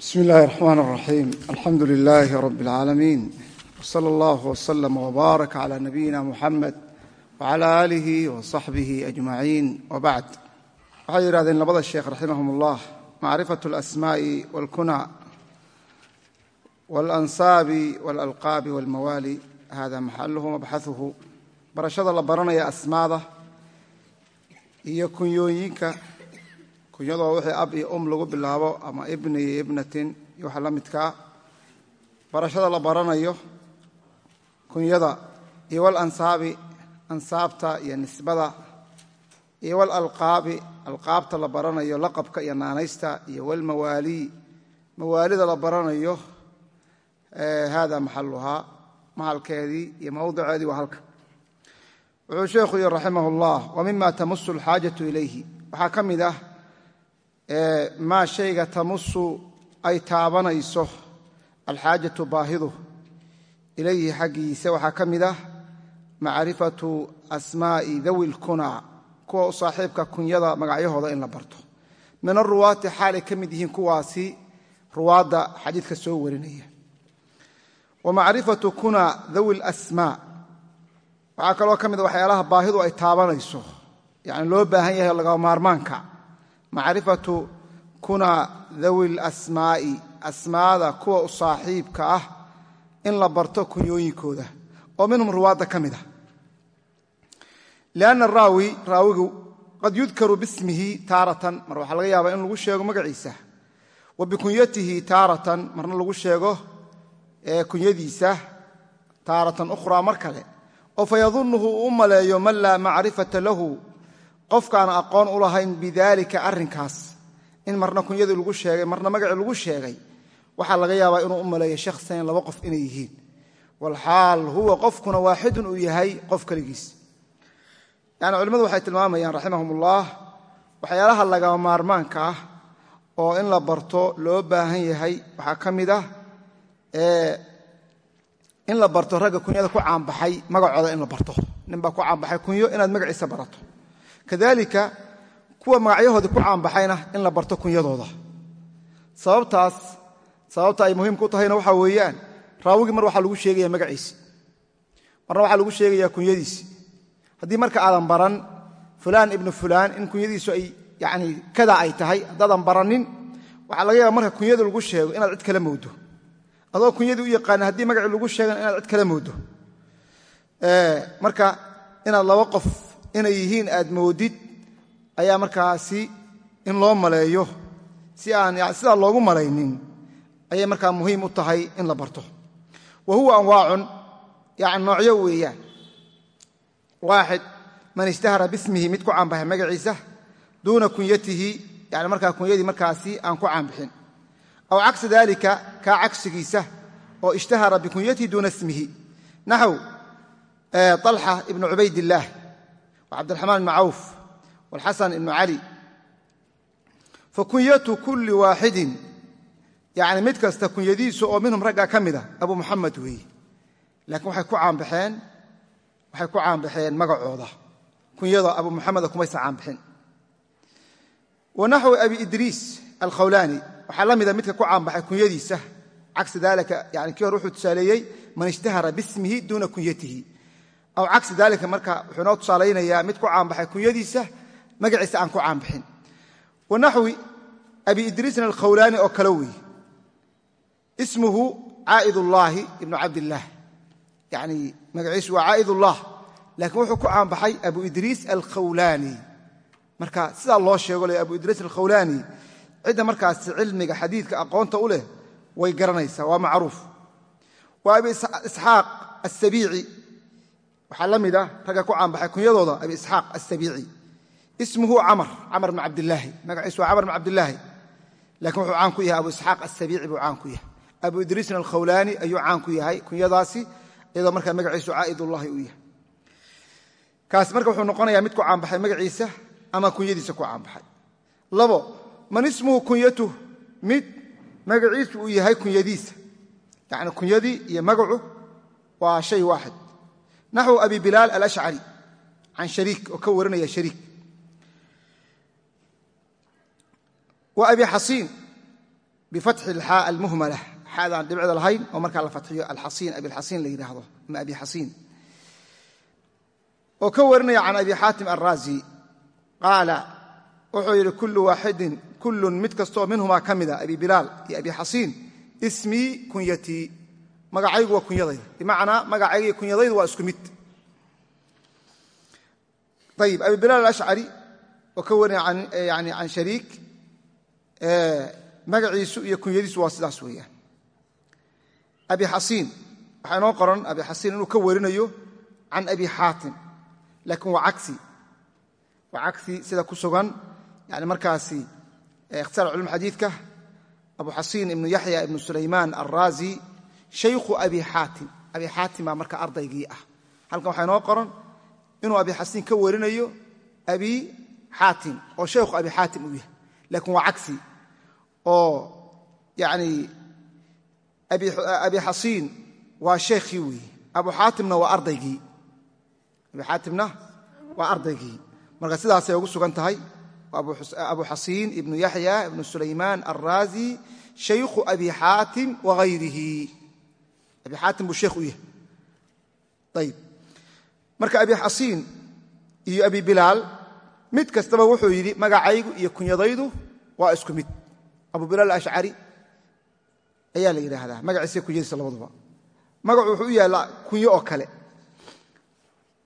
bismi illaahi raxmaan raxiim alxamdu lilaahi rabi اlcaalamiin wsala allahu wslama wbaarak cala nabiyina muxamed wcala aalihi wasaxbihi ajmaciin wabacd waxay yidhahdeen labada sheekh raximahum ullah macrifat alasmaa'i walkuna waalansaabi walalqaabi walmawaali hada maxaluhu mabxahuhu barashada la baranaya asmaada iyo kunyooyinka kunyadoo wixii ab iyo um lagu bilaabo ama ibni iyo ibnatin iyo waxa la midkaa barashada la baranayo kunyada iyo walansaabi ansaabta iyo nisbada iyo walalqaabi alqaabta la baranayo laqabka iyo naanaysta iyo walmawaalii mawaalida la baranayo hada maxaluhaa mahalkeedii iyo mawdiceedii waa halka. Wuxuu sheekhu yihi raximah اllah wa mima tamusu alxaajatu ilayhi. Waxaa ka mid ah maa shayga tamusu ay taabanayso alxaajatu baahidu ilayhi xaggiisa waxaa ka mid ah macrifatu asmaa'i dawi lkuna kuwa u saaxiibka kunyada magacyahooda in la barto. Min aruwaati xaalay ka mid yihiin kuwaasi ruwaadda xadiidka soo warinaya. Wa macrifatu kuna dawi lasmaa waxaa kaloo ka mid a waxyaalaha baahidu ay taabanayso yani loo baahan yahay lagaba maarmaanka macrifatu kuna dawi lasmaa'i asmaada kuwa u saaxiibka ah in la barto kunyooyinkooda. Oo minhum ruwaadda ka mid ah. Lianna araawi raawigu qad yudkaru bismihi taaratan mar waxaa laga yaabaa in lagu sheego magaciisa. Wa bikunyatihi taaratan marna lagu sheego kunyadiisa taaratan ukhraa mar kale. Oo fayadunnuhu uu u maleeyo man laa macrifata lahu qofkaan aqoon u lahayn bidaalika arrinkaas. In marna kunyadii lagu sheegay marna magacii lagu sheegay waxaa laga yaabaa inuu u maleeyo shakhsayn laba qof inay yihiin. Walxaal huwa qofkuna waaxidun uu yahay qof keligiis. Yani culimmadu waxay tilmaamayaan raximahumullah waxyaalaha lagama maarmaanka ah oo in la barto loo baahan yahay waxaa ka mid ah in la barto ragga kunyada ku caanbaxay magacooda in la barto. Ninbaa ku caanbaxay kunyo inaad magaciisa barato kadalika kuwa magacyahoodii ku caanbaxayna in la barto kunyadooda. Sababtaas sababta ay muhiimka u tahayna waxaa weeyaan raawigii mar waxaa lagu sheegaya magaciisi marna waxaa lagu sheegaya kunyadiisi haddii marka aadan baran fulaan ibnu fulaan in kunyadiisu ay yani kada ay tahay haddaadan baranin waxaa laga yaaba marka kunyada lagu sheego inaad cid kala moodo adoo kunyadii u yaqaana haddii magacii lagu sheegan inaad cid kala moodo marka inaad laba qof inay yihiin aad moodid ayaa markaasi in loo maleeyo. Si sidaa loogu malaynin ayay markaa muhiim u tahay in la barto. Wa huwa anwaacun yani noocyo weeyaan. Waaxid man ishtahara bismihi mid ku caanbaxay magaciisa duuna kunyatihi yani markaa kunyadii markaasi aan ku caanbixin. Aw cagsa dalika kaa cagsigiisa oo ishtahara bikunyatihi duuna ismihi. Naxw طalxa ibnu cubaydillaah wcabdiraxmaan ibnu cawf wاlxasan ibnu cali fakunyatu kulli waaxidin yani mid kasta kunyadiisu oo minhum raggaa ka mida abu muxamed weeye laakiin waxay ku caanbaxeen magacooda kunyada abu muxameda kumaysa caanbixin wa naxwi abi idriis alkhawlaani waxaa la mida midka ku caanbaxay kunyadiisa cagsi dalika yani kii hore wuxuu tusaaleeyey man ishtahara bismihi duuna kunyatihi aw cagsi dalika marka wuxuu noo tusaalaynayaa mid ku caanbaxay kunyadiisa magaciisa aan ku caanbixin wa naxwi abi idriisin alkhawlaani oo kale weeye. Ismuhu caa'idullaahi ibnu cabdillaah. Yani magaciisu waa caa'idullah laakiin wuxuu ku caanbaxay abu idriis alkhawlaani marka sidaa loo sheego le abu idriis alkhawlaani cidda markaas cilmiga xadiidka aqoonta u leh way garanaysaa waa macruuf. Waa abi isxaaq asabiici waxaa la mid ah ragga ku caanbaxay kunyadooda abi isxaaq asabiici ismuhu camar camar bn cabdilaahi magaciisu waa camar bn cabdilaahi lakiin wuxuu caan ku yahay abu isxaaq asabiici buu caan ku yahay. Abu idriisin alkhawlaani ayuu caan ku yahay kunyadaasi iyadoo markaa magaciisu caa'idullahi uu yahay. Kaasi marka wuxuu noqonayaa mid ku caanbaxay magaciisa ama kunyadiisa ku caanbaxay. Labo man ismuhu kunyatuh mid magaciisu uu yahay kunyadiisa. Yani kunyadii iyo magacu waa shay waaxid naxwu abi bilaal alashcari can shariik oo ka warinaya shariik. Wa abi xasiin bifatxi alxaa almuhmala. Xaadaan dhibcda lahayn oo markaa la fatxiyo alxasiin abilxasiin la yidhaahdo ama abi xasiin. Oo ka warinaya can abi xaatim alraazi qaala wuxuu yidhi kullu waaxidin kullun mid kastooo minhumaa ka mida abi bilaal iyo abi xasiin ismii kunyatii magacaygu waa kunyadayda bimacnaa magacayga iyo kunyadaydu waa isku mid. Ayib abi bilaal alashcari oo ka warinaya yani can shariik magaciisu iyo kunyadiisu waa sidaas weeyaan. Abi xasiin waxaa inoo qoran abi xasiin inuu ka warinayo can abi xaatim laakiin waa cagsi. Waa cagsi sida ku sugan yani markaasi ikhtisaar culum xadiidka abu xasiin ibnu yaxya ibnu sulaymaan alraazi shaykhu abi xaatim abi xaatim baa marka ardaygii ah. Halkan waxaa inoo qoran inuu abi xasiin ka warinayo abi xaatim oo shaykhu abi xaatim uu yahay. Laakiin waa cagsi oo yani abi xasiin waa sheekhii weeye abu xaatimna waa ardaygii. Abi xaatimna waa ardaygii. Marka sidaasay ugu sugan tahay abu xasiin ibnu yaxya ibnu sulaymaan alraazi shaykhu abi xaatim wahayrihi abi xaatim buu sheekh u yahay. Ayib marka abi xasiin iyo abi bilaal mid kastaba wuxuu yidhi magacaygu iyo kunyadaydu waa isku mid. Abu bilaal ashcari ayaa la yidhaahdaa magaciisa kunyadiisa labaduba. Magacu wuxuu u yaallaa kunyo oo kale.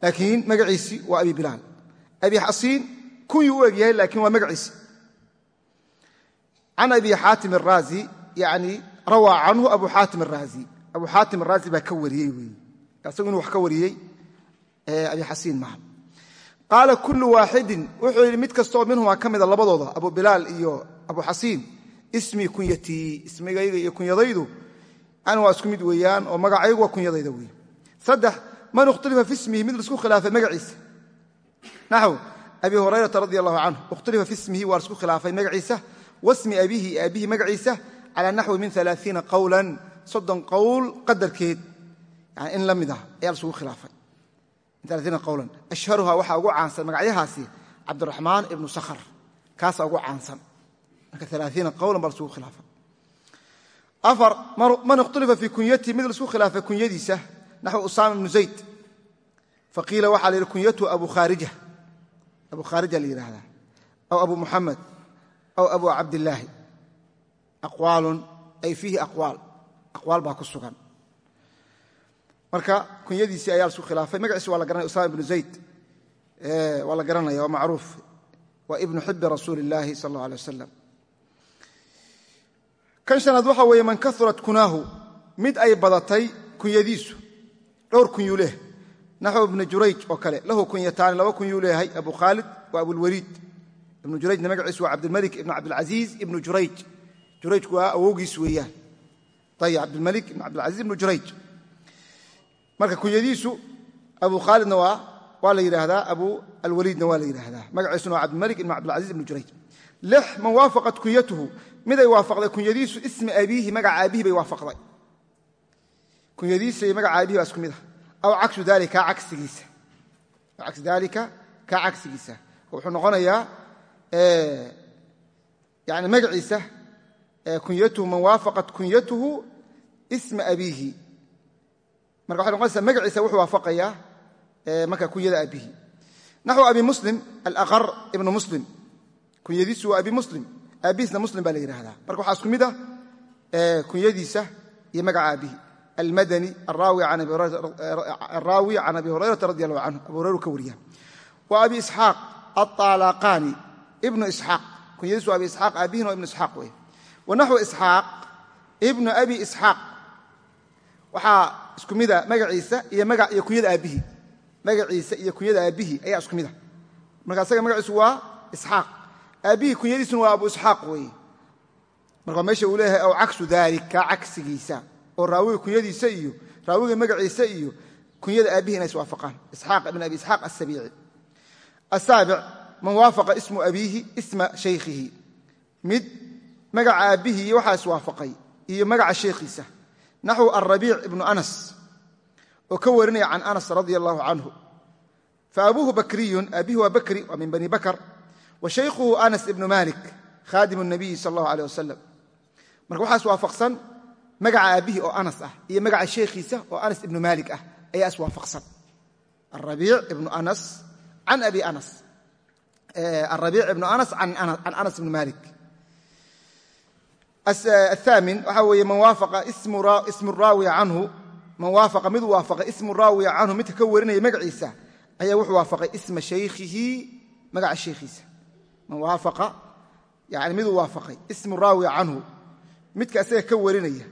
Laakiin magaciisi waa abi bilaal. Abi xasiin kunyuu u eg yahay laakiin waa magaciisi. Can abi xaatim araazi yani rawaa canhu abu xaatim araazi abu xaatim araazi baa ka wariyey weeye isagu inuu wax ka wariyey abi xasiin qaala kullu waaxidin wuxuu yidhi mid kastooo minhumaa ka mida labadooda abu bilaal iyo abu xasiin ismii kunyatii ismigayga iyo kunyadaydu. An waa isku mid weeyaan oo magacaygu waa kunyadayda weeye saddex man ikhtalifa fi ismihi mid la isku khilaafay magaciisa. Naxw abi hurayrata radi allahu canhu ikhtalifa fi ismihi waa la isku khilaafay magaciisa. Wasmi abihi iyo abihi magaciisa calaa naxwi min alaaiina qowlan soddon qowl qadarkeed yani in la mid ah ayaa laisugu khilaafay. Min qowlan ashharuha waxaa ugu caansan magacyahaasi cabdiraxmaan ibnu sakhr kaasaa ugu caansan. Marka alaaiina qowlan baa lasugu khilaafay. Afar man ikhtulifa fii kunyatii mid la isku khilaafay kunyadiisa naxw usaama ibnu zayd. Faqiila waxaa la yidhi kunyatu abu khaarija abu khaarija la yidhaahdaa. Aw abu muxamed aw abu cabdillaahi. Aqwaalun ay fiihi aqwaal aqwaal baa ku sugan. Marka kunyadiisii ayaa la isku khilaafay. Magaciisi waa la garanaya usama ibnu zayd waa la garanaya waa macruuf. Waa ibnu xibi rasuuli sal allah alay wasalam kan shanaad waxaa weeye man kaurat kunaahu mid ay badatay kunyadiisu dhowr kunyuu leehay naxw ibni jurayj oo kale lahu kunyataani laba kunyuu leeyahay abu khaalid wa abulwaliid ibnu jurayjna magaciisu waa cabdilmalik ibnu cabdilcasiiz ibnu jurayj. Jurayjku waa awowgiis weeyaan ayb cabdilmalik ibnu cabdilcasiiz ibnu jurayj marka kunyadiisu abu khaalidna waa la yidhaahdaa abu alwaliidna waa la yidhaahdaa magaciisuna waa cabdilmalik ibnu cabdilcasiiz ibnu jurayj lix man waafaqat kunyatuhu miday waafaqday kunyadiisu ismi abiihi magaca aabihi bay waafaqday kunyadiisa iyo magaca aabihi baa isku mid ah aw cagsu dalika cagsigiisa cagsu daalika kaa cagsigiisa wuxuu noqonayaa yani magaciisa kunyatuhu man waafaqat kunyatuhu isma abiihi. Marka waxay noqonaysaa magaciisa wuxuu waafaqayaa marka kunyada aabihi. Naxو abi muslim alaqar ibnu muslim. Kunyadiisu waa abi muslim. Aabihiisna muslim baa la yidhaahdaa. Marka waxaa isku mid ah kunyadiisa iyo magaca aabihi. Almadani araawi can abi hurayrata radi allahu canhu. Abu hurayru ka wariya wa abi isxaaq aطaalaqani ibnu isxaaq. Kunyadiisu waa abi isxaaq aabihina waa ibnu isxaaq wey wa naxو isxaaq ibnu abi isxaaq waxaa isku mida magaciisa iyo kunyada aabbihi magaciisa iyo kunyada aabbihi ayaa isku mid a marka asaga magaciisu waa isxaaq aabbihii kunyadiisuna waa abu isxaaq weeye. Marka meesha uu leeyahay aw cagsu daalik kaa cagsigiisa. Oo raawiga kunyadiisa iyo raawiga magaciisa iyo kunyada aabbihi inay iswaafaqaan isxaaq ibn abi isxaaq asabiici asaabic man waafaqa ismu abiihi isma shaykhihi. Mid magaca aabbihii iyo waxaa iswaafaqay iyo magaca sheekhiisa. Naxw arabiic ibnu anas oo ka warinaya can anas radia allaahu canhu. Fa abuuhu bakriyun aabbihi waa bakri waa min bani bakar wa shaykhuhu anas ibnu malik khaadim nabiyi sal allahu aleh wasalam marka waxaa iswaafaqsan magaca aabbihii oo anas ah iyo magaca sheekhiisa oo anas ibnu maalik ah ayaa iswaafaqsan arabiic ibnu anas can abi anas arabiic ibnu anas can anas ibnu maalik athaamin waxaa weeye man waafaqa ismu raawiya canhu man waafaqa mid waafaqa ismu raawiya canhu midka ka warinaya magaciisa ayaa wuxuu waafaqay isma shaykhihi magaca sheekhiisa man waafaqa yani miduu waafaqay ismu raawiya canhu midka isaga ka warinaya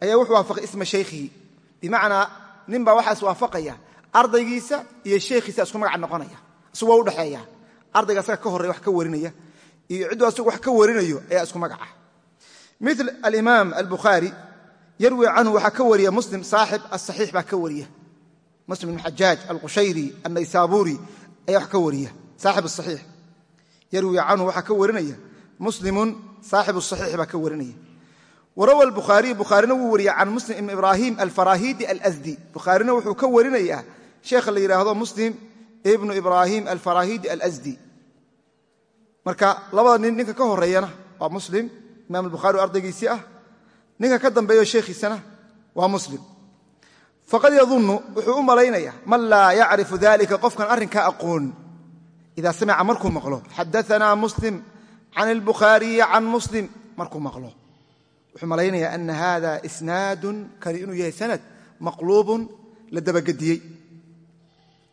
ayaa wuxuu waafaqay isma shaykhihi. Bimacnaa nin baa waxaas waafaqaya ardaygiisa iyo sheekhiisa isku magac noqonaya isu waa udhexeeya ardayga asaga ka horreya wax ka warinaya iyo cidduu asagu magaca mil alimaam albukhaari yarwi canhu waxaa ka wariya muslim saaxib asaxiix baa ka wariya. Muslim ibn xajaaj alqushayri annaysaabuuri ayaa wax ka wariya saaxib asaxiix yarwi canhu waxaa ka warinaya muslimun saaxibu saxiix baa ka warinaya. Warawa albukhaariyu bukhaarina wuu wariya can muslim ibn ibraahim alfarahidi alsdi bukhaarina wuxuu ka warinayaa sheekha imaam albukhaari ardaygiisii ah. Ninka ka dambeeyo sheekhiisana waa muslim. Faqad yadunnu wuxuu u malaynaya man laa yacrifu dalika qofkan arrinkaa aqoon. Idaa samica markuu maqlo. Xadaanaa muslim can albukhaariyi can muslim markuu maqlo. Wuxuu malaynayaa ana hada isnaadun kani inuu yahay sanad maqluubun la dabagediyey.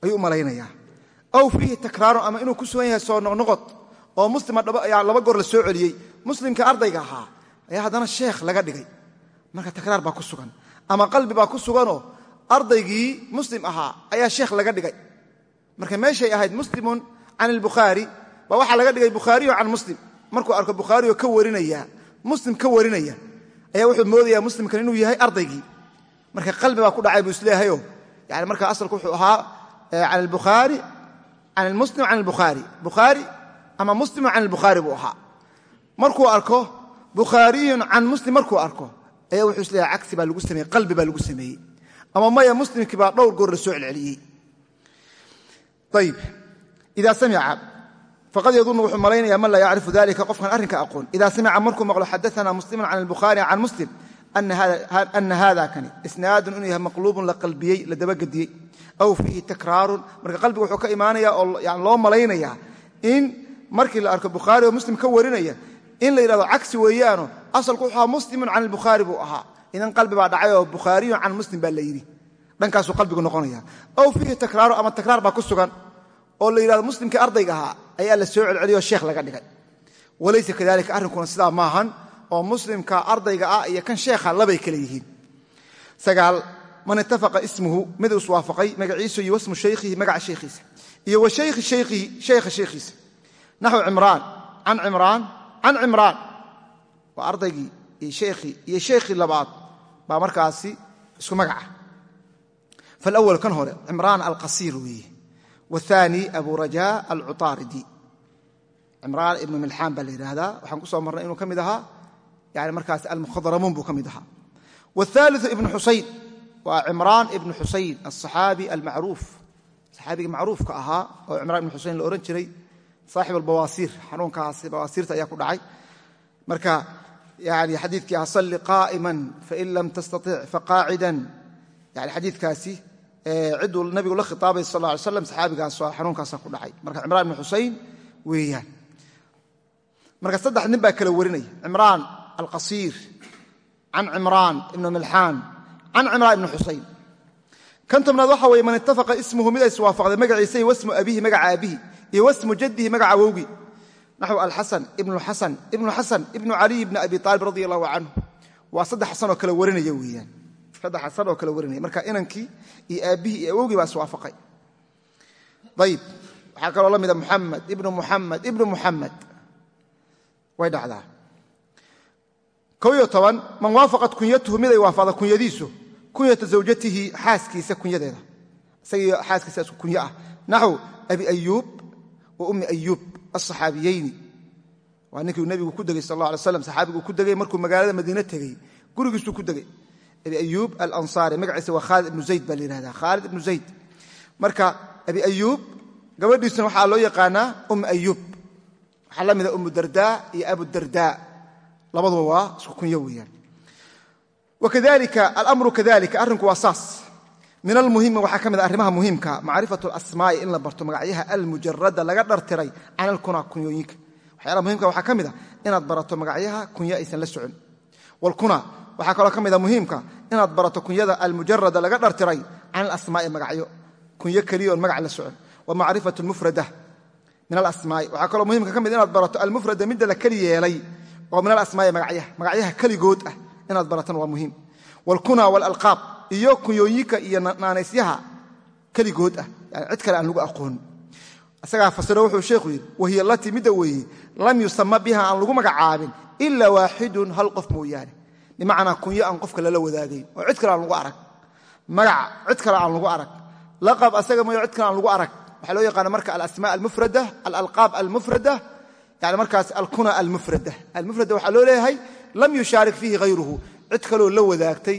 Ayuu u malaynayaa. Aw fiihi takraarun ama inuu ku sugan yahay soo noqnoqod oo muslima laba goor la soo celiyey muslimka ardayga ahaa ayaa haddana sheekh laga dhigay. Marka takraar baa ku sugan. Ama qalbi baa ku suganoo ardaygii muslim ahaa ayaa sheekh laga dhigay. Marka meeshay ahayd muslimun can albukhaari baa waxaa laga dhigay bukhaariyo can muslim. Markuu arko bukhaariyo ka warinaya muslim ka warinaya ayaa wuxuu moodayaa muslimkan inuu yahay ardaygii. Marka qalbi baa ku dhacay buu isleeyahayo yani marka asalku wuxuu ahaa can albukhaari can almuslim can albukhaari bukhaari. Ama muslimu can albukhaari buu ahaa markuu arko bukhaariyun can muslim markuu arko ayaa wuxuu is leeyahay cagsi baa lagu sameeyey qalbi baa lagu sameeyey. Ama maya muslimkii baa dhowr goor la soo celceliyey. Ayib idaa samica faqad yadunnu wuxuu malaynaya man laa yacrifu dalika qofkan arrinka aqoon. Idaa samica markuu maqlo xadaana musliman can albukhaari can muslim ana hada kani isnaadun inuu yahay maqluubun la qalbiyey la dabagediyey. Aw fiihi takraarun. Marka qalbiga wuxuu ka imaanaya oo loo malaynaya in markii la arko bukhaari oo muslim ka warinaya in la yidhahdo cagsi weeyaano asalku wuxuu ahaa muslimun can albukhaari buu ahaa. Idan qalbi baa dhacay oo bukhaariyun can muslim baa la yidhi. Dhankaasuu qalbigu noqonaya. Aw fiihi takraaru ama takraar baa ku sugan oo la yidhahdo muslimkii ardayga ahaa ayaa la soo celceliyoo sheekh laga dhigay. Walaysa kadalika arrinkuna sidaa maahan oo muslimka ardayga ah iyo kan sheekha labay kale yihiin. Sagaal man itafaqa ismuhu mid iswaafaqay magaciisu iyo wasmu shaykhihi magaca shaykhiisa. Iyo wa shaykhi shaykhihi shaykha naxw cimraan. Can cimraan can cimraan. Waa ardaygii iyo sheekhii labaad baa markaasi isku magaca ah. faalawl kan hore cimraan alqasiir weeye. Waani abu rajaa alcuaaridi cimraan ibnu milxaan baa la yidhaahdaa. Waxaan ku soo marnay inuu ka mid ahaa yani markaas almukhadramuun buu ka mid ahaa. Waaliu ibnu xusayn waa cimraan ibnu xusayn saaxib albawaasiir xanuunkaasi bawaasiirta ayaa ku dhacay. Marka yani xadiidkii ha salli qaa'iman fain lam tastaطic faqaacidan yani xadiidkaasi cidduu nabigu la khitaabay sal lla slam saxaabigaas xanuunkaasa ku dhacay. Marka cimraan ibn xusayn weeyaan. Marka saddex nin baa kala warinaya. Cimraan alqasiir can cimraan ibn milxaan can cimraan ibni xusayn kan tobnaad waxa weye man itafaqa ismuhu mid ay iswaafaqday magaciisa iyo wasmu abihi magaca aabihi iyo wasmu jaddihi magaca awowgii naxw alxasan ibnu xasan ibnu xasan ibnu caliy ibni abi aalib radi allahu canhu waa saddex oo kale warinaya weeyaan. Saddex xasan oo kale warinaya. Marka inankii iyo aabbihii iyo awowgii baa iswaafaqay. Ayib waxaa kaloo la mida muxamed ibnu muxamed ibnu muxamed way dhacdaa. Koyo toban man waafaqat kunyatuhu miday waafaqda kunyadiisu kunyata zawjatihi xaaskiisa kunyadeeda. Isaga xaaskiisa isku kunya ah. Naxw abi ayuub wa ummi ayuub asaxaabiyeyni waa ninkii nebigu ku degey sal la alay slam saxaabigu ku degey markuu magaalada madiine tegey gurigiisuu ku degey abi ayuub alansaari magaciisa waa khaalid ibnu zayd baa la yihahda khaalid ibnu zayd. Marka abi ayuub gabadhiisuna waxaa loo yaqaanaa um ayuub waxaa la mida ah umudardaa iyo abudardaa labaduba waa isku kunyo weeyaan wakadalika alamru kadalika arrinku waa saas min almuhimi waxaa ka mid a arrimaha muhiimka macrifatu alasmaa'i in la barto magacyaha almujarada laga dhartiray can alkuna kunyooyinka waxyaalaha muhimka waxaa ka mid a inaad barato magacyaha kunya aysan la socon walkuna waxaa kaloo ka mida muhiimka inaad barato kunyada almujarada laga dhartiray can alasmaa'i magacyo kunyo keliya oon magac la socon wa macrifatu mufrada min alasmaai waxaa kaloo muhimka ka mid inaad baratan waa muhiim. Wlkuna walalqaab iyo kunyooyinka iyo naanaysyaha keligood ah yani cid kale aan lagu aqoon. Isagaa fasiro wuxuu sheekhu yidhi wahiy alatii midda weeye lam yusama biha aan lagu magacaabin ila waaxidun hal qof mooyaane. Bimacnaa kunyo aan qofka lala wadaagayn oo cid kale aan lagu arag. Magac cid kale aan lagu arag. Laqab asaga mooyo cid kale aan lagu arag. Waxaa loo yaqaana marka alasma almufrada alalqaab almufrada yani markaas alkuna almufrada. Almufrada waxaa loo leeyahay lam yushaarik fiihi hayruhu cid kaloo la wadaagtay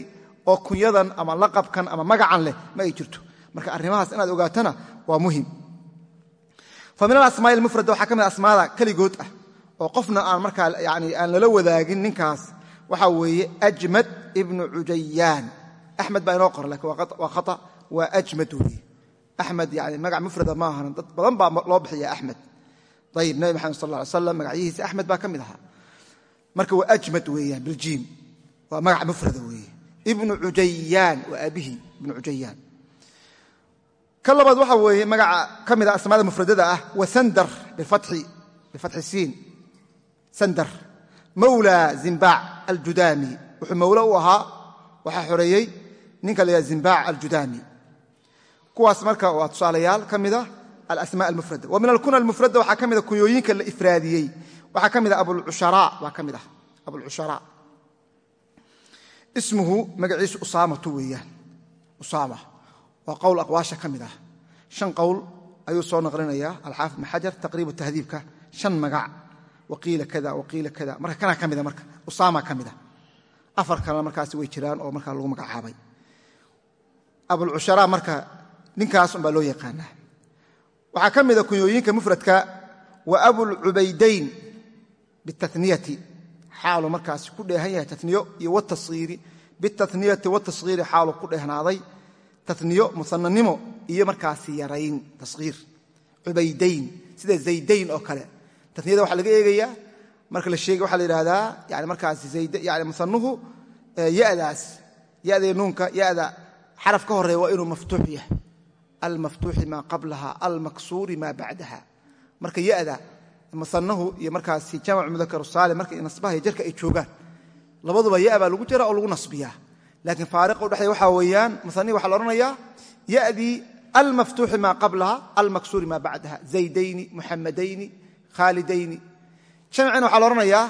oo kunyadan ama laqabkan ama magacan leh ma ay jirto. Marka arrimahaas inaad ogaatana waa muhiim fa min alasmaa almufrada waxaa ka mid asmaada keligood ah oo qofna aan markaa yani aan lala wadaagin ninkaas waxaa weeye ajmad ibnu cujayaan. Axmed baa inoo qora laakiin waa khata waa ajmad weeye. Axmed yani magac mufrada ma ahan. Dad badan baa loo bixiya axmed ayib nabi maxamed sal lla ly slam magacyihiisa axmed baa ka mid ahaa marka waa ajmad weeyaan biljiim waa magac mufrada weeye ibnu cujayaan waa aabihii ibnu cujayaan. Ka labaad waxaa weeye magaca ka mida asmaada mufradada ah wa sandar bifatxi siin. Sandar. Mawla zimbaac aljudaami wuxuu mawlo u ahaa waxaa xoreeyey ninka la zimbaac aljudaami kuwaas marka waa tusaalayaal ka mida alasma almufrada wa min alkuna almufrada waxaa ka mida kunyooyinka la ifraadiyey waxaa ka mida abulcushara baa ka mid ah abulcushara ismuhu magaciisu usaamatu weeyaan. Usaama waa qowl aqwaasha ka mid ah. Shan qowl ayuu soo naqlinayaa. Alxaafid ibn xajar taqriibu tahdiibka shan magac. Waqiila kada waqiila kada. Marka kanaa ka mida marka usaama ka mida afar kalena markaasi way jiraan oo markaa lagu magacaabay. Abulcushara marka ninkaas umbaa loo yaqaanaa. Waxaa ka mida kunyooyinka mufradka wa abulcubaydayn bitaniyati xaalu markaasi ku dheehan yahay taniyo iyo wtashiiri bitaniyati watashiiri xaalu ku dheehnaaday taniyo musananimo iyo markaasi yarayn tashiir cubaydayn sida zaydayn oo kale taniyada waxaa laga eegayaa marka la sheegay waxaa la yidhahdaa yani markaasi yani musanuhu yadaas yadee nuunka yada xaraf ka horreeya waa inuu maftuux yahay almaftuuxi maa qablaha almaksuuri maa bacdaha marka yada musanahu iyo markaasi jamac mudakar saalim marka nasbaha iyo jarka ay joogaan. Labaduba ya baa lagu jira oo lagu nasbiyaa. Laakiin faariqa udhexeeya waxaa weeyaan musanihi waxaa la odhanayaa yadii almaftuuxi maa qablaha almaksuuri maa bacdaha zaydayni muxamadayni khaalidayni. Jamcina waxaa la odhanayaa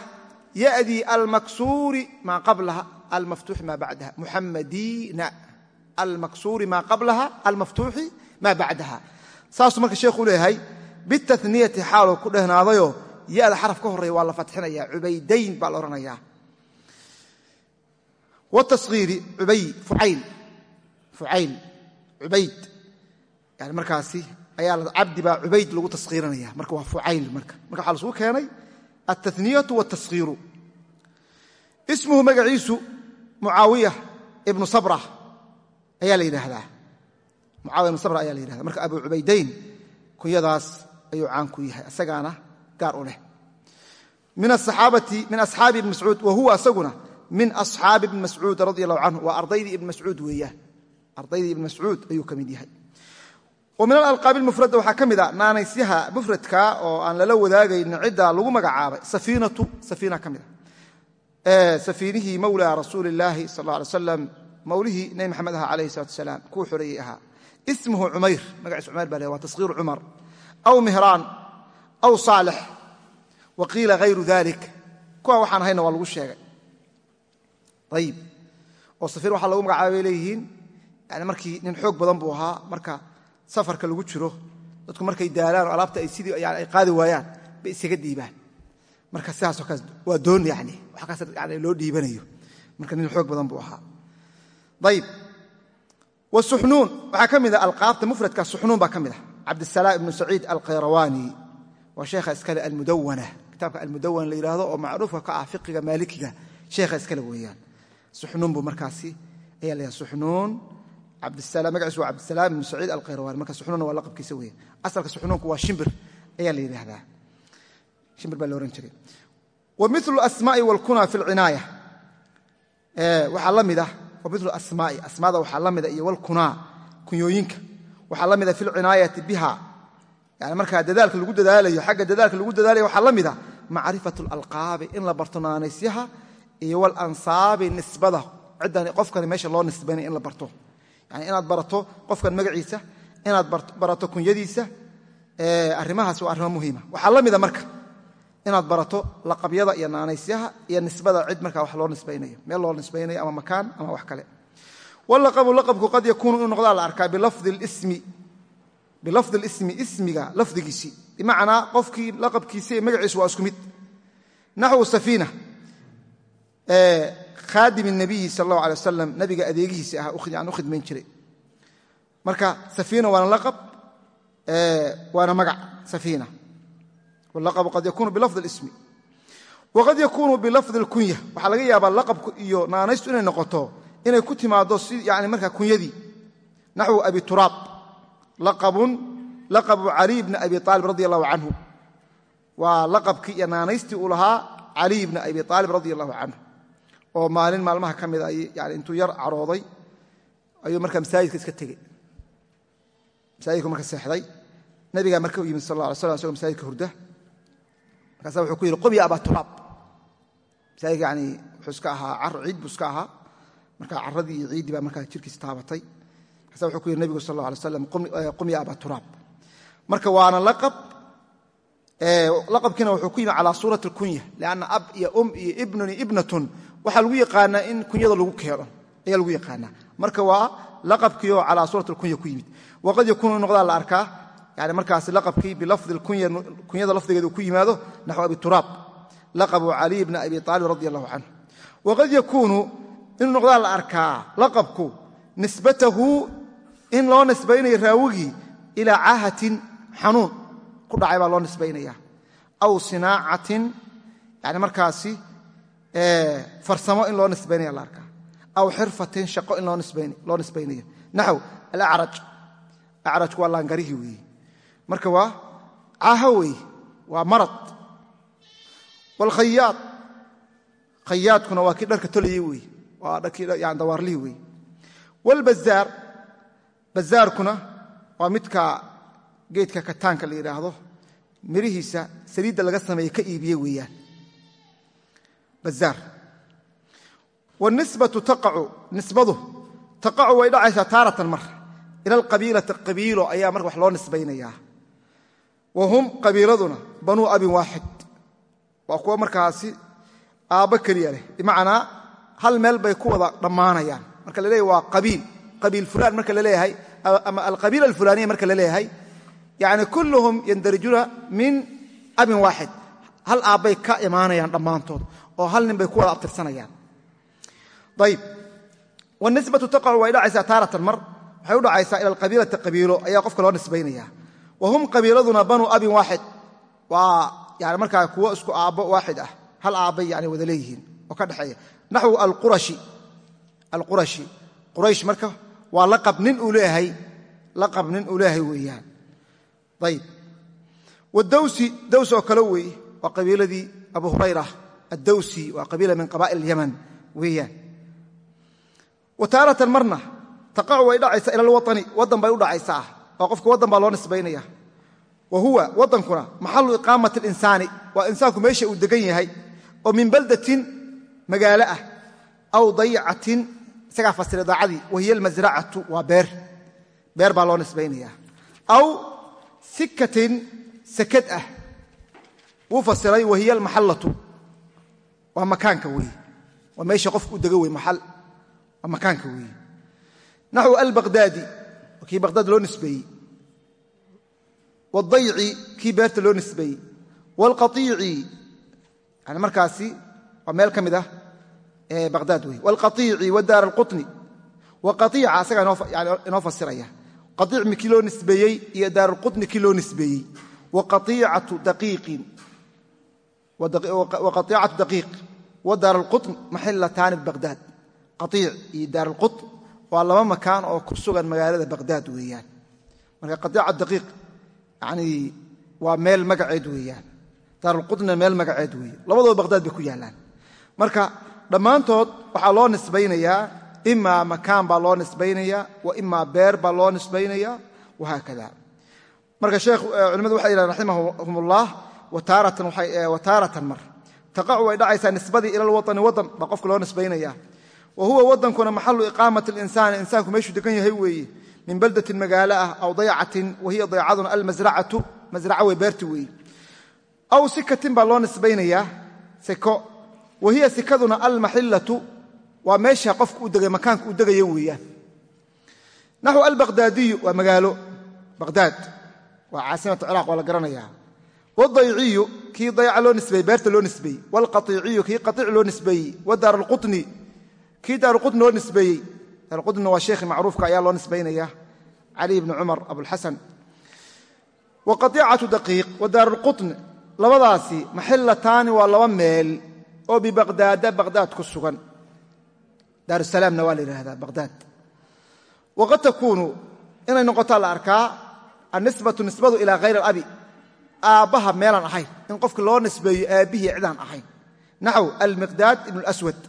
yadii almaksuuri maa qablaha almaftuuxi maa bacdaha muxamadiina almaksuuri maa qablaha almaftuuxi maa bacdaha. Saasuu marka sheekhu leeyahay bitaniyati xaaluu ku dhehnaadayoo yada xaraf ka horreeya waa la fatxinaya cubaydayn baa la odhanayaa wtashiiri ubay fucayl fucayl cubayd yani markaasi ayaa cabdi baa cubayd lagu taskhiirinaya marka waa fucayl marka. Marka waxaa lasugu keenay altaniyatu wاtaskhiiru ismuhu magaciisu mucaawiya ibnu sabra ayaa la yidhaahdaa. Mucaawiya ibnu sabra ayaa la yidhahda marka abu ayuu caan ku yahay isagaana gaar u leh. Min asxaabi ibn mascuud wa huwa asaguna min asxaabi ibn mascuud radi allahu canhu waa ardaydii ibn mascuud weeyaan ardaydii ibn mascuud ayuu ka mid yahay. Min alalqaabi mufrada waxaa ka mid a naanaysyaha mufradka oo aan lala wadaagaynin cidda lagu magacaabay safiinatu safiina ka mid a safiinihii mawlaa rasuuli sal alla alay slam mawlihii nebi maxamed aha alayhi salatu asalaam kuu xoreeyey ahaa. Ismuhu cumayr magaciis cumayr baa le waa taskhiiru cumar aw mihraan aw saalix wa qiila hayru dalik kuwa waxaan ahayna waa lagu sheegay. Ayib oo safiir waxaa lagu magacaaba bay leeyihiin. Yani markii nin xoog badan buu ahaa marka safarka lagu jiro dadku markay daalaan oo alaabta ay sidii ay qaadi waayaan bay isaga dhiibaan. Marka sidaasoo kaas waa doon yani wax kaas yani loo dhiibanayo. Marka nin xoog badan buu ahaa. Ah cabdisalaam ibnu saciid alkhayrawaani waa sheekha iskale almudawana kitaabka almudawan la yidhaahdo oo macruufka ka ah fiqiga maalikiga sheekha iskale weeyaan. Suxnuun buu markaasi ayaa la yidhahda suxnuun magaciisu waa cabdisalaam ibnu saciid alkhayrawaani marka suxnuunna waa laqabkiisa weeyaan. Asalka suxnuunku waa shimbir ayaa la yidhaahdaa shimbir baa la ohan jiray. Wa milu asmaai walkuna fi lcinaaya waxaa la waxaa la mida fi lcinaayati biha. Yani markaa dadaalka lagu dadaalayo xagga dadaalka lagu dadaalayo waxaa la mida macrifat alalqaabi in la barto naanaysyaha iyo walansaabi nisbada. Ciddan qofkani meesha loo nisbaynaya in la barto. Yani inaad barato qofkan magaciisa inaad barato kunyadiisa arrimahaas waa arrimo muhiima. Waxaa la mida marka inaad barato laqabyada iyo naanaysyaha iyo nisbada. Cid markaa wax loo nisbaynayo meel loo nisbaynayo ama makaan ama wax kale walaqabu laqabku qad yakuunu inuu noqdaa la arkaa bilafdi lismi ismiga lafdigiisii bimacnaa qofkii laqabkiisa iyo magaciisu waa isku mid. Naxwu safiina khaadim nabiyi sal allahu alay wasalam nabiga adeegihiisa ah aan u khidmayn jiray. Marka safiina waana laqab waana magac safiina. Wlaqabu qad yakunu bilafdi lismi waqad yakunu bilafdi lkunya waxaa laga yaabaa laqabku iyo naanaystu inay noqoto inay ku timaado si yani markaa kunyadii. Naxwu abi turaab laqabu caliy bni abi aalib radi allahu canhu waa laqabkii iyo naanaystii uu lahaa caliy bni abi aalib radi allahu canhu oo maalin maalmaha ka mida yani intuu yar carooday ayuu markaa masaajidka iska tegey. Masaajidku marka seexday. Nabigaa marka u yimid sal la alay slam masaajidka hurda. Markaasa wuxuu ku yidhi qum ya aba turaab. Masaajidka yani wuxuu ahaa car buu iska ahaa marka carradii iyo ciiddii baa markaa jirkiis taabatay. Markaasa wuxuu ku yidhi nebigu sal alla slam qum ya aba turaab. Marka waana laqab laqabkiina wuxuu ku yimi calaa suurati alkunya lianna ab iyo um iyo ibnun iyo ibnatun. Waxaa lagu yaqaanaa in kunyada lagu keeno ayaa lagu yaqaanaa. Marka waa laqabkiioo calaa suurati alkunya ku yimid. Waqad yakuunu noqdaa la arkaa yani markaasi laqabkii bilafdi kunyada lafdigeeda ku yimaado naxw abi turaab. Laqabu caliy bni abi aalib radi allahu canhu. Waqad yakuunu inuu noqdaa la arkaa laqabku nisbatahu in loo nisbaynayo raawigii ilaa caahatin xanuun ku dhacay baa loo nisbaynaya. Aw sinaacatin yani markaasi farsamo in loo nisbaynaya la arkaa. Aw xirfatin shaqo in loo nisbaynayo naxw alacraj. Acrajku waa laangarihii weeye. Marka waa caaho wey waa marad. Wاlkhayaad khayaadkuna waa kii dharka waa dharkii dawaarlihii wey wاlbazaar bazaarkuna waa midka geedka kataanka la yidhaahdo mirihiisa saliidda laga sameeye ka iibiye weeyaan. Bazaar. Wاnisbatu taqacu nisbadu. Taqacu way dhacaysaa taaratan mar. Ila alqabiilati qabiilo ayaa marka wax loo nisbaynayaa. Wa hum qabiiladuna banuu abin waaxid waa kuwa markaasi aabbo keliya leh. Bimacnaa hal meel bay ku wada dhammaanayaan. Marka la leeyahy waa qabiil. Qabiil fulaan marka la leeyahay ama alqabiila alfulaaniya marka la leeyahay yani kulluhum yandarijuuna min abin waaxid. Hal aabbay ka imaanayaan dhammaantood oo hal nin bay ku wada abtirsanayaan. Ayb wnisbatu taqacu way dhacaysaa taaratan mar. Waxay u dhacaysaa ila alqabiilati qabiilo ayaa qofka loo nisbaynaya. Wa hum qabiiladuna banuu abin waaxid. Waa yani markaa kuwo isku aabbo waaxid ah. Hal aabbay yani wada leeyihiin oo ka dhexeeya naxwu alqurashi. Quraysh marka waa laqab nin uu leeyahay weeyaan. Ayb wadawsi daws oo kale weeye waa qabiiladii abu hurayra addawsi waa qabiila min qabaa'il yaman weeyaan. Wa taaratan marna taqacu way dhacaysaa ila alwaطani waddan bay u dhacaysaa. Oo qofka waddan baa loo nisbaynaya. Wa huwa waddankuna maxalu iqaamati اlinsaani waa insaanku meesha uu degan yahay oo min baldatin magaalo ah aw daycatin isagaa fasira daacadii wahiya almasracatu waa beer. Beer baa loo nisbaynaya aw sikatin sakad ah wuu fasiray wahiya almaxallatu waa makaanka weeye waa meesha qofku u dega wey maxal waa makaanka weeye naxwu albaqdaadi kii baqhdaad loo nisbeeyey. Waaldayci kii beerta loo nisbeeyey. Waalqaiici yani markaasi waa meel ka mid ah baqhdaad wey waalqaiici wadaar alqutni. Wa qaiica asagaa inoo fasiraya. Qaiic kii loo nisbeeyey iyo daar alqutni kii loo nisbeeyey waqaiicatu daqiiq. Wa daar alqutn maxillataani baqhdaad qaiic iyo daar alqutn waa laba makaan oo ku sugan magaalada baqhdaad weeyaan. Marka qaiica daqiiq yani waa meel magaceed weeyaan. Daarulqutna meel magaceed weeye labadaba baqhdaad bay ku yaallaan marka dhammaantood waxaa loo nisbaynayaa imaa makaan baa loo nisbaynayaa wa imaa beer baa loo nisbaynayaa wahaakada marka sheekh culimadu waxay yidhahen raximahum ullah wataaratan mar. Taqacu way dhacaysaa nisbadii ila lwaطani wadan baa qofka loo nisbaynaya wa huwa wadankuna maxalu iqaamati اlinsaani insaanku meeshuu degan yahay weeye min baldatin magaalo ah aw daycatin wa hiya daycaduna almasracatu masraca wey beerti weeye aw sikatin baa loo nisbaynayaa siko wa hiya sikaduna almaxillatu waa meesha qofka makaanka u degaya weeyaan. Naxw albaqhdaadiyu waa magaalo. Baqhdaad waa caasimatu ciraaq waa la garanayaa. Wdayciyu kii dayca loo nisbeeyey beerta loo nisbeeyey wlqaiiciyu kii qaiic loo nisbeeyey wadaar alquni kii daaruqutni loo nisbeeyey daaruqutnina waa sheekhi macruufka ayaa loo nisbaynaya. Cali bni cumar abulxasan wa qaiicatu daqiiq wa daarulqutn labadaasi maxillataani waa laba meel oo bibaqdaada baqhdaad ku sugan. Daarusalaamna waa la yidhaahdaa baqhdaad waqad takuunu inay noqotaa la arkaa annisbatu nisbadu ilaa hayr alabi. Aabbaha meelaan ahayn in qofka loo nisbeeyo aabbihii cidaan ahayn. Naxw almiqdaad ibn اlswad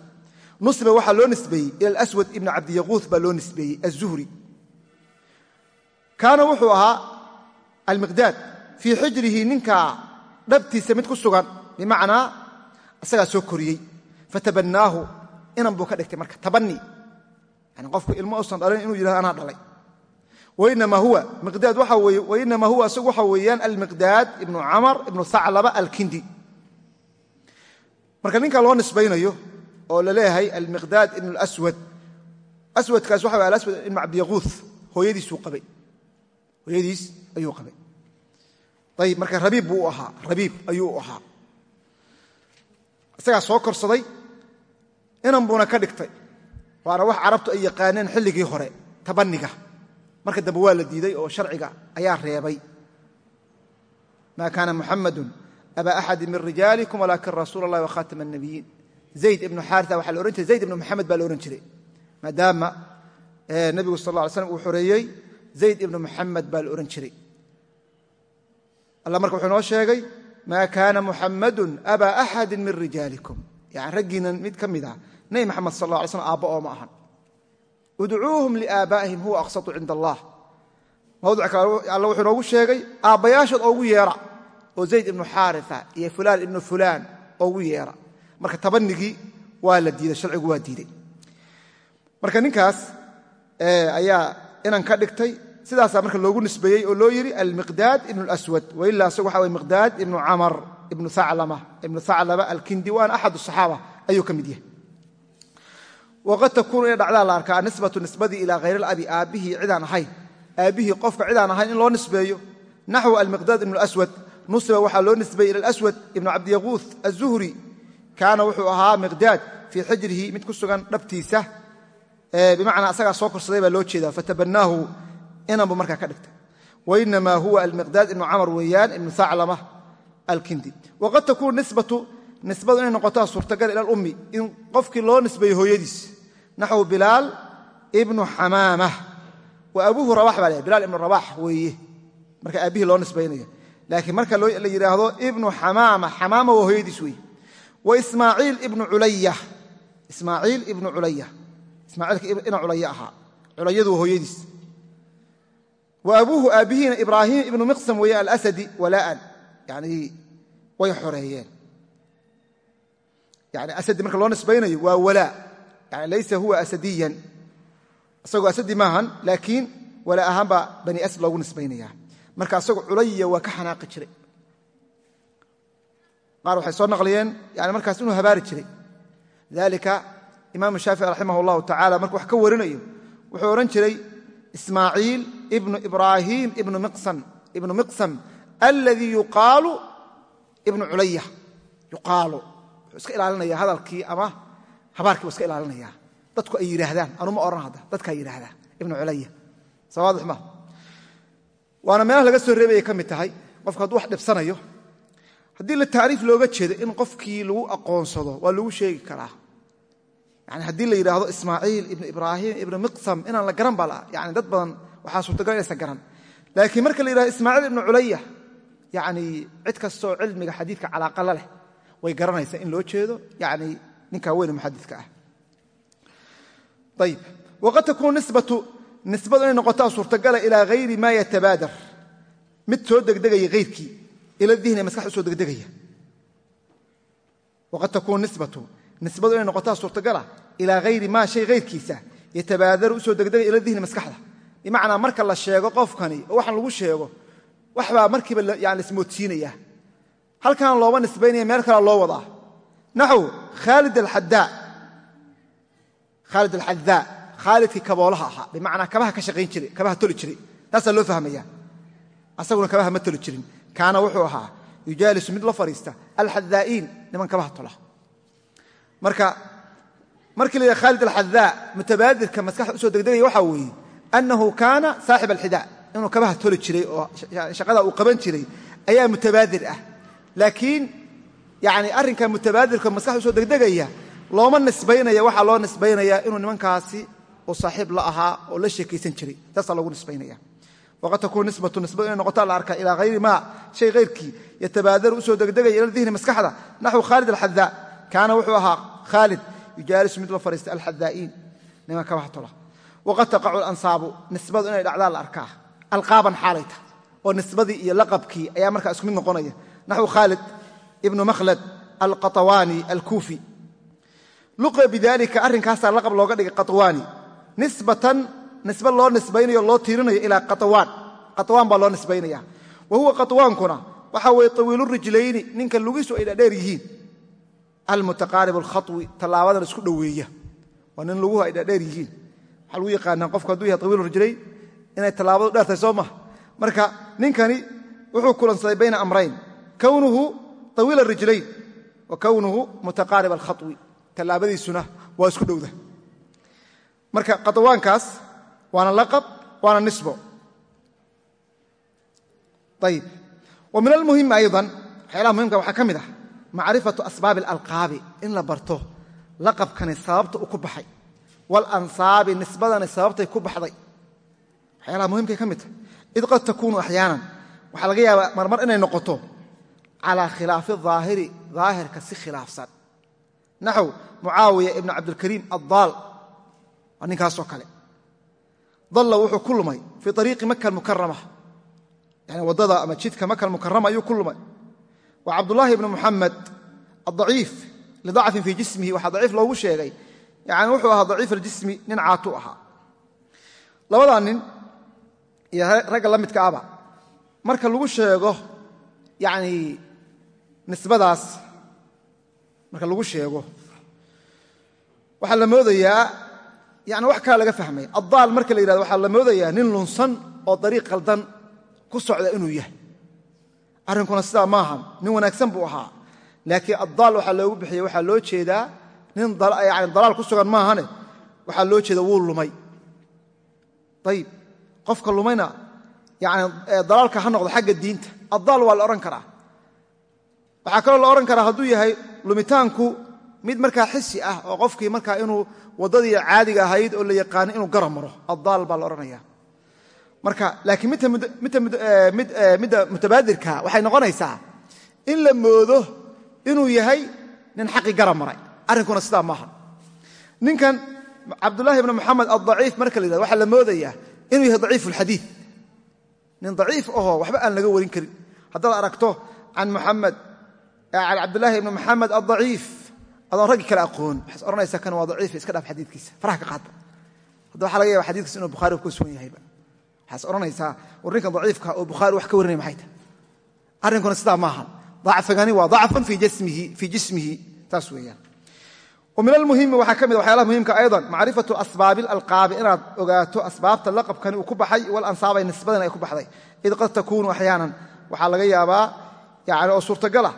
nusba waxaa loo nisbeeyey ila alswad ibn cabdiyaquuth baa loo nisbeeyey aلzuhri kaana wuxuu ahaa almiqdaad fii xijrihi ninkaa dhabtiisa mid ku sugan bimacnaa isagaa soo koriyey. Fatabannaahu inan buu ka dhigtay marka tabani yani qofku ilmo usan dhalin inuu yidhahdo anaa dhalay. Wainama huwa miqdaad waxa weeye wainama huwa isagu waxa weeyaan almiqdaad ibnu camar ibnu haclaba alkindi. Marka ninka loo nisbaynayo oo la leeyahay almiqdaad ibnu اlaswad aswadkaas waxa way alaswad ibnu cabdiyaquuth hooyadiisuu qabay. Hooyadiis ayuu qabay. Ayib marka rabiib buu u ahaa rabiib ayuu u ahaa isagaa soo korsaday inan buuna ka dhigtay waana wax carabtu ay yaqaaneen xilligii hore tabaniga marka dambe waa la diiday oo sharciga ayaa reebay maa kaana muxamadu aba axadi min rijaalikum walaakin rasuul اllahi wakhatama الnabiyiin zayd ibnu xaaria waxa la ohan jiray zayd ibnu maxamed baa la ohan jiray maadaama nebigu sal lla alay slam uu xoreeyey zayd ibnu muxamed baa la ohan jiray alla marka wuxuu noo sheegay maa kaana muxamadu aba axadi min rijaalikum. Yani raggiina mid ka mid ah. Nebi maxamed sal la alay slam aabba oo ma ahan. Udcuuhum liaabaa'ihim huwa aqsatu cinda allah. Mawduc kale alla wuxuu noogu sheegay aabbayaashood oogu yeera oo zayd ibnu xaaria iyo fulaan ibnu fulaan oogu yeera. Marka tabanigii waa la diiday sharcigu waa diiday. Marka inan ka dhigtay sidaasaa marka loogu nisbeeyey oo loo yidhi almiqdaad ibnu lswad wailaa isagu waxa w miqdaad ibnu camar ibnu aclaba alkindi waana axad asaxaaba ayuu ka mid yahay. Waqad takuunu inay dhacdaa la arkaa anisbatu nisbadii ilaa hayr alabi aabbihii cidaan ahayn. Aabbihii qofka cidaan ahayn in loo nisbeeyo. Naxwu almiqdaad ibnu aswad nusiba waxaa loo nisbeeyey ila aswad ibnu cabdiyaquuth azuhri kaana wuxuu ahaa miqdaad fii xijrihi mid ku sugan dhabtiisa. Bimacnaa asagaa soo korsaday baa loo jeeda fatabanaahu inanbu markaa ka dhigtay. Wainamaa huwa almiqdaad ibnu camar weeyaan ibnu aclama alkindi. Waqad takuunu nisbatu nisbadu inay noqotaa suurtagal ila alummi in qofkii loo nisbeeyo hooyadiis. Naxwu bilaal ibnu xamaamah wa abuuhu rabax baa leh bilaal ibnu rabax weeye. Marka aabbihii loo nisbaynayo laakiin marka la yidhaahdo ibnu xamaama xamaama waa hooyadiis weeye. Wa ismaaciil ibnu culaya ismaaciil ibnu culaya ismaaciilka ina culaya ahaa. Culayadu waa hooyadiis wa abuuhu aabbihiina ibraahim ibnu miqsam weeye alasadi walaa'an yani way xoreeyeen yani asadi marka loo nisbaynayo waa walaa yani laysa huwa asadiyan isagoo asadi maahan laakiin walaa ahaan baa bani asad loogu nisbaynaya marka asagoo culaya waa ka xanaaqi jiray qaar waxay soo naqliyeen yani markaas inuu habaari jiray dalika imaamu shaafici raximah اllahu tacala markuu wax ka warinayo wuxuu odhan jiray ismaaciil ibnu ibraahim ibnu miqsam aladii yuqaalu ibnu culaya yuqaalu wuxuu iska ilaalinaya hadalkii ama habaarkii buu iska ilaalinaya. Dadku ay yidhaahdaan anuma odhan hadda dadkaa yidhaahdaa ibnu culaya sawaadix ma waana meelaha laga soo reebaya ka mid tahay qofku hadduu wax dhibsanayo haddii la tacriif looga jeedo in qofkii lagu aqoonsado waa lagu sheegi karaa. Yani haddii la yidhaahdo ismaaciil ibnu ibraahim ibnu miqsam inaan la garan baa yani dad badan waxaa suurtagal inaysan garan. Laakiin marka la yidhahdo ismaaciil ibnu culaya yani cid kastoo cilmiga xadiidka calaaqala leh way garanaysaa in loo jeedo yani ninkaa weyne muxadidka ah. Ayb waqad takuunu nisbatu nisbadu inay noqotaa suurtagala ilaa hayri maa yatabaadar. Mid soo degdegaya hayrkii ila dihni maskaxda u soo degdegaya. Waqad takuunu nisbatu nisbadu inay noqotaa suurtagala ilaa hayri maa shay hayrkiisa yatabaadaru u soo degdegaya ila dihni maskaxda bimacnaa marka la sheego qofkani oo waxaan lagu sheego waxbaa markiiba yani ismoodsiinaya. Halkan looma nisbaynaya meel kalea loo wadaa. Naxw khaalid alxadaa khaalid alxadaa khaalidkii kaboolaha ahaa. Bimacnaa kabaha ka shaqayn jiray kabaha toli jiray. Taasaa loo fahmaya. Asaguna kabaha ma toli jirin. Kaana wuxuu ahaa yujaalisu mid la fadhiista alxadaa'iin niman kabaha tola marka markii la yidhaha khaalid alxadaa mutabaadirka maskaxda u soo degdegaya waxaa weeye annahu kaana saaxib alxidaa inuu kabaha toli jiray oo shaqada uu qaban jiray ayaa mutabaadir ah laakiin yani arrinka mutabaadirka maskaxda u soo degdegaya looma nisbaynaya waxaa loo nisbaynaya inuu nimankaasi uu saaxiib la ahaa oo la sheekaysan jiray taasaa lagu nisbaynaya waqad takuun nisbatu nisbadu inay noqotaa la arkaa ilaa hayri maa shay hayrkii yatabaadaru u soo degdegaya ila dihni maskaxda naxwu khaalid alxadaa kaana wuxuu ahaa khaalid yujaalisu mid la fadhiista alxadaa'iin niman kabaha tola waqad taqacu alansaabu nisbadu inay dhacdaa la arkaa alqaaban xaalayta oo nisbadii iyo laqabkii ayaa markaa isku mid noqonaya naxwu khaalid ibnu makhlad alqatawaani alkuufi luqiya bidalika arrinkaasaa laqab looga dhigay qatwaani nisbatan nisbe loo nisbaynayo loo tiirinayo ilaa qaawaan qaawaan baa loo nisbaynaya wa huwa qatwaankuna waxa weye tawiilu rijlayni ninka lugisu ay dhadheer yihiin almutaqaarib alkhawi tallaabadan isku dhoweeya waa nin luguhu ay dhadheer yihiin waxaa lagu yaqaanaa qofku hadduu yahay tawiilu rijlayn inay tallaabadu dheertahay soo maha marka ninkani wuxuu kulansaday bayna amrayn. Kownuhu tawiila rijlayn wa kownuhu mutaqaarib alkhawi tallaabadiisuna waa isku dhowda. Marka qatawaankaas waana laqab waana nisbo. Ayib wa min almuhimi ayضan waxyaalaha muhimka waxaa ka mid ah macrifatu asbaabi alalqaabi in la barto laqabkani ku baxay walansaabi nisbadani sababtay ku baxday. Waxyaalaha muhimkay ka mid tahay id qad takuunu axyaanan waxaa laga yaabaa marmar inay noqoto calaa khilaafi aahiri daahirka si khilaafsan. Naxw mucaawiya ibn cabdilkariim addaal waa ninkaasoo kale. Dalla wuxuu ku lumay fii ariiqi maka mukarama yani waddada ama jidka maka mukarama ayuu ku lumay. Wa cabdullaahi ibnu muxamed addaciif lidacfin fii jismihi waxaa daciif loogu yani wuxuu ahaa daciif aljismi nin caatu ahaa. Labadaa nin iyo ragga la midka aba. Marka lagu sheego yani nisbadaas marka lagu sheego waxaa la moodayaa yani wax kala laga fahmay. Addaal marka la yidhahdo waxaa la moodayaa nin lunsan oo dariiq qaldan ku socda inuu yahay. Arrinkuna sidaa maaha nin wanaagsan buu ahaa. Laakiin addaal waxaa loogu bixiyey waxaa loo jeedaa nin dalaal ku sugan maahane waxaa loo jeeda wuu lumay. Ayib qofka lumayna dalaalka ha noqdo xagga diinta. Addaal waa la odhan karaa. Waxaa kaloo la odhan karaa hadduu yahay lumitaanku mid markaa xisi ah oo qofkii markaa inuu waddadii caadiga ahayd oo la yaqaano inuu gara maro. Addaal baa la odhanaya marka laakiin midda mutabaadirka waxay noqonaysaa in la moodo inuu yahay nin xaqii gara maray arrinkuna sidaa maaha ninkan cabdullaahi ibn moxamed addaciif marka la yidhahdo waxaa la moodayaa inuu yahay daciif alxadiid nin daciif ahoo waxba aan laga warin karin. Haddaad aragto muxamed can cabdulaahi ibni moxamed addaciif adoon raggi kale aqoon. Waxaad odhanaysaa kan waa daciif iska dhaaf xadiidkiisa. Faraha ka qaada hadda waxa laga yaba xadidkiisa inuu bukhari ku sugan yahayba waxaas odhanaysaa war ninkan daciifka oo bukhaari wax ka warinaya maxay tahay arrinkuna sidaa maaha dacfigani waa dacfun fii jismihi. Taas weeyaan min almuhimi waxaa ka mid waxyaalaha muhimka ayضan macrifatu asbaabi اlalqaabi inaad ogaato asbaabta laqabkani uu ku baxay walansaabay nisbadan ay ku baxday. Id qad takuunu axyaanan waxaa laga yaabaa yani oo suurtagala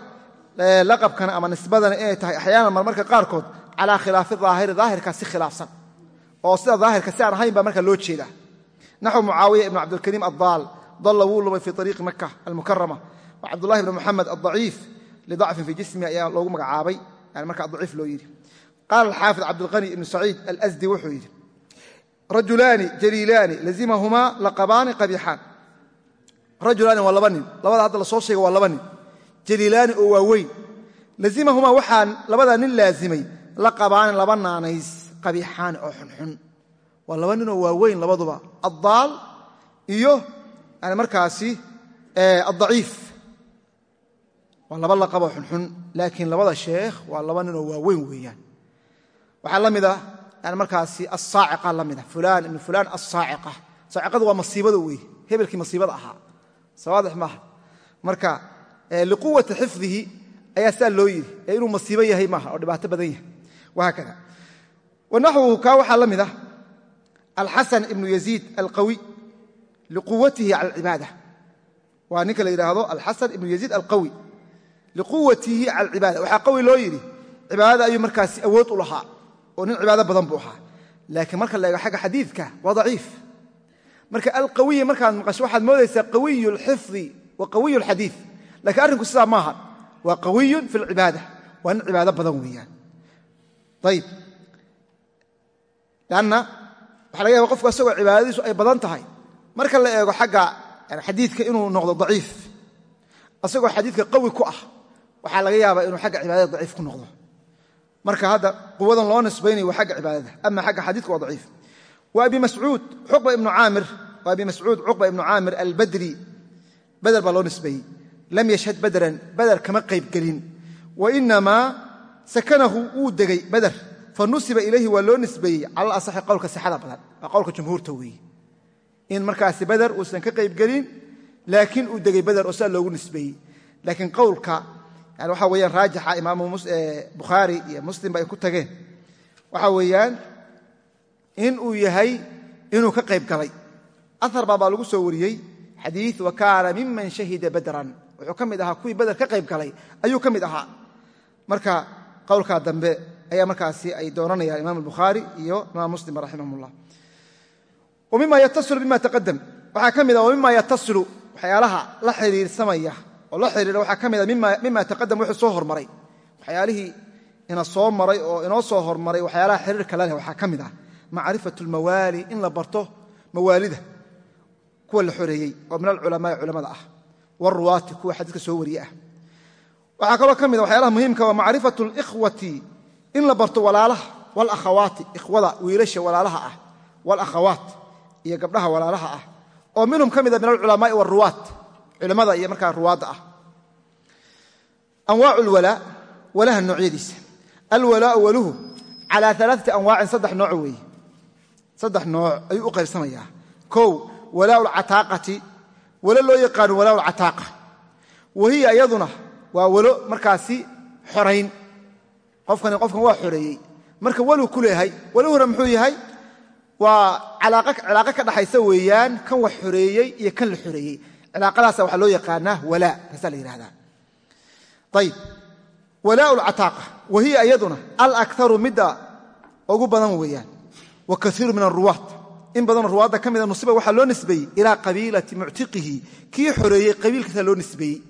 laqabkana ama nisbadani inay tahay axyaanan marmarka qaarkood calaa khilaafi aahiri daahirka si khilaafsan. Oo sida daahirka si aan ahayn baa marka loo jeeda naxw mucaawiya ibn cabdilkariim addaal dalla wuu lumay fii ariiqi maka almukarama wa cabdullahi ibn moxamed addaciif lidacfin fii jismi ayaa loogu magacaabay yani markaa daciif loo yidhi qaala alxaafid cabdilqani ibnu saciid alasdi wuxuu yidhi rajulaani jaliilaani lazimahumaa laqabaani qabiixaan rajulaani waa laba nin labada hadda la soo sheega waa laba nin jaliilaani oo waaweyn lazimahumaa waxaa labadaa nin laazimay laqabaani laba naanays qabiixaani oo xunxun waa laba ninoo waaweyn labaduba addaal iyo yani markaasi addaciif waa laba laqaboo xunxun laakiin labada sheekh waa laba ninoo waaweyn weeyaan waxaa la mida yani markaasi asaaciqa la mida fulaan ibnu fulaan asaaciqa saaciqadu waa masiibada weeye hebelkii masiibada ahaa. Sawaadix maaha. Marka liquwati xifdihi ayaa saa loo yidhi. Ee inuu masiibo yahay maaha oo dhibaato badan yahay. Wahaakada wanaxwuhu kaa waxaa la mid ah alxasan ibnu yaziid alqawiy liquwatihi cala alcibaada. Waa ninka la yidhaahdo alxasan ibnu yaziid alqawi. Liquwatihi cala alcibaada. Waxaa qawi loo yidhi cibaadada ayuu markaasi awood u lahaa oo nin cibaado badan buu ahaa. Laakiin marka la eego xagga xadiidka waa daciif. Marka alqawiyi markaad maqasho waxaad moodaysaa qawiyu alxifdi wa qawiyu alxadiid lakiin arrinku sidaa maaha waa qawiyun fi alcibaada waa nin cibaado badan weeyaan. Ayib lanna waxa laga yaba qofku asagoo cibaadadiisu ay badan tahay. Marka la eego xagga xadiidka inuu noqdo daciif. Asagoo xadiidka qawi ku ah waxaa laga yaabaa inuu xagga cibaadada daciif ku noqdo marka hadda quwadan loo nisbaynayo waa xagga cibaadada ama xagga xadiidka waa daciif. Wa abi mascuud cuqba ibnu caamir albadri. Beder baa loo nisbeeyey lam yashhad badran bader kama qaybgelin wa inamaa sakanahu wuu degay bader fa nusiba ilayhi waa loo nisbeeyey cala asaxi qowlka sixada badan. Waa qowlka jumhuurta weeye. In markaasi bader uusan ka qaybgelin laakiin uu degay bader oo saa loogu nisbeeyey laakiin qowlka yani waxaa weyaan raajixa imaamu bukhaari iyo muslimba ay ku tageen. Waxaa weeyaan in uu yahay inuu ka qayb galay. Ahar baa baa lagu soo wariyey. Xadiid wa kaana miman shahida badran. Wuxuu ka mid ahaa kuwii bader ka qayb galay. Ayuu ka mid ahaa. Marka qowlkaa dambe ayaa markaasi ay doonanayaan imam albukhaari iyo imaam muslim raximah ullah wa mima yatasilu bima taqadam waxaa ka mid a wa mima yatasilu waxyaalaha la xiriirsamaya oo la xiriira waxaa ka mid a mima taqadam wuxuu soo hormaray. Waxyaalihii ina soo maray oo inoo soo hormaray waxyaalaha xiriirka laleh waxaa ka mid ah macrifat lmawaali in la barto mawaalida kuwa la xoreeyey oo min alculamaai culamada ah. Wruwaati kuwa xadiiska soo wariye ah. Waxaa kaloo ka mid a waxyaalaha muhiimka ah waa macrifat اlikhwati in la barto walaalaha wlakhawaati ikhwada wiilasha walaalaha ah walakhawaat iyo gabdhaha walaalaha ah. Oo minhum ka mid a min alculamaai wruwaat culimada iyo markaa ruwaadda ah. Anwaacu lwalaa walaha noocyadiisa. Alwalaau waluhu calaa alaaati anwaacin saddex nooc weeye. Saddex nooc ayuu u qaybsamayaa. Kow walaa lcataaqati walo loo yaqaano walaa lcataaqa wahiya iyaduna waa walo markaasi xorayn. Qofkani qofkan waa xoreeyey. Marka waluu ku leehay waluhuna muxuu yahay? Waa calaaqo ka dhaxaysa weeyaan kan wax xoreeyey iyo kan la xoreeyey cilaaqadaasa waxaa loo yaqaanaa walaa kaasaa la yidhahdaa ayib walaa lcataaqa wahiya iyaduna alakharu midda ugu badan weeyaan. Wa kaiiru min aruwaat in badanoo ruwaadda ka mida nusiba waxaa loo nisbeeyey ilaa qabiilati muctiqihi. Kii xoreeyey qabiilkiisa loo nisbeeyey.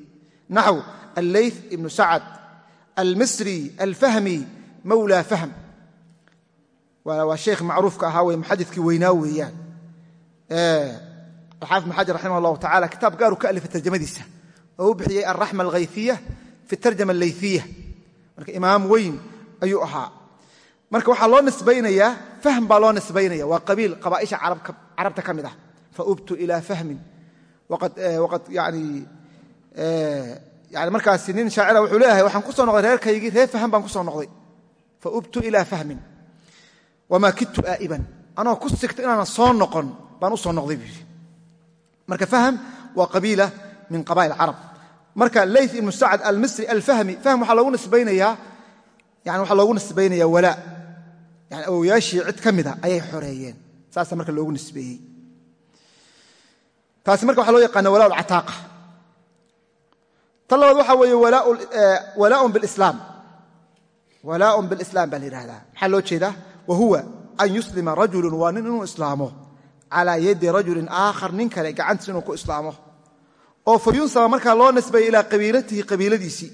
Naxw alleyth ibnu sacad almisri alfahmi mawla fahm. Waa sheekh macruufka ahaa wey muxadikii weynaa weeyaan alxaafid ibn xajar raximah allahu tacala kitaab gaaru ka alifay tarjamadiisa. Oo u bixiyey alraxma alghayfiya fi tarjama alleyfiya marka imaam weyn ayuu ahaa. Marka waxaa loo nisbaynayaa fahm baa loo nisbaynaya. Waa qabiil qabaaisha carabta ka mid ah. Faubtu ila fahmin. Waqad yani markaasi nin shaacira wuxuu leeyahay waxaan ku soo noqday reerkaygii reer faham baan ku soo noqday. Faubtu ila fahmin. Wamaa kidtu aa'iban. Anoo ku sigta inaanan soo noqon. Baan u soo noqday marka fahm waa qabiila min qabaa'il carab. Marka leyth ibnu sacad almisri alfahmi fahm waxaa loogu nisbaynaya walaa yani awoyaashii cid ka mida ayay xoreeyeen. Saasa marka loogu nisbeeyey. Taasi marka waxaa loo yaqaana walaa lcataaqa tan labaad waxaa weeye walaaun bilislaam. Walaaun bilislaam baa la yidhahdaa maxaa loo jeedaa? Wa huwa an yuslima rajulun waa nin inuu islaamo calaa yadi rajulin aakhar nin kale gacantiis inuu ku islaamo. Oo fa yunsaba markaa loo nisbaya ilaa qabiilatihi qabiiladiisii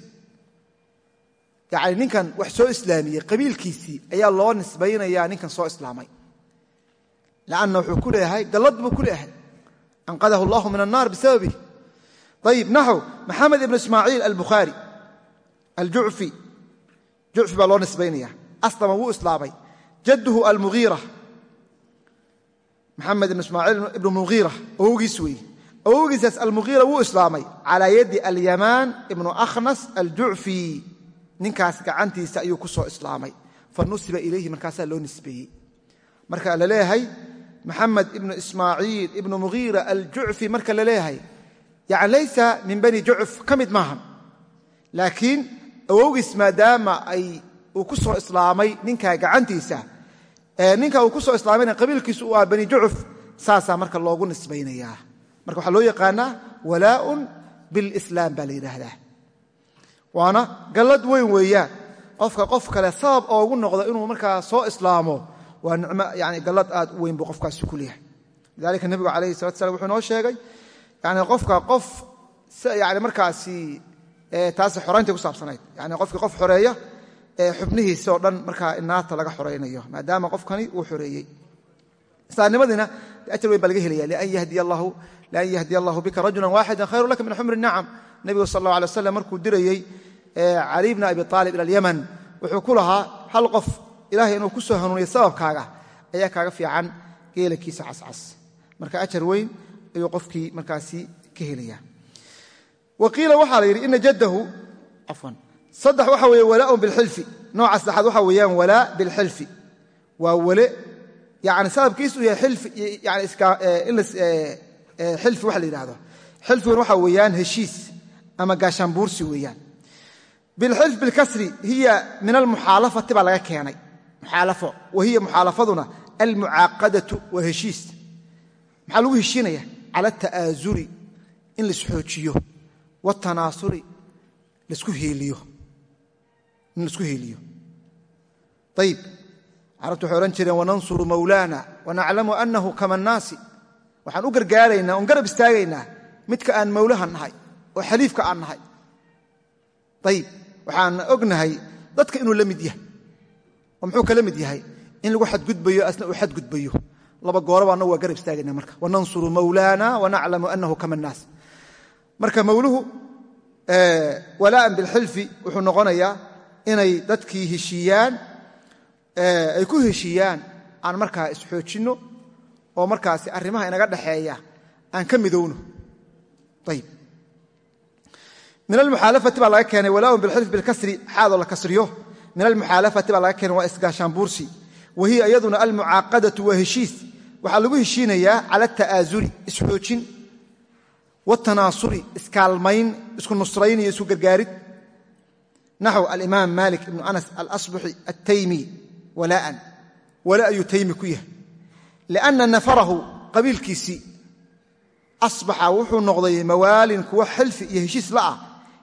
yani ninkan wax soo islaamiyey qabiilkiisii ayaa loo nisbaynayaa ninkan soo islaamay. Lanna wuxuu ku leeyahay gallad buu ku leeyahay. Anqadahu allahu min annaar bisababih ayib naxw maxamed ibnu ismaaciil albukhaari aljucfi jucfi baa loo nisbaynaya aslama wuu islaamay. Jadduhu almugiira maxamed ibn ismaaciil ibnu mugiira awowgiis weeye awowgiisaas almugiira wuu islaamay calaa yadi alyamaan ibnu akhnas aljucfi ninkaas gacantiisa ayuu ku soo islaamay. Fa nusiba ilayhi markaasaa loo nisbeeyey. Marka la leeyahay maxamed ibnu ismaaciil ibnu mugiira aljucfi marka la leeyahay yani laysa min bani jucf ka mid maaha laakiin awowgiis maadaama uu ku soo islaamay ninkaa gacantiisa ninka uu ku soo islaamayna qabiilkiisu uu ah bani jucuf saasaa marka loogu nisbaynayaa marka waxaa loo yaqaanaa walaaun bilislaam baa la yidhaahdaa. Waana gallad weyn weeyaan. Qofka qof kale sabab oogu noqdo inuu markaa soo islaamo waa nicmo yani gallad aad u weyn buu qofkaasi ku leeyahay. Lidalika nebigu calayhi salatu slam wuxuu noo sheegay yani qofka qof yani markaasi taasi xoraynta ku saabsanayd. Yani qofkii qof xoreeya xubnihiisi oo dhan markaa naarta laga xoraynayo maadaama qofkani uu xoreeyey. Islaamnimadiina ajar weyn baa laga helaya lian yahdiya allahu bika rajula waaxida khayru laka min xumri nacam nebigu sal allah alay waslam markuu dirayey cali bna abi aalib ila alyaman wuxuu ku lahaa hal qof ilahay inuu ku soo hanuuniyo sababkaaga ayaa kaaga fiican geelakiisa cascas. Marka ajar weyn ayuu qofkii markaasi ka helaya wa qiila waxaa la yidhi ina jaddahu afwan saddex waxa weeye walaaun bilxilfi. Nooca saddexaad waxa weeyaan walaa bilxilfi. Waa wale yani sababkiisu yahay xilfi yani in xilfi waxa la yidhahdo xilfigun waxa weeyaan heshiis ama gaashaanbuursi weeyaan. Bilxilf bilkasri hiya min almuxaalafati baa laga keenay. Muxaalafo wa hiya muxaalafaduna almucaaqadatu waa heshiis. Maxaa lagu heshiinaya? Cala ata'aazuri in laisxoojiyo watanaasuri lasku heeliyo in la isku heeliyo ayib carabtu waxay odhan jireen wanansuru mawlaana wanaclamu annahu kama annaasi waxaan u gargaaraynaa oon garab istaagaynaa midka aan mawlahan nahay oo xaliifka aan nahay. Ayib waxaan ognahay dadka inuu la mid yahay oo muxuu kala mid yahay? In lagu xadgudbayo asna uu xadgudbayo. Laba gooraba annagu waa garab istaagayna marka. Wanansuru mawlaana wanaclamu annahu kama annaas marka mawluhu walaa'an bilxilfi wuxuu noqonayaa inay dadkii heshiiyaan ay ku heshiiyaan aan markaa isxoojinno oo markaasi arrimaha inaga dhaxeeya aan ka midowno. Ayib min almuxaalafati baa laga keenay walaaun bilxilf bilkasri xaadoo la kasriyo. Min almuxaalafati baa laga keenay waa isgaashaanbuursi wa hiya iyaduna almucaaqadatu waa heshiis. Waxaa lagu heshiinayaa cala ata'aazuri isxoojin. Watanaasuri iskaalmayn isku nusrayn iyo isku gargaarid naxw alimaam malik ibnu anas alasbuxi attaymi walaa'an wala ayuu taymi ku yahay lianna nafarahu qabiilkiisii asbaxa wuxuu noqday mawaalin kuwa xilfi iyo heshiis la ah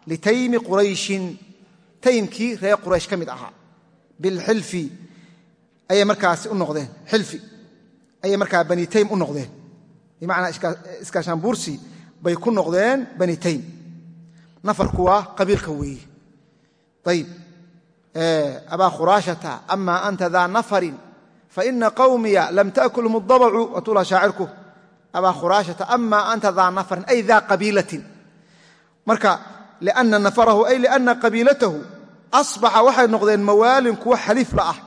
litaymi qurayshin taymkii reer quraysh ka mid ahaa bilxilfi ayay markaasi u noqdeen xilfi ayay markaa bani taym u noqdeen bimacnaa iskaashaanbuursi bay ku noqdeen bani taym nafarku qabiilka weeye abaa khuraashata ama anta daa nafarin faina qawmiya lam ta'kulhum اdabacu watula shaacirku abaa khuraashata ama anta daa nafarin ay daa qabiilatin marka lianna nafarahu ay lianna qabiilatahu asbaxa waxay noqdeen mawaalin kuwa xaliif la ah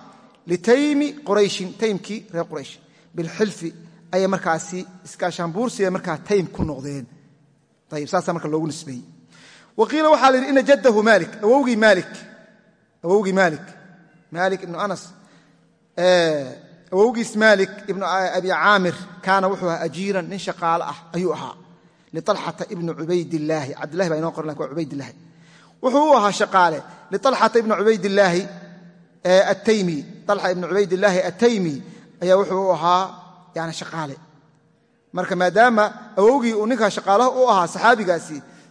litaymi qurayshin taymkii reer quraysh bilxilfi ayay markaasi iskaashaanbuursiga markaa taym ku noqdeen ayib saasaa marka loogu nisbeeyey wa qiila waxaa la yidhi ina jaddahu maalik. Awowgii maalik. Maalik. Ibnu anas. Awowgiis maalik ibnu abi caamir kaana wuxuu ahaa ajiiran nin shaqaale ah ayuu ahaa lialxata ibni cubaydillaahi. Cabdillahi baa inoo qoran laakiin waa cubaydillaahi. Wuxuu u ahaa shaqaale lialxata ibni cubaydillaahi attaymi. Alxa ibni cubaydillaahi attaymi ayaa wuxuu u ahaa yani shaqaale. Marka maadaama awowgii uu ninkaa shaqaalaha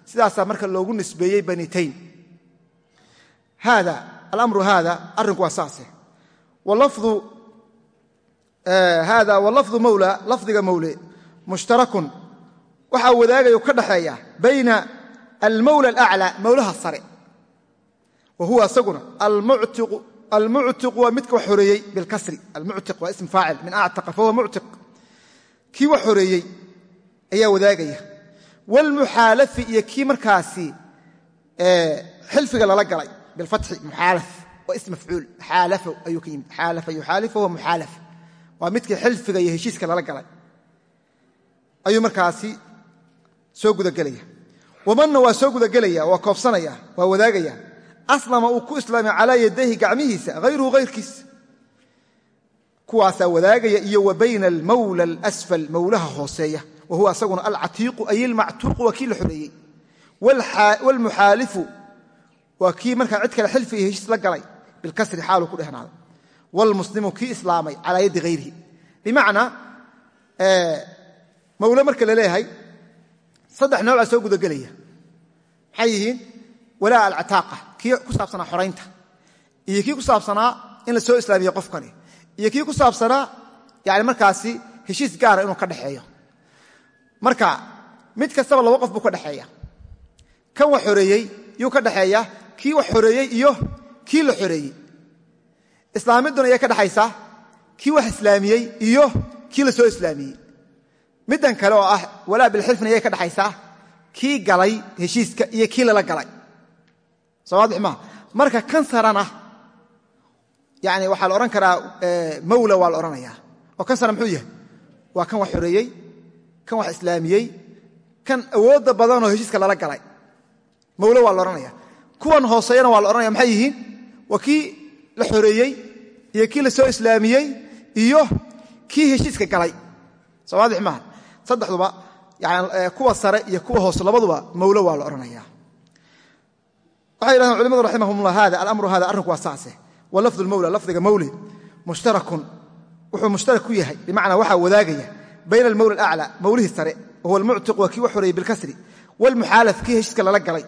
sidaasaa marka loogu nisbeeyey bani taym. Haada alamru haada arrinku waa saase haada walafdu mawla lafdiga mawle mushtarakun. Waxaa wadaagayo ka dhaxeeya bayna almawla alaclى mawlaha sare. Wa huwa isaguna almuctiqu waa midka wax xoreeyey bilkasri. Almuctiq waa ism faacil min actaqa fahuwa muctiq kii wax xoreeyey ayaa wadaagaya wlmuxaalafi iyo kii markaasi xilfiga lala galay bilfatxi muxaalaf waa ism mafcuul xaalafa yuxaalifu wa muxaalaf waa midkii xilfiga iyo heshiiska lala galay ayuu markaasi soo gudagelaya wamanna waa soo gudagelaya waa koobsanaya waa wadaagaya aslama uu ku islaamay calaa yadayhi gacmihiisa hayruhu hayrkiis kuwaasaa wadaagaya iyo wa bayna almawla alasfal mawlaha hooseeya wa huwa asaguna alcatiiqu ay ilmactuuqu waa kii la xoreeyey waalmuxaalifu waa kii markaa cid kale xilfi iyo heshiis la galay bilkasri xaaluu ku dhehnaaday waalmuslimu kii islaamay calaa yaddi hayrihi bimacnaa mawle marka la leeyahay saddex noocaa soo gudagelaya. Maxay yihiin? Walaa alcataaqa kii ku saabsanaa xoraynta iyo kii ku saabsanaa in la soo islaamiye qofkani. Iyo kii ku saabsanaa markaasi heshiis gaara inuu ka dhexeeyo marka mid kastaba laba qof buu ka dhexeeya kan wax xoreeyey yuu ka dhexeeya kii wax xoreeyey iyo kii la xoreeyey islaamidduna ayay ka dhexaysaa kii wax islaamiyey iyo kii la soo islaamiyey. Middan kale oo ah walaa bilxilfna ayay ka dhexaysaa kii galay heshiiska iyo kii lala galay. Soo waadix maaha marka kan sarana yani waxaa la odhan karaa mawla waa la odhanayaa. Oo kan sara muxuu yahay? Waa kan wax xoreeyey kan wax islaamiyey kan awoodda badanoo heshiiska lala galay. Mawle waa la odhanaya kuwan hooseeyana waa la odhanaya maxay yihiin? Waa kii la xoreeyey iyo kii la soo islaamiyey iyo kii heshiiska galay. Soo waadix maaha. Saddexduba yani kuwa sare iyo kuwa hoose labaduba mawle waa la odhanaya waxay yidhahdeen culimadu raximahumullah hada alamru hada arrinku waa saase. Wa lafdu lmawla lafdiga mawle mushtarakun. Wuxuu mushtarak ku yahay bimacnaa waxaa wadaagaya bayna almawla alaclى mawlihii sare wahuwa almuctiq waa kii u xoreeyey bilkasri wاlmuxaalaf kii heshiiska lala galay.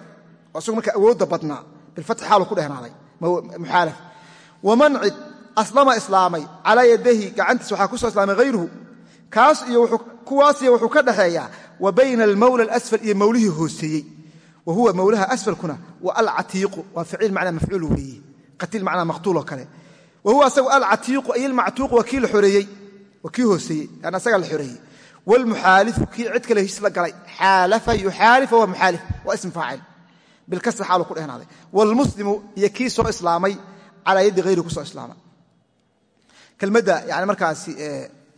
Oo isagu marka awoodda badnaa bilfatxi xaalu ku dhehnaaday muxaalaf. Waman cid aslama islaamay calaa yadayhi gacantiis waxaa ku soo islaamay hayruhu kaas iyo wuxuu ka dhaxeeyaa wa bayna almawla alasfal iyo mawlihii hooseeyey. Wa huwa mawlaha asfalkuna wa alcatiiqu waa ficiil macnaa mafcuul weeye qatiil macnaa maqtuuloo kale. Wa huwa asagu kii hooseeyey yani asagaa la xoreeyey wlmuxaalifu kii cid kale heshiis la galay xaalafa yuxaalifa waa muxaalif waa ism faacil. Bilkasri xaalu ku dhehnaaday wlmuslimu iyo kii soo islaamay calaa yaddi hayri ku soo islaamay. Kelmadda yani markaasi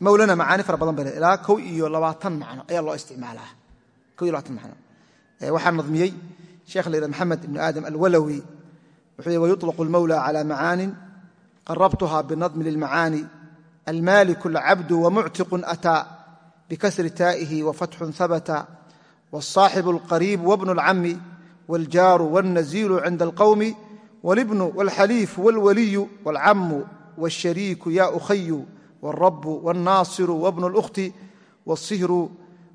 mawlana macaani fara badan bale ilaa kow iyo labaatan macno ayaa loo isticmaalaa. Kow iyo labaatan macno. Waxaa nadmiyey sheekh la yidhah maxamed ibnu aadam alwalawi. Wuxuu yhi wayuطlaqu almawla cala macaanin qarabtuha binadmi lilmacaani almaaliku alcabdu wamuctiqu ataa bkasri taa'ihi wafatxun habata wالصaaxibu اlqariib wabnu اlcami wاljaaru wاlnaziilu cinda اlqowmi wاlibnu wاlxaliifu wاlwaliyu wاlcamu wاlshariiku ya ukhayu wاlrabu wاlnaasiru wabnu اlأkhti wاlsihru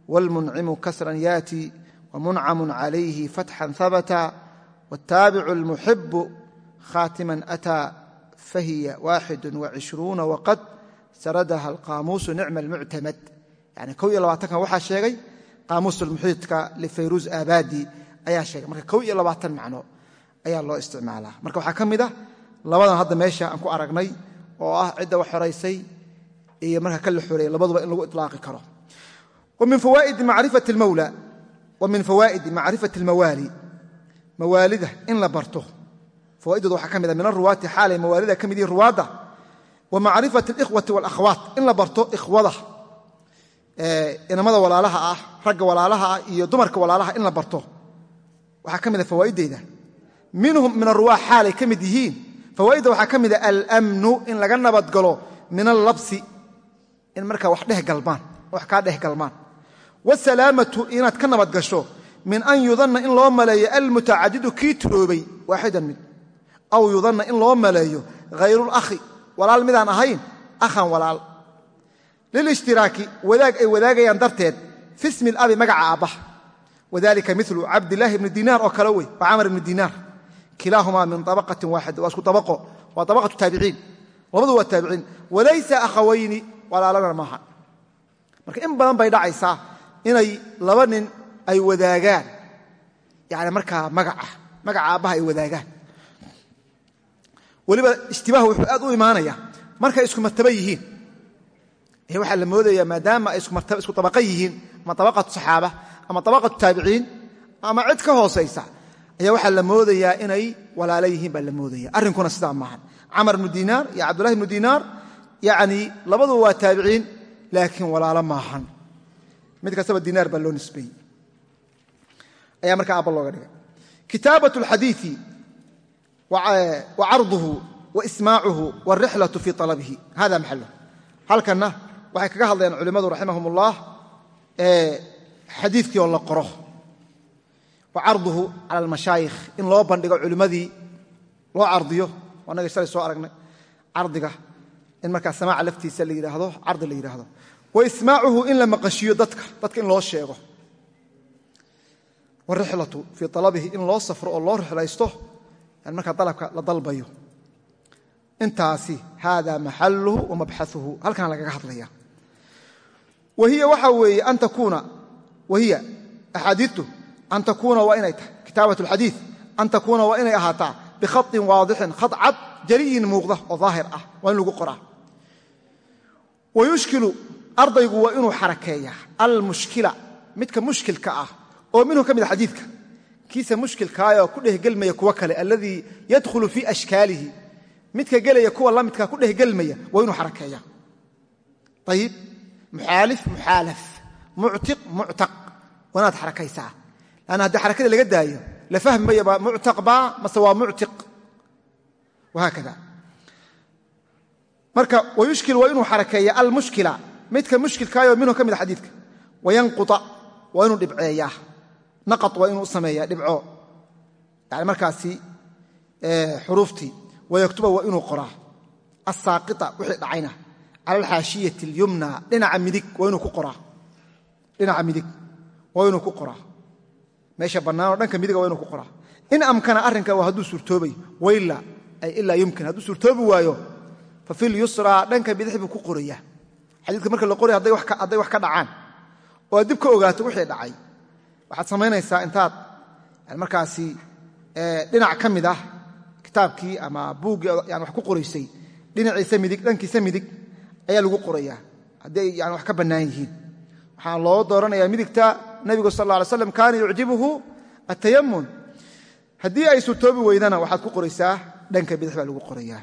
wاlmuncimu kasran yaati wamuncamu calayhi fatxan habata wاtaabicu اlmuxibu khaatiman ataa fahiya waaxidu وacishruuna waqad saradaha alqaamuusu nicma اlmuctamad yani kow iyo labaatankan waxaa sheegay qaamuusulmuxiidka lifayruuz aabadi ayaa sheegay. Marka kow iyo labaatan macno ayaa loo isticmaalaa. Marka waxaa ka mid ah labadan hadda meesha aan ku aragnay oo ah cidda wax xoraysay iyo marka ka la xoreeyey labaduba in lagu ilaaqi karo. Wa min fawaa'idi macrifati almawaali. Mawaalida in la barto. Fawaa'iddooda waxaa ka mid a yihiin ruwaadda wa macrifati alikhwati walakhwaat in la barto ikhwada inamada walaalaha ah ragga walaalaha ah iyo dumarka walaalaha in la barto. Waxaa ka mida fawaa'iddeyda minhum min aruwaa xaalay ka mid yihiin. Fawaa'idda waxaa ka mida almnu in laga nabadgalo min allabsi in markaa wax kaa dhehgalmaan wsalaamatu inaad ka nabadgasho min an yudanna in loo maleeyo almutacadidu kii turoobay waaxidan mid. Aw yudanna in loo maleeyo hayrulakhi walaal midaan ahayn akhan walaal. Lilishtiraaki wadaag ay wadaagayaan darteed fi smi labi magaca aabbaha wadalika milu cabdilaahi ibni dinaar oo kale wey wa camar ibni dinaar kilaahumaa min abaqatin waaxida waa isku abaqo waa abaqatu taabiciin. Labadu waa taabiciin. Walaysa akhawayni walaalana maaha. Marka in badan bay dhacaysaa inay laba nin ay wadaagaan. Yani markaa magaca magaca aabbaha ay wadaagaan weliba ijtibaahu wuxuu aad u imaanaya markay isku martaba yihiin waxaa la moodaya maadaama ay isku tabaqa yihiin ama tabaqatu saxaaba ama tabaqatu taabiciin ama cid ka hoosaysa ayaa waxaa la moodayaa inay walaalo yihiin baa la moodaya arrinkuna sidaa maahan. Camar ibnu dinaar iyo cabdullahi ibnu dinaar yani labaduba waa taabiciin laakiin walaalo maahan. Mid kastaba dinaar baa loo nisbeeyey. Ayaa markaa aabba looga dhigay. Kitaabat alxadiii wa carduhu wa ismaacuhu wاlrixlaةu fii alabihi hada maxaluh halkanna waxay kaga hadlayaan culimmadu raximahum ullah xadiikii oo la qoro wa carduhu cala almashaayikh in loo bandhigo culimmadii loo cardiyo annaga shalay soo aragnay cardiga in markaa samaaca laftiisa la yidhaahdo cardi la yidhaahdo wa ismaacuhu in la maqashiyo dadka dadka in loo sheego wاrixlatu fii alabihi in loo safro oo loo rixlaysto yani markaa dalabka la dalbayo. Intaasi hada maxaluhu wa mabxauhu halkan lagaga hadlaya wahiya waxaa weeye an takuuna wahiya axaadiitu an takuuna waa inay tahay. Kitaabat alxadiid an takuuna waa inay ahaataa bikhaطin waadixin khad cad jaliyin muuqda oo daahir ah waa in lagu qoraa. Wa yushkilu ardaygu waa inuu xarakeeyaa. Almushkila midka mushkilka ah oo minhu ka mid a xadiidka kiisa mushkilkaayoo ku dhehgelmaya kuwo kale alladii yadkhulu fii ashkaalihi. Midka gelaya kuwa la midkaa ku dhehgelmaya waa inuu xarakeeya ayib muxaalif muxaalaf. Muctiq muctaq. Waa xarakaysaa lanna haddii xarakada laga daayo la fahmi maya baa muctaq baa mase waa muctiq. Wahaakada marka wayushkil waa inuu xarakeeya almushkila. Midka mushkilkaayoo minhu ka mid a xadiidka. Wayanquta waa inuu dhibceeyaa naqad waa inuu sameeyaa dhibco. Yani markaasi xuruuftii wayaktuba waa inuu qoraa. Asaaqita wixii dhacayna. Cala alxaashiyati alyumna dhinaca midig waa inuu ku qoraa. Dhinaca midig waa inuu ku qoraa. Meesha bannaanoo dhanka midiga waa inuu ku qoraa. In amkana arrinka waa hadduu suurtoobayo wayla ay ilaa yumkin. Hadduu suurtoobi waayo fa fi lyusraa dhanka bidix buu ku qorayaa xadiidka marka la qoraya hadday wax ka dhacaan. Oo aad dib ka ogaato wixii dhacay waxaad samaynaysaa intaad. Markaasi dhinac ka mid ah kitaabkii ama buuggii yani wax ku qoraysay dhinaciisa midig dhankiisa midig ayaa lagu qorayaa haddii ay wax ka bannaan yihiin. Waxaa loo dooranayaa midigta nebigu sal alla alay slam kaana yucjibuhu atayamun haddii ay suurtoobi weydana waxaad ku qoraysaa dhanka bidix baa lagu qorayaa.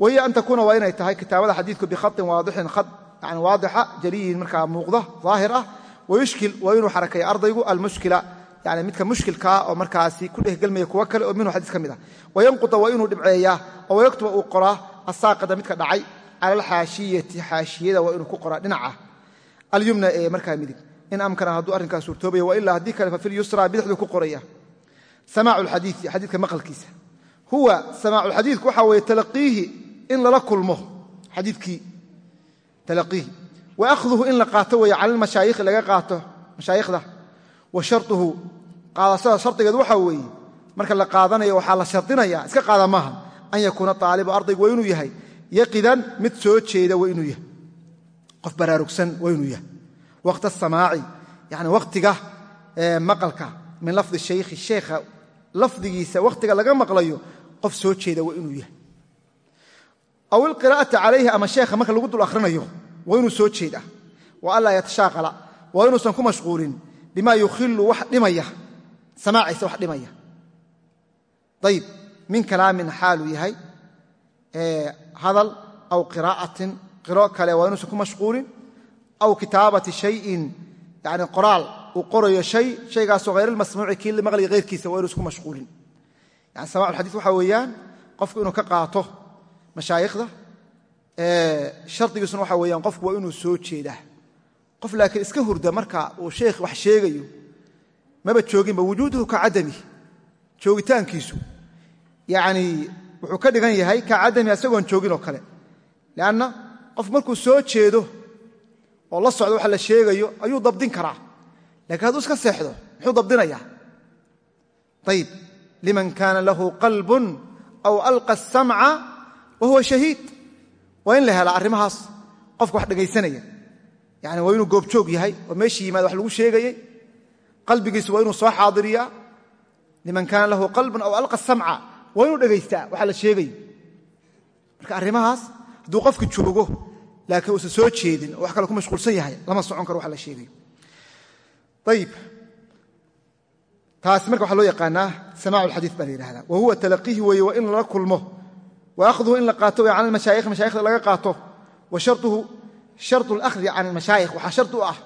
Wahiya an takuuna waa inay tahay kitaabada xadiidku bikhaطin waadixin khad yani waadixa jaliyin markaa muuqda daahir ah wayushkil waa inuu xarakeeya ardaygu almushkila. Yani midka mushkilkaa oo markaasi ku dhehgelmaya kuwo kale oo minhu xadiis ka mid ah. Wayanquta waa inuu dhibceeyaa oo wayaktuba uu qoraa asaaqida midka dhacay cala alxaashiyati xaashiyada waa inuu ku qoraa dhinaca. Alyumna ee markaa midig in amkana hadduu arrinkaas suurtoobaya wa ilaa haddii kale fa filyusra bidixduu ku qoraya. Samaacu lxadiii xadiidka maqalkiisa. Huwa samaacu lxadiidku waxaa weeye talaqiihi in lala wa in la qaato weeye cala almashaayikhi laga qaato mashaayikhda wa sharuhu qaadashada shardigeed waxaa weeye marka la qaadanayo waxaa la shardinaya iska qaada maaha an yakuuna aalibu ardaygu waa inuu yahay yaqidan mid soo jeeda waa inuu yahay qof baraarugsan waa inuu yahay waqt asamaaci yani wakhtiga maqalka min lafdi shaykhi sheekha lafdigiisa wakhtiga laga maqlayo qof soo jeeda waa inuu yahay aw ilqiraa'ata calayhi ama sheekha marka lagu dul akhrinayo waa inuu soo jeeda wa anlaa yatashaaqala waa inuusan ku mashquulin. Bima yukhilu wax dhimaya. Samaaciisa wax dhimaya. Ayib min kalaamin xaaluu yahay. Hadal aw qiraa'atin qiro kale waa inuusan ku mashquulin. Aw kitaabati shayin. Yani qoraal uu qorayo shay. Shaygaasoo hayr almasmuuci kii la maqlaya hayrkiisa waa inuusan ku mashquulin. Yani samac xadis waxaa weeyaan qofku inuu ka qaato mashaayikhda shardigiisuna waxaa weeyaan qofku waa inuu soo jeedaa. Qof laakiin iska hurda marka uu sheekh wax sheegayo maba jooginba wujuuduhu ka cadami joogitaankiisu. Yani wuxuu ka dhigan yahay ka cadami isagoon joogin oo kale. Leanna qof markuu soo jeedo oo la socdo waxa la sheegayo ayuu dabdin karaa. Lakiin hadduu iska seexdo muxuu dabdinayaa ayib liman kaana lahu qalbun aw alqa asamca wa huwa shahiid waa in la helaa arrimahaas. Qofka wax dhegaysanaya yani waa inuu goobjoog yahay oo meeshii yimaada wax lagu sheegayey qalbigiisu waa inuu soo xaadiriyaa. Liman kaana lahu qalbun aw alqa samca waa inuu dhegaystaa waxa la sheegayo marka arrimahaas hadduu qofka joogo laakiin uusan soo jeedin oo wax kale ku mashquulsan yahay lama socon karo wax la sheegayo ayib taasi marka waxaa loo yaqaanaa samaac alxadiid baa la yidhahdaa wa huwa talaqiihi weeye waa in lala kulmo wa akhduhu in la qaato can almashaayikh mashayikhda laga qaato wa sharuhu shardu alahdi can almashaayikh waxaa shard u ah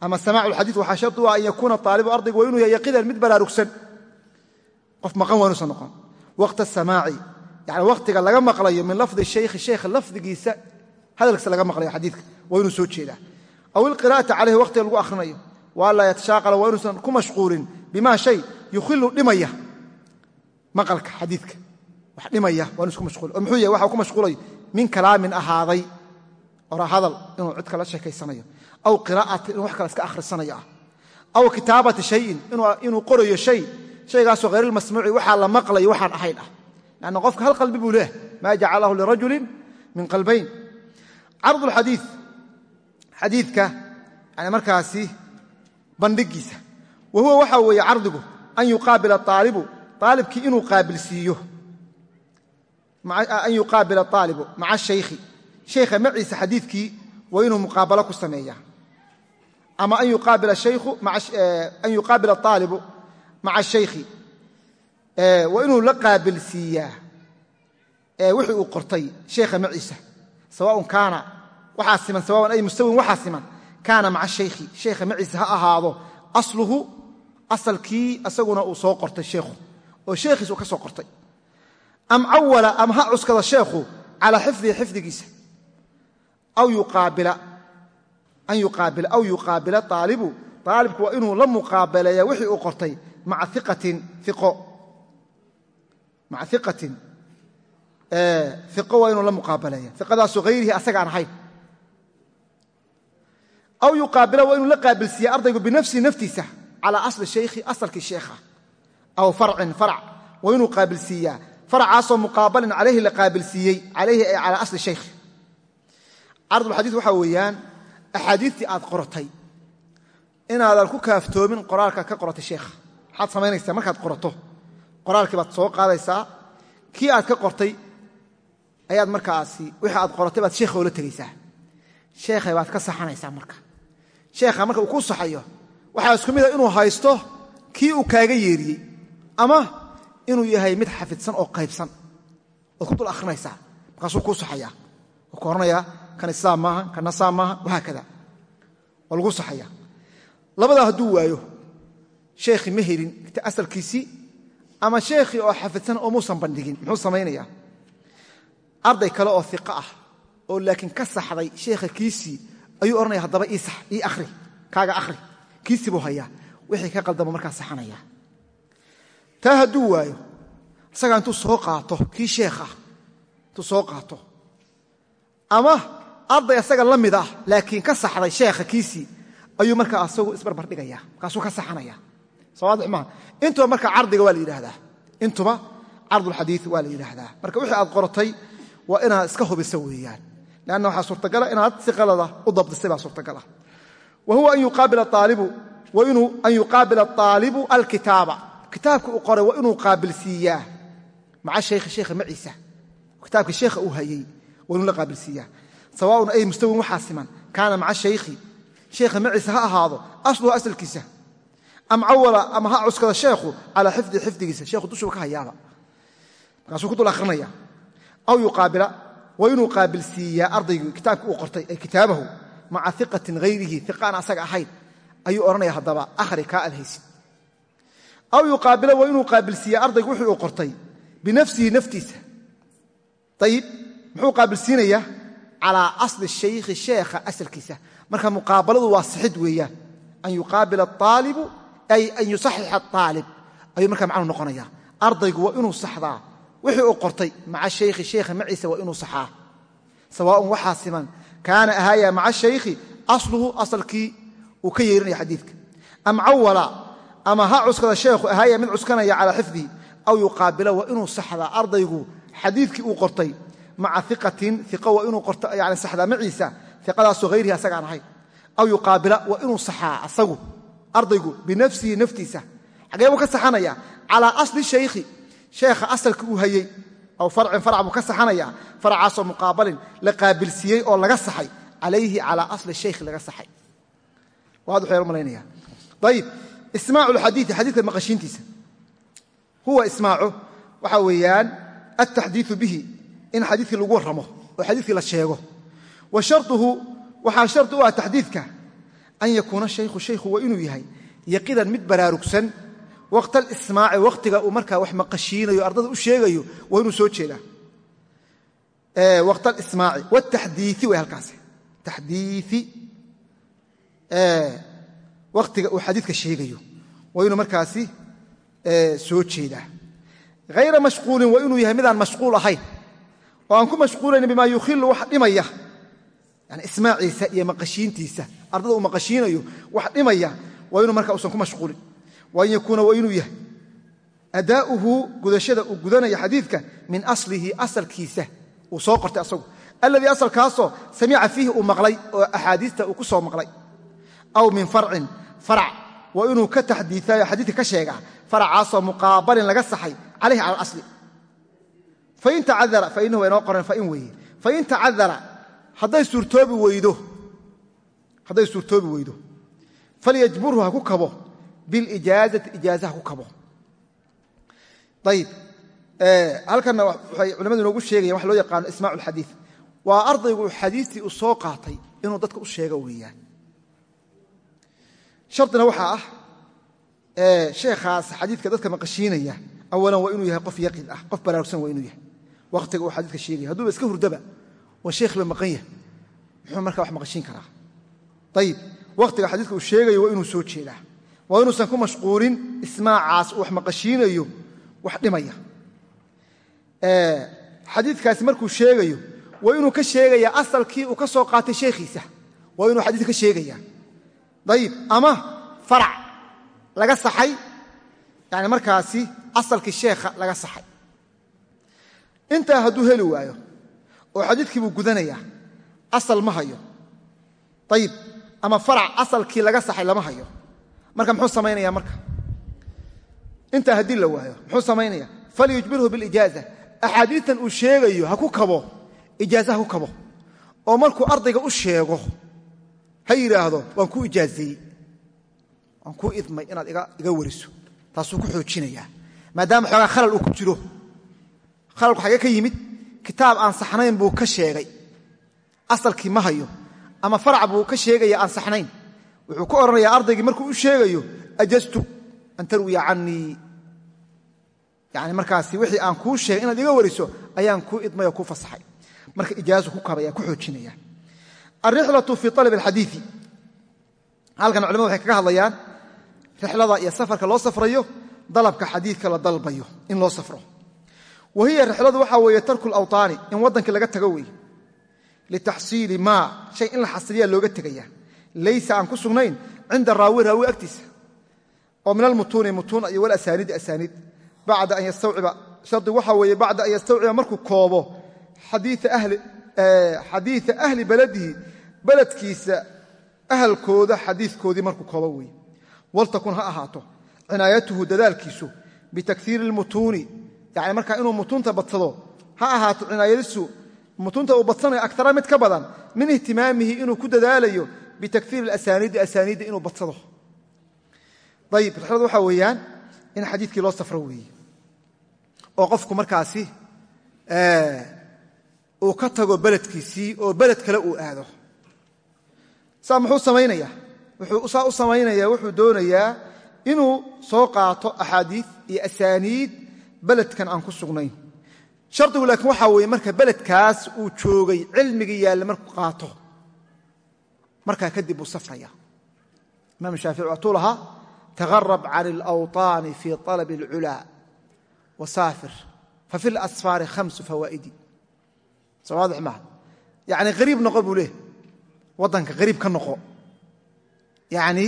ama samaac alxadiid waxaa shard u ah an yakuuna aalibu ardaygu waa inuu yahay yaqidan mid baraarugsan qof maqan waa inuusan noqon waqta samaaci yani wakhtiga laga maqlayo min lafdi shaykhi sheekha lafdigiisa hadalkiisa laga maqlayo xadiidka waa inuu soo jeedaa aw ilqira'ata calayhi wakhtiga lagu akhrinayo wax dhimaya waa inu isku mashquul. Oo muxuu yahay waxa ku mashquulayo min kalaamin ahaaday ora hadal inuu cid kala sheekaysanayo aw qiraa'atin inuu wax kale iska akhrisanayo ah aw kitaabati shayin inuu qorayo shay shaygaasoo hayrilmasmuuci waxaa la maqlayo waxaan ahayn ah. Lanna qofka hal qalbi buu leehay maa jacalahu lirajulin min qalbayn. Cardu lxadii xadiidka yani markaasi bandhigiisa wa huwa weeye cardigu an yuqaabila aalibu aalibkii inuu qaabilsiiyo an yuqaabila aalibu maca shaykhi shaykha maciisa xadiidkii waa inuu muqaabalo ku sameeyaa ama an yuqaabila aalibu maca shaykhi waa inuu la qaabilsiiyaa wixii uu qortay sheekha maciisa sawaaun kaana waxaa siman sawaaun ay mustawin waxaa siman kaana maca shaykhi sheekha maciisa ha ahaado asluhu asalkii asaguna uu soo qortay sheekhu oo sheekhiis uu ka soo qortay am cawala ama ha cuskada sheekhu calaa xifdihi xifdigiisa. Aw yuqaabila aalibu aalibku waa inuu la muqaabaleeya wixii uu qortay maca iqatin iqo waa inuu la muqaabaleeya iqadaasoo hayrihi asagaan ahayn aw yuqaabila waa inuu la qaabilsiiya ardaygu binafsihi naftiisa calaa asli shaykhi asalkii sheekha aw farcin farc waa inuu qaabilsiiyaa farcaasoo muqaabalin calayhi la qaabilsiiyey calayhi ay calaa asli shaykh. Cardulxadiid waxaa weeyaan axaadiistii aad qoratay. Inaadan ku kaaftoomin qoraalkaad ka qoratay sheekha maxaad samaynaysaa markaad qorato? Qoraalkii baad soo qaadaysaa kii aad ka qortay ayaad markaasi wixii aad qoratay baad sheekha oola tegaysaa. Sheekhay baad ka saxanaysaa marka. Sheekha marka uu ku saxayo waxaa isku mida inuu haysto kii uu kaaga yeeriyey. Ama inuu yahay mid xafidsan oo qaybsan ood ku dul akhrinaysaa markaasuu kuu saxayaa wuu ku oranayaa kani sidaa maaha kana saa maaha wahaakada waa lagu saxaya. Labadaa hadduu waayo sheekhi ma helin asalkiisii ama sheekhii oo xafidsan oo muusan bandhigin muxuu samaynayaa? Arday kale oo iqa ah oo laakiin ka saxday sheekha kiisii ayuu odhanaya haddaba ii akhri kaaga akhri kiisii buu hayaa wixii ka qaldamo markaa saxanaya taa hadduu waayo isagaa intuu soo qaato kii sheekha intuu soo qaato. Ama arday isaga la mid ah laakiin ka saxday sheekha kiisii ayuu markaa asagu isbarbardhigaya markaasuu ka saxanaya. Sowaadix maaha intuba marka cardiga waa la yidhaahdaa. Intuba cardulxadiid waa la yidhaahdaa. Marka wixii aad qoratay waa inaad iska hubisa weeyaan. Leanna waxaa suurtagala inaad si qalada u dabdisay baa suurtagala. Wa huwa an yuqaabila aalibu alkitaaba kitaabka uu qoray waa inuu qaabilsiiyaa maca shaykhi sheekha maciisa kitaabka sheekha uu hayey waa inuu la qaabilsiiyaa sawaaun ay mustawin waxaa siman. Kaana maca shaykhi sheekha maciisa ha ahaado. Asluhu asalkiisa. Am cawala ama ha cuskada sheekhu calaa xifdihi xifdigiisa. Sheekhu dushuba ka hayaaba. Markaasuu ku dul akhrinaya aw yuqaabila waa inuu qaabilsiiyaa ardaygii kitaabka uu qortay ee kitaabahu maca iqatin hayrihi iqaan asaga ahayn ayuu odhanaya haddaba akhri kaa aad haysid aw yuqaabila waa inuu qaabilsiiyaa ardaygu wuxuu uu qortay binafsihi naftiisa. Ayib muxuu qaabilsiinayaa calaa asli shaykhi sheekha asalkiisa. Marka muqaabaladu waa sixid weeyaan. An yuqaabila aalibu ay an yusaxixa aalib ayuu markaa macnuu noqonaya ardaygu waa inuu saxdaa. Wixii uu qortay maca shaykhi sheekha maciisa waa inuu saxaa. Sawaaun waxaa siman kaana ahaaya maca shaykhi asluhu asalkii uu ka yeerinaya xadiidka. Am ama ha cuskada sheekhu ahaaya mid cuskanaya calaa xifdihi aw yuqaabila waa inuu saxdaa ardaygu xadiidkii uu qortay maca iqatin iqa waa inuu yani saxdaa maciisa iqadaasoo hayrihi asagaan ahayn aw yuqaabila waa inuu saxaa asagu ardaygu binafsihi naftiisa. Xagee buu ka saxanaya calaa asli shaykhi sheekha asalka uu hayey aw farcin farc buu ka saxanaya farcaasoo muqaabalin la qaabilsiiyey oo laga saxay calayhi calaa asli shaykh laga ismaacu lxadiii xadiidka maqashiintiisa. Huwa ismaacu waxa weeyaan altaxdiiu bihi in xadiidkii lagu warramo oo xadiidkii la sheego. Wa sharuhu waxaa shardi u ah taxdiidka an yakuuna shaykhu shaykhu waa inuu yahay yaqidan mid baraarugsan. Waqt alismaaci waqtiga uu markaa wax maqashiinayo ardada u sheegayo waa inuu soo jeedaa. Waqt alismaaci wataxdiii way halkaasi taxdiii waqtiga uu xadiidka sheegayo waa inuu markaasi soo jeedaa hayra mashquulin waa inuu yahay midaan mashquul ahayn oo aan ku mashquulayn bimaa yukhilu wax dhimaya. Ismaaciisa iyo maqashiintiisa ardada uu maqashiinayo wax dhimaya waa inuu markaa usan ku mashquulin. Wa an yakuuna waa inuu yahay. Adaa'uhu gudashada uu gudanaya xadiidka min aslihi asalkiisa. Uu soo qortay asagu. Alladii asalkaasoo samica fiihi uu maqlay oo axaadiista uu ku soo maqlay. Aw min farcin farac. Waa inuu ka taxdiiayo xadiidka ka sheegaa faracaasoo muqaabalin laga saxay calayhi cala alasli fainahu waa inoo qoran fain weeye. Fain tacadara hadday suurtoobi weydo falyajburhu ha ku kabo bilijaazati ijaaza ha ku kabo. Ayib halkanna waxay culamadu inoogu sheegayan wax loo yaqaano ismaacu alxadiid waa ardaygu xadiistii uu soo qaatay inuu dadka u sheego weeyaan shardina waxaa ah sheekhaas xadiidka dadka maqashiinaya awalan waa inuu yahay qof yaqid ah qof baraarugsan waa inuu yahay. Wakhtiga uu xadiidka sheegaya hadduuba iska hurdaba waa sheekhba maqan yahay muxuu markaa wax maqashiin karaa? Ayib wakhtiga xadiidka uu sheegayo waa inuu soo jeedaa waa inuusan ku mashquulin ismaacaas uu wax maqashiinayo wax dhimaya. Xadiidkaasi markuu sheegayo waa inuu ka sheegayaa asalkii uu ka soo qaatay sheekhiisa waa inuu xadiidka ka sheegaya ayib ama farac laga saxay yani markaasi asalkii sheekha laga saxay. Intaa hadduu heli waayo oo xadiidkii buu gudanayaa asal ma hayo. Ayib ama farac asalkii laga saxay lama hayo. Marka muxuu samaynaya marka? Intaa haddii la waayo muxuu samaynaya falyujbirhu bilijaaza axaadiitan uu sheegayo ha ku kabo ijaaza ha ku kabo. Oo markuu ardayga u sheego ha yidhaahdo waan kuu ijaazeeyey waan kuu idmay inaad iga wariso. Taasuu ku xoojinayaa maadaama xoogaa khalal uu ku jiro. Khalalku xagee ka yimid kitaab aan saxnayn buu ka sheegay. Asalkii ma hayo ama farac buu ka sheegaya aan saxnayn. Wuxuu ku odhanayaa ardaygii markuu u sheegayo ajaztu an tarwiya canii yani markaasi wixii aan kuu sheegay inaad iga wariso ayaan kuu idmay oo kuu fasaxay. Marka ijaazu ku kabaya ku xoojinaya alrixlatu fii alab alxadiii halkan culamadu waxay kaga hadlayaan rixlada iyo safarka loo safrayo dalabka xadiidka la dalbayo in loo safro. Wa hiya rixladu waxaa weeye tarku lawطaani in waddankii laga tago weeye litaxsiili maa shay in la xasiliyaa looga tegaya laysa aan ku sugnayn cinda raawi raawi agtiisa. Oo min almutuuni mutuun iyo walasaaniidi asaaniid bacda an yastawciba shardi waxaa weeye bacda an yastawciba markuu koobo xadiia ahli baladihi beledkiisa ahalkooda xadiikoodii markuu koobo weeye waltakun ha ahaato. Cinaayatuhu dadaalkiisu bitakhiiri lmutuuni. Yani markaa inuu mutuunta badsado ha ahaato cinaayadiisu mutuunta uu badsanayo agtara mid ka badan min ihtimaamihi inuu ku dadaalayo bitakhiiri asaaniidi asaaniidda inuu badsado. Ayib rixladu waxaa weeyaan in xadiidkii loo safro weeye. Oo qofku markaasi uu ka tago beledkiisii oo beled kale uu aado saa muxuu samaynaya wuxuu saa u samaynaya wuxuu doonayaa inuu soo qaato axaadiid iyo asaaniid beledkan aan ku sugnayn shardigu laakiin waxaa weeye marka beledkaas uu joogay cilmigii yaalla markuu qaato markaa kadib buu safraya imaam shaafici waatuu lahaa tagarab can alawطaani fii طalab اlculaa wasaafir fafi اlasfaari hamsu fawaa'idi soo waadix maaha yani hariib noqo buu leeh waddanka hariib ka noqo. Yani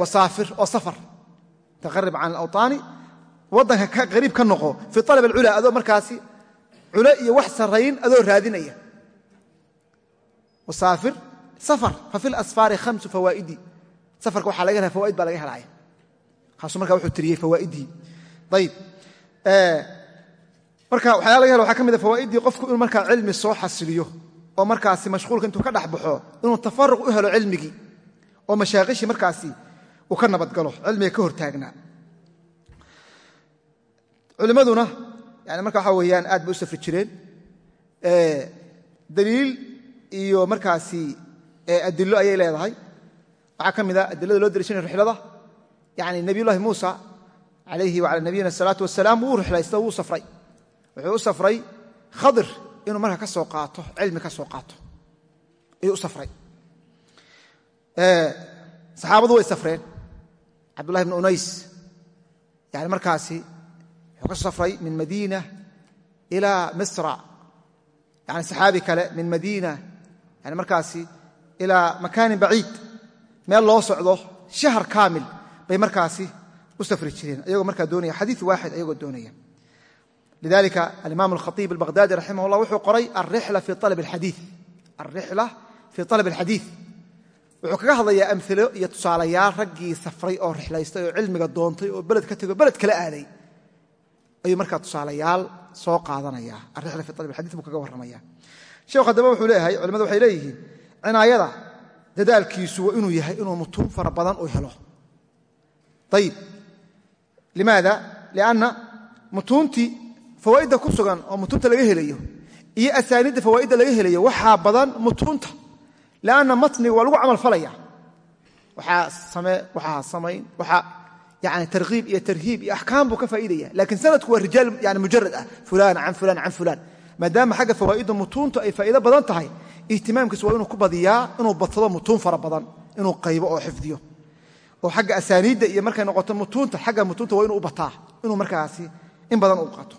wasaafir oo safar. Taqarib can alawطaani waddanka hariib ka noqo. Fii alab alculaa adoo markaasi culo iyo wax sarrayn adoo raadinaya. Wasaafir safar. Fafi lasfaari hamsu fawaa'idi. Safarka waxaa laga hela fawaid baa laga helaya kaasuu markaa wuxuu tiriyey fawaa'iddii ayib marka waxyaala laga helo waxaa ka mid a fawaa'iddii qofku inuu markaa cilmi soo xasiliyo oo markaasi mashquulka intuu ka dhex baxo inuu tafaruq u helo cilmigii oo mashaaqishii markaasi uu ka nabadgalo cilmiga ka hortaagnaa culimmaduna yani marka waxaa weeyaan aad bay u safri jireen. Daliil iyo markaasi adilo ayay leedahay. Waxaa ka mid a adilada loo dariishanaya rixlada yani nebiyullahi muusa calayhi wacala nabiyina asalaatu wasalaam wuu rixlaysta wuu safray. Wuxuu u safray khadir inuu markaa ka soo qaato cilmi ka soo qaato. Ayuu u safray. Saxaabadu way safreen. Cabdullahi bn unays yani markaasi wuxuu ka safray min madiina ila misra. Yani saxaabi kale min madiina yani markaasi ilaa makaanin baciid. Meel loo socdo shahar kaamil bay markaasi u safri jireen ayagoo markaa doonaya xadii waaxid ayagoo doonaya lidalika alimaam alkhaiib albaghdadi raximah llah wuxuu qoray alrixla fii alab alxadiid wuxuu kaga hadlayaa amilo iyo tusaalayaal raggii safray oo rixlaystay oo cilmiga doontay oo beled ka tegoo beled kala aaday ayuu markaa tusaalayaal soo qaadanaya alrixla fi alab alxadii buu kaga warramaya sheekhu haddaba wuxuu leeyahay culimadu waxay leeyihiin cinaayada dadaalkiisu waa inuu yahay inuu mutuun fara badan u helo ayib limaada lianna mutuuntii fawaa'idda ku sugan oo mutuunta laga helayo iyo asaaniidda fawaa'idda laga helayo waxaa badan mutuunta lianna matniga waa lagu camalfalaya waxaa samayn waxaa yani tarkiib iyo tarhiib iyo axkaam buu ka faa'iidaya. Lakiin sanadku waa rijaal yani mujarad ah. Fulaan can fulaan can fulaan. Maadaama xagga fawaa'idda mutuunta ay faa'iido badan tahay ihtimaamkiisu waa inuu ku badiyaa inuu badsado mutuun fara badan inuu qaybo oo xifdiyo. Oo xagga asaaniidda iyo markay noqoto mutuunta xagga mutuunta waa inuu u bataa inuu markaasi in badan u qaato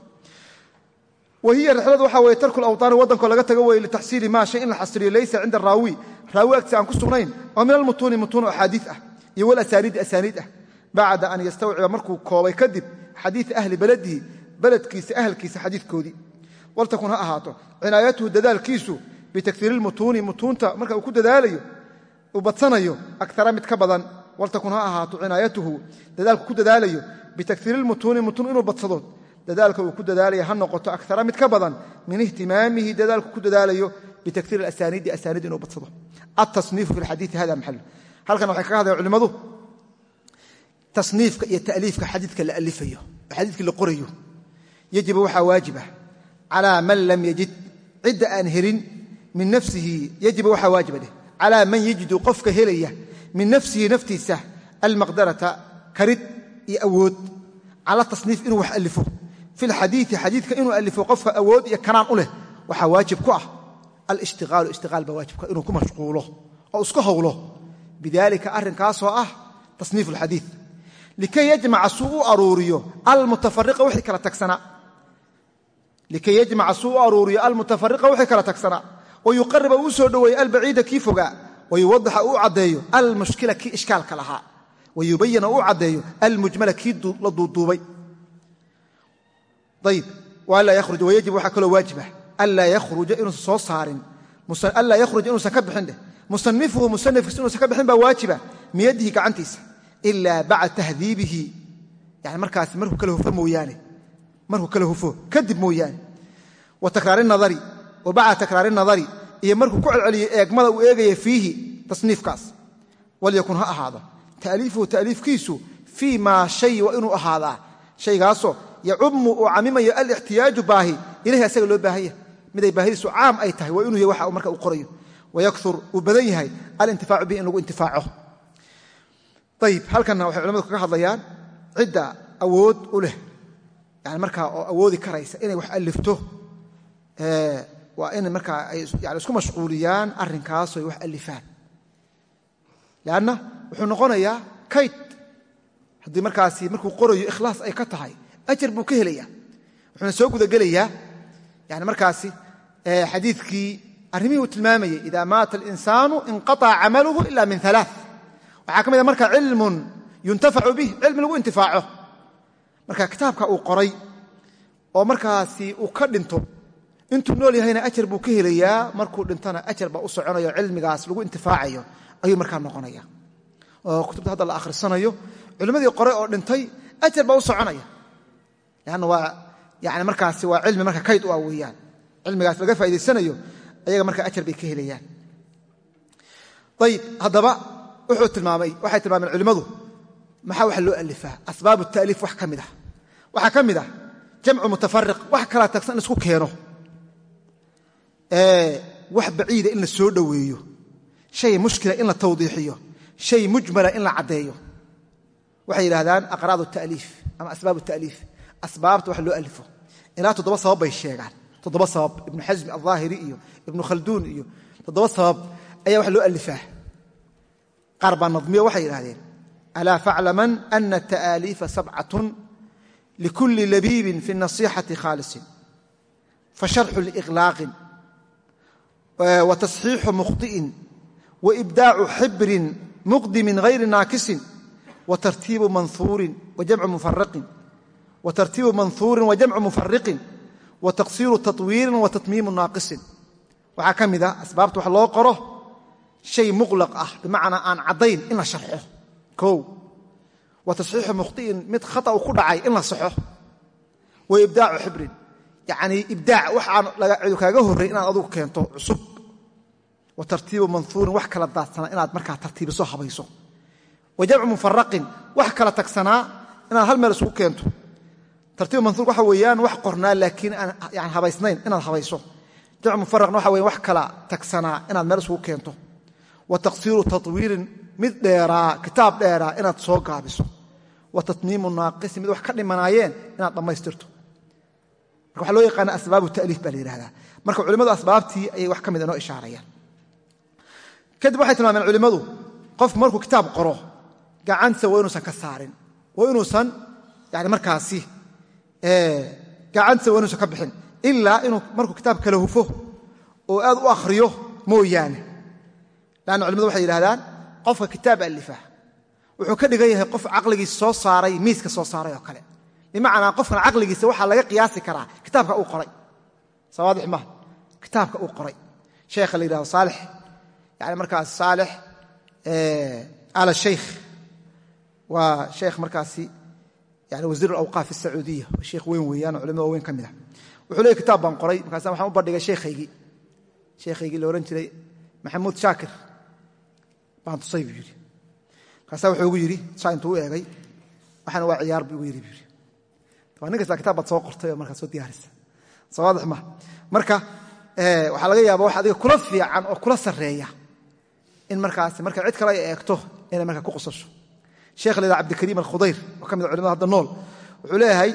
wa hiya rixladu waxa weye tarku lawطaani waddankoo laga tago weye litaxsiili maa shay in la xasiliyo laysa cinda raawi. Raawi agtiisa aan ku sugnayn oo min almutuuni mutuun oo axaadiid ah iyo walasaaniidi asaaniid ah. Bacda an yastawciba markuu koobay kadib xadiia ahli beladihi beledkiisa ahalkiisa xadiidkoodii. Waltakun ha ahaato cinaayatuhu dadaalkiisu bitakhiiri lmutuuni mutuunta marka uu ku dadaalayo uu badsanayo akara mid ka badan. Waltakun ha ahaato cinaayatuhu dadaalku ku dadaalayo bitakhiiri lmutuuni mutuun inuu badsado dadaalka uu ku dadaalaya ha noqoto akara mid ka badan min ihtimaamihi dadaalku ku dadaalayo bitakhiiri asaaniidi asaaniid inuu badsado. Altasniifu fi xadiii hada maxal. Halkan waxay kaga hadlayan culimmadu tasniifka iyo ta'liifka xadiidka la alifayo oo xadiidkii la qorayo yajibu waxaa waajibah calaa man lam yajid cidda aan helin min nafsihi yajibu waxaa waajiba dheh calaa man yajidu qofka helaya min nafsihi naftiisa almaqdarata karid iyo awood. Cala tasniif inuu wax alifo fi lxadiii xadiidka inuu alifo qofka awood iyo kanaan u leh waxaa waajib ku ah alishtiqaalu ishtiqaal baa waajibka inuu ku mashquulo oo isku howlo bidalika arrinkaasoo ah tasniif tagsanaa likay yajmaca suu u aruuriyo almutafariqa wixii kala tagsanaa wayuqariba uu soo dhoweeyo albaciida kii fogaa wayuwadaxa uu caddeeyo almushkila kii ishkaalka lahaa wayubayina uu caddeeyo almujmala kii la duuduubay ayib wayajib waxaa kaloo waajibah anlaa yakhruja inuusan soo saarin. Anlaa yakhruja inuusan ka bixin dheh musanifuhu musanifkiis inuusan ka bixin baa waajiba miyadihi gacantiisa. Ilaa bacda tahdiibihi. Yani markaas markuu kala hufo mooyaane. Markuu kala hufo kadib mooyaane. Wa takraari nadari. Wa bacda takraari nadari. Iyo markuu ku celceliyo eegmada uu eegaya fiihi tasniifkaas. Walyakun ha ahaado. Ta'liifuhu ta'liifkiisu fii maa shay waa inuu ahaadaa. Shaygaasoo yacumu uu camimayo alixtiyaaju baahi ilahi asaga loo baahanya miday baahidiisu caam ay tahay waa inuu yahy waxa marka uu qorayo wayaktur uu badan yahay alintifaacu bihi in lagu intifaaco ayib halkanna waxay culamadu kaga hadlayaan cidda awood u leh yani markaa oo awoodi karaysa inay wax alifto waa in markaa ay yani isku mashquuliyaan arrinkaasoo ay wax alifaan leanna wuxuu noqonayaa kayd haddii ajar buu ka helaya wuxuuna soo gudagelayaa yani markaasi xadiidkii arrimihii uu tilmaamayay ida maata alinsaanu inqaطca camaluhu ila min alaa waxaa ka mid a marka cilmun yuntafacu bih cilmi lagu intifaaco. Marka kitaabka uu qoray oo markaasi uu ka dhinto intuu nool yahayna ajar buu ka helayaa markuu dhintona ajar baa u soconayo cilmigaas lagu intifaacayo ayuu markaa noqonaya oo kutubta hadda la akhrisanayo culimmadii qore oo dhintay ajar baa u soconaya leanna waa yani markaasi waa cilmi marka kayd u ah cilmigaas laga faa'idaysanayo ayaga marka ajar bay ka helayaan ayib haddaba wuxuu tilmaamay waxay tilmaameen culimmadu maxaa wax loo alifaa asbaabu ta'liif wax ka mid ah waxaa ka mid ah jamcu mutafariq wax kala tagsan isku keeno wax baciida in la soo dhoweeyo shay mushkila in la tawdiixiyo shay mujmala in la caddeeyo waxay yidhahdaan aqraad ta'liif ama asbaab ta'liif asbaabta wax loo alifo ilaa toddoba sabab bay sheegaan toddoba sabab ibnu xasmi alظaahiri iyo ibnu khalduun iyo toddoba sabab ayaa wax loo alifaa qaar baa nadmiyo waxay yidhahdeen alaa faclaman ana ta'aaliifa sabcatun likulli labiibin fi nasixati khaalisin fasharxu liiqlaaqin wa tasxiixu mukhطi'in waibdaacu xibrin muqdimin hayri naakisin watartiibu manhuurin wajamcu mufaraqin watartiibu manhuurin wajamcu mufariqin wataqsiiru taطwiirin watatmiimu naaqisin. Waxaa ka mid a asbaabta wax loo qoro shay muqlaq ah bimacnaa aan caddayn in la sharxo. Kow wa tasxiixu mukhطi'in mid khata ku dhacay in la saxo wa ibdaacu xibrin yacnii ibdaac wax aan cidu kaaga horray inaad adugu keento cusub. Wa tartiibu manhuurin wax kala daadsana inaad markaa tartiibiso habayso. Wa jamcu wax kala tagsanaa inaad hal meel isku keento tartiibu manhuur waxa weeyaan wax qornaa laakiin aan habaysnayn inaad habayso. Jamcu mufaraqna waxa weyan wax kala tagsanaa inaad meel isugu keento. Wa taqsiiru taطwiirin mid dheeraa kitaab dheeraa inaad soo gaabiso. Wa tatmiimu naaqisi mid wax ka dhimanaayeen inaad dhammaystirto. Marka waxaa loo yaqaana asbaabu ta'liif baa la yidhahdaa marka culimmadu asbaabtii ayay wax ka mid inoo ishaarayaan. Kadib waxay tilmaameen culimmadu qofku markuu kitaab qoro gacantiisa waa inuusan ka saarin waa inuusan yani markaasi gacantiisa waa inuusan ka bixin. Ilaa inuu markuu kitaab kala hufo oo aad u akhriyo mooyaane. Lanna culimadu waxay yidhahdaan qofka kitaab alifa wuxuu ka dhigan yahay qof caqligiisa soo saaray miiska soo saaray oo kale. Bimacnaa qofkan caqligiisa waxaa laga qiyaasi karaa kitaabka uu qoray. Sawaadix maha kitaabka uu qoray. Sheekha la yidhahdo saalix. Yani markaas saalix ala shaykh waa sheekh markaasi yani wasiir alawqaaf asacuudiya oo sheekh weyn weeyaan culimada weyn ka ah. Wuxuu leey kitaab baan qoray markaasa waxaan u bandhigay sheekhaygii sheekhaygii la odhan jiray maxamuud shaakir. Baan tusay buu yidhi. Markaasaa wuxuu igu yidhi saa intuu u eegay waxaana waa ciyaar buu igu yidhi buu yidhi. Waa nin kasta soo qortay oo markaa soo diyaarisa. Soo waadix ma marka waxaa laga yaaba wax adiga kula fiican oo kula sarreeya in markaas marka cid kale ay eegto inay markaa ku qosasho sheekh la yidhaha cabdikariim alkhudayr oo ka mid a culimada hadda nool wuxuu leeyahay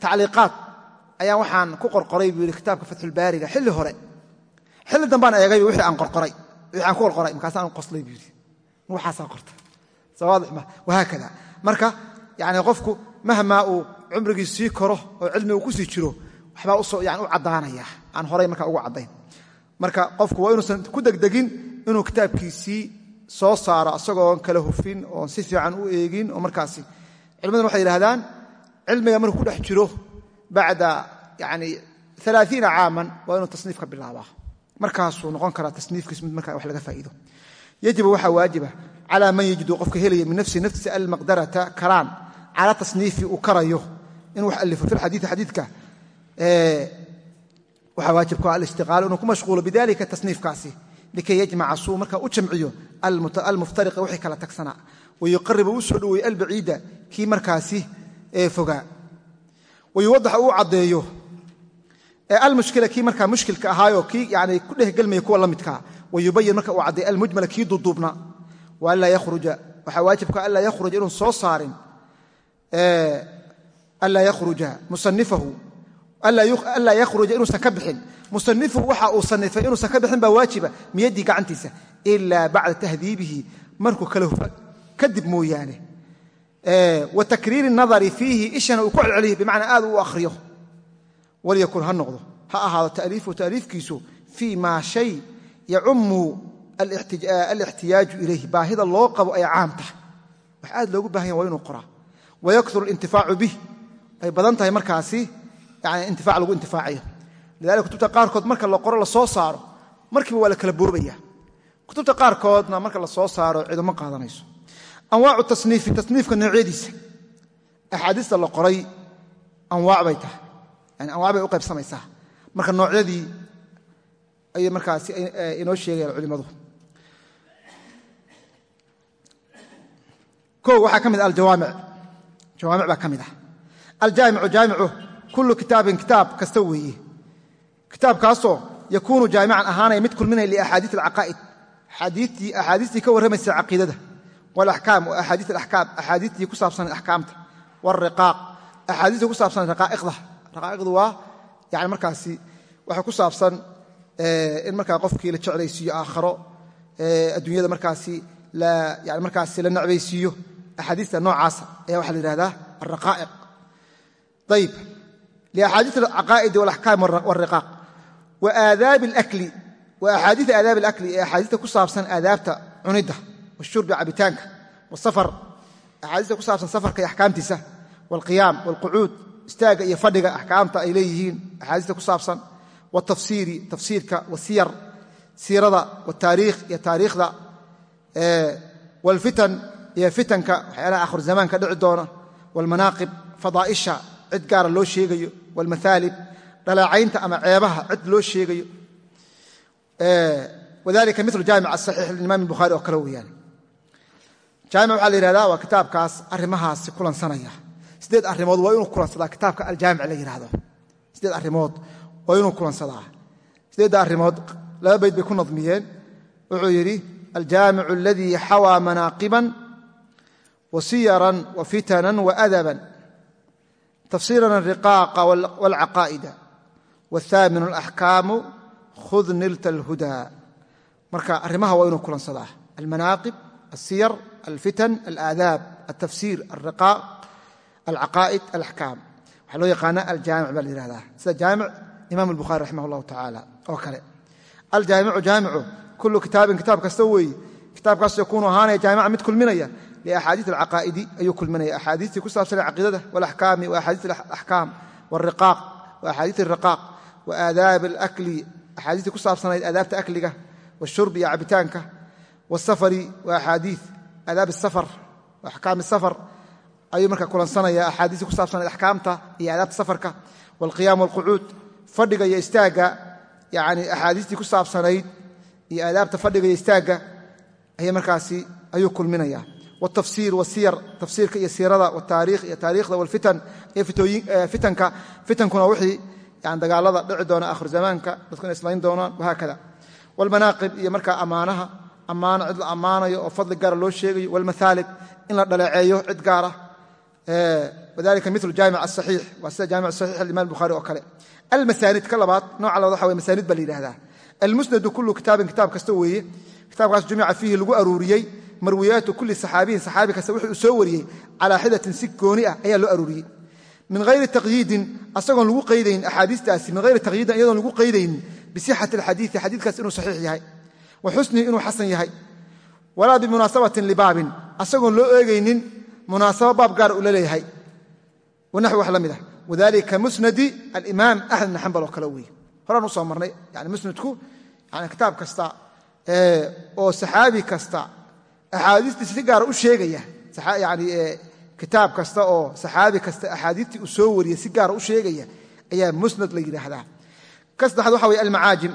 tacliiqaad. Ayaan waxaan ku qorqoray buu yidhi kitaabka fatxulbaariga xilli hore. Xilli dambaan eegay wixii aan qorqoray. Wixii aan ku qorqoray markaasaan qoslay buu yidhi. Waxaasaan qorta. Soo waadix ma wahaakada. Marka yacni qofku mahmaa uu cumrigiis sii koro oo cilmigu ku sii jiro waxbaa u soo yani u caddaanaya. Aan horay marka ugu caddayn. Marka qofku soo saaro isagoon kala hufin oon si fiican u eegin oo markaasi culimaduna waxay yidhahdaan cilmiga markuu ku dhex jiro bacda yani alaaiina caaman waa inuu tasniif bilaabaa. Markaasuu noqon karaa tasniifkiis mid marka wax laga faa'iido. Yajibu waxaa waajiba calaa man yajidu qofka helaya min nafsihi naftiisa almaqdarata karaan cala tasniifi uu karayo. Inuu wax alifo fi lxadiii xadiidka waxaa waajib ku alishtiqaalu inuu ku mashquulo bidalika tasniifkaasi likay yajmaca suu markaa u jamciyo almuftariqa wixii kala tagsanaa wayuqariba u soo albaciida kii markaasi fogaa wayuwadaxa uu caddeeyo almushkila kii markaa mushkilka ahaayoo kii yani ku dhehgelmaya kuwa la midkaa wayubayin marka uu caddeeyo almujmala kii duduubna waanlaa yakhruja waxaa waajibka anlaa yakhruja inuu soo saarin anlaa yakhruja musanifahu anlaa yakhruja inuusan ka bixin musanifuhu waxa uu sanifay inuusan ka bixin baa waajiba miyaddii gacantiisa ilaa bacda tahdiibihi markuu kala hufa kadib mooyaane wa takriiri nadari fiihi ishana uu ku celceliyo bimacnaa aad u akhriyo walyakun ha noqdo ha ahaado taaliifuhu taaliifkiisu fii maa shay yacumu alixtiyaaju ilayh baahida loo qabo ay caam tahay wax aad loogu baahan yaha waa inuu qoraa wayaksuru alintifaacu bih ay badan tahay yani intifaac lagu intifaacayo. Lidalika kutubta qaarkood marka la qoro la soo saaro markiiba waa la kala boobaya. Kutubta qaarkoodna marka la soo saaro ciduma qaadanayso. Anwaacu tasniifi tasniifka noocyadiisa. Axaadiista la qoray anwaac bay tahay. Yani anwac bay u qaybsamaysaa. Marka noocyadii ayay markaasi inoo sheegayaan culimmadu o waxaa ka mid ah aljawaamic. Jawaamic baa ka mid ah. Aljaamicu jaamicu kullu kitaabin kitaab kasta weeye kitaabkaasoo yakuunu jaamican ahaanaya mid kulminaya liaxaadiis alcaqaa'id axaadiistii ka warramaysa caqiidada walaxkaam wa axaadiis alaxkaam axaadiistii ku saabsan axkaamta waalriqaaq axaadiistii ku saabsan raqaa'iqda raqaa'iqdu waa yani markaasi waxay ku saabsan in markaa qofkii la jeclaysiiyo aakharo adduunyada markaasi yani markaasi la necbaysiiyo axaadiista noocaasa ayaa waxaa la yihahdaa alraqaa'iq ayib liaxaadiis alcaqaa'idi walaxkaam waalriqaaq wa aadaabi alakli wa axaadiis aadaabi alakli ee axaadiista ku saabsan aadaabta cunidda washurbi cabitaanka wasafar axaadiista ku saabsan safarka iyo axkaamtiisa waalqiyaam waalqucuud istaagga iyo fadhiga axkaamta ay leeyihiin axaadiista ku saabsan watafsiiri tafsiirka wasiyar siirada wataariikh iyo taariikhda waalfitan iyo fitanka waxyaalaha akhir zamaanka dhici doona waalmanaaqib fadaa'isha cid gaara loo sheegayo waalmathaalib dhaleecaynta ama ceebaha cid loo sheegayo wadalika milu jaamic asaxiix limaam bukhaari oo kale weeyaan jaamic waxaa la yihahdaa waa kitaabkaas arrimahaasi kulansanaya sideed arrimood waa inuu kulansadaa kitaabka aljaamic la yidhaahdo sideed arrimood waa inuu kulansadaa sideedda arrimood laba bayd bay ku nadmiyeen wuxuu yidhi aljaamicu aladii xawaa manaaqiban wa siyaran wa tafsiran ariqaaqa walcaqaa'ida wathaamin alaxkaamu khud nilta alhudaa marka arrimaha waa inuu kulansadaa almanaaqib alsiyar alfitan alaadaab altafsiir alriqaaq alcaqaa'id alaxkaam waxaa loo yaqaana aljaamic baa la yihahdaa sida jaamic imam albukhari raximah allahu tacaala oo kale aljaamicu jaamicu kullu kitaabin kitaab kasta weeye kitaabkaas yakuunu ahaanaya jaamica mid kulminaya liaxaadiis alcaqaa'idi ayuu kulminaya axaadiistii ku saabsane caqiidada walaxkaami wa axaadiis alaxkaam wariqaaq wa axaadiis alriqaaq wa aadaab alakli axaadiistii ku saabsanayd aadaabta akliga washurb iyo cabitaanka wasafari wa axaadiis aadaab asafar wa axkaami safar ayuu marka kulansanaya axaadiistii ku saabsanayd axkaamta iyo aadaabta safarka walqiyaam walqucuud fadhiga iyo istaagga yani axaadiistii ku saabsanayd iyo aadaabta fadhiga iyo istaagga aymarkaasi ayuu kulminaya wtafsiir wasiyar tafsiirka iyo siirada taariikhda walfitan iyo fitanka fitankuna wixii dagaalada dhici doona akhir zamaanka dadku inay islayn doonaan wahaakada wlmanaaqib iyo markaa ammaanaha ammaano cid la ammaanayo oo fadli gaara loo sheegayo wlmathaalib in la dhaleeceeyo cid gaara wadalika milu jaamic asaxiix waa sida jaamic saxiix alimaam bukhari oo kale almasaanid ka labaad nooca labaad waxa wey masaanid baa la yidhahdaa almusnadu kulu kitaabin kitaab kasta weeye marwiyaatu kuli saxaabiyin saxaabi kasta wuxuu soo wariyey calaa xidatin si gooni ah ayaa loo aruuriyey. Min hayri taqyiidin asagoon lagu qaydayn axaadiistaasi min hayri taqyiidin iyadoon lagu qaydaynin bisixati alxadiii xadiidkaas inuu saxiix yahay wa xusnihi inuu xasan yahay. Walaa bimunaasabatin libaabin asagoon loo eegaynin munaasabo baab gaar ula leeyahay. Wanaxwi wax la mid ah. Wadalika musnadi alimaam axmed bn xambal oo kale weeye. Horaan u soo marnay axaadiistii si gaara u sheegaya yani e, kitaab kasta oo saxaabi kasta axaadiistii uu soo wariya si gaara u sheegaya ayaa musnad la yidhaahdaa. Ka saddexaad waxa wey almacaajim.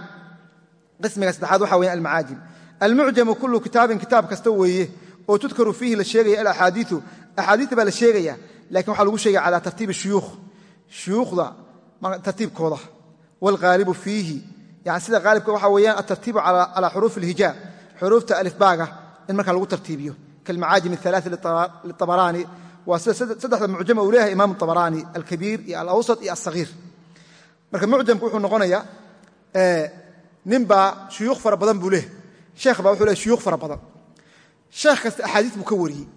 Qismiga saddexaad waxa weya almacaajim. Almucjamu kullu kitaabin kitaab kasta weeye oo tudkaru fiihi la sheegaya alaxaadiiu axaadiita baa la sheegaya laakiin waxaa lagu sheegaya calaa tartiibi shuyuukh shuyuukhda tartiibkooda. Waalqaalibu fiihi. Yani sida qaalibka waxa weeyaan altartiibu calaa xuruuf alhijaa xuruufta alifbaaga in markaa lagu tartiibiyo. Kalmacaajim aaa liabaraani waa sida saddexda mucjama uu leeyahay imaam abaraani alkabiir iyo alawsat iyo asahiir marka mucjamku wuxuu noqonayaa ninbaa shuyuukh fara badan buu leehay sheekh baa wuxuu leehay shuyuukh fara badan. Sheekh kasta axaadiis buu ka wariyey.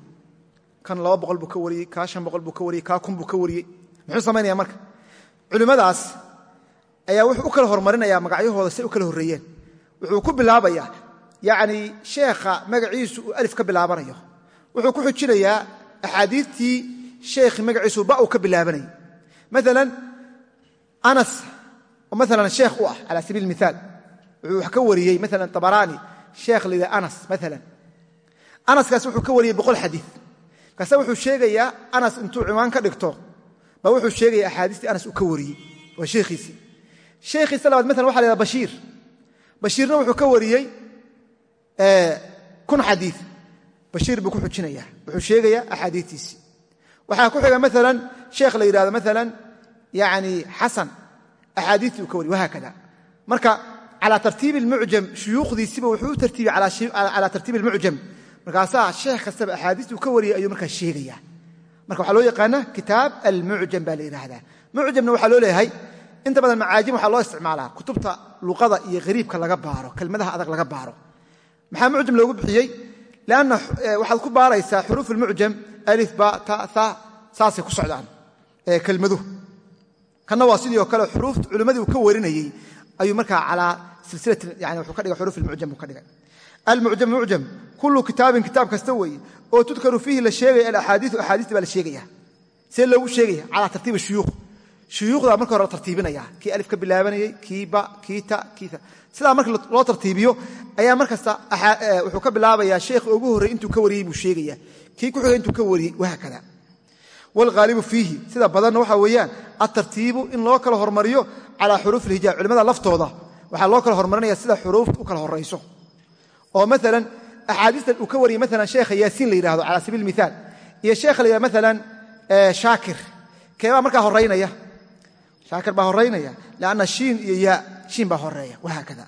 Kan laba boqol buu ka wariyey kaa shan boqol buu ka wariyey kaa kun buu ka wariyey. Muxuu samaynaya marka? Culimmadaas ayaa wuxuu u kala hormarinayaa magacyahooda say u kala horreeyeen. Wuxuu ku bilaabayaa yacni sheekha magaciisu uu alif ka bilaabanayo. Wuxuu ku xujinayaa axaadiistii sheekhi magaciisu ba uu ka bilaabanayay. Maalan anas oo maalan sheekh u ah cala sabiil miaal wuxuu wax ka wariyey maalan tabaraani sheekh yidhaha anas maalan anaskaas wuxuu ka wariyey boqol xadiid. Kaase wuxuu sheegayaa anas intuu ciwaan ka dhigto ba wuxuu sheegaya axaadiistii anas uu ka wariyey waa sheekhiisii sheekhiisa labaad maalan waxa la yhahda bashiir. Bashiirna wuxuu ka wariyey kun xadii bashiir buu ku xujinayaa wuxuu sheegayaa axaadiitiisii waxaa ku xiga maalan sheekh la yidhahdo maalan yani xasan. Axaadiistii uu ka wariy wahaakada marka calaa tartiibi almucjam shuyuukhdiisiba wuxuu u tartiibiyey calaa tartiibi almucjam. Markaasaa sheekh kastaba axaadiistii uu ka wariyay ayuu markaa sheegaya marka waxaa loo yaqaana kitaab almucjam baa la yidhaahdaa mucjamna waxaa loo leeyahay inta badan macaajim waxaa loo isticmaalaa kutubta luqada iyo hariibka laga baaro kelmadaha adag laga baaro maxaa mucjam loogu bixiyey? Lanna waxaad ku baaraysaa xuruuf almucjam alif ba ta saasay ku socdaan kelmaduhu. Kanna waa sidii oo kale xuruuf culimmadii uu ka warinayey ayuu markaa calaa silsilati yani wuxuu ka dhigay xuruuf almucjam buu ka dhigay. Almucjam mucjam kullu kitaabin kitaab kasta weeye oo tudkaru fiihi la sheegaya alaxaadiiu axaadiista baa la sheegaya. See loogu sheegaya calaa tartiibi shuyuukh. Shuyuukhdaa marka hore la tartiibinaya kii alif ka bilaabanayey kii ba kii ta kii ta sidaa marka loo tartiibiyo ayaa mar kasta wuxuu ka bilaabayaa sheekh ugu horrey intuu ka wariyey buu sheegaya kii ku xigay intuu ka wariyey wahaakada waalghaalibu fiihi sida badanna waxa weeyaan altartiibu in loo kala hormariyo calaa xuruuf ilhijaab culimmada laftooda. Waxaa loo kala hormarinaya sida xuruufta u kala horayso oo maalan axaadiistan uu ka wariyey maalan sheekha yaasiin la yidhahdo cala sabiil miaal iyo sheekha la yidhahdo maalan shaakir. Keebaa markaa horaynaya shaakir baa horaynaya lanna shiin iyo yaa shiin baa horreeya wahaakada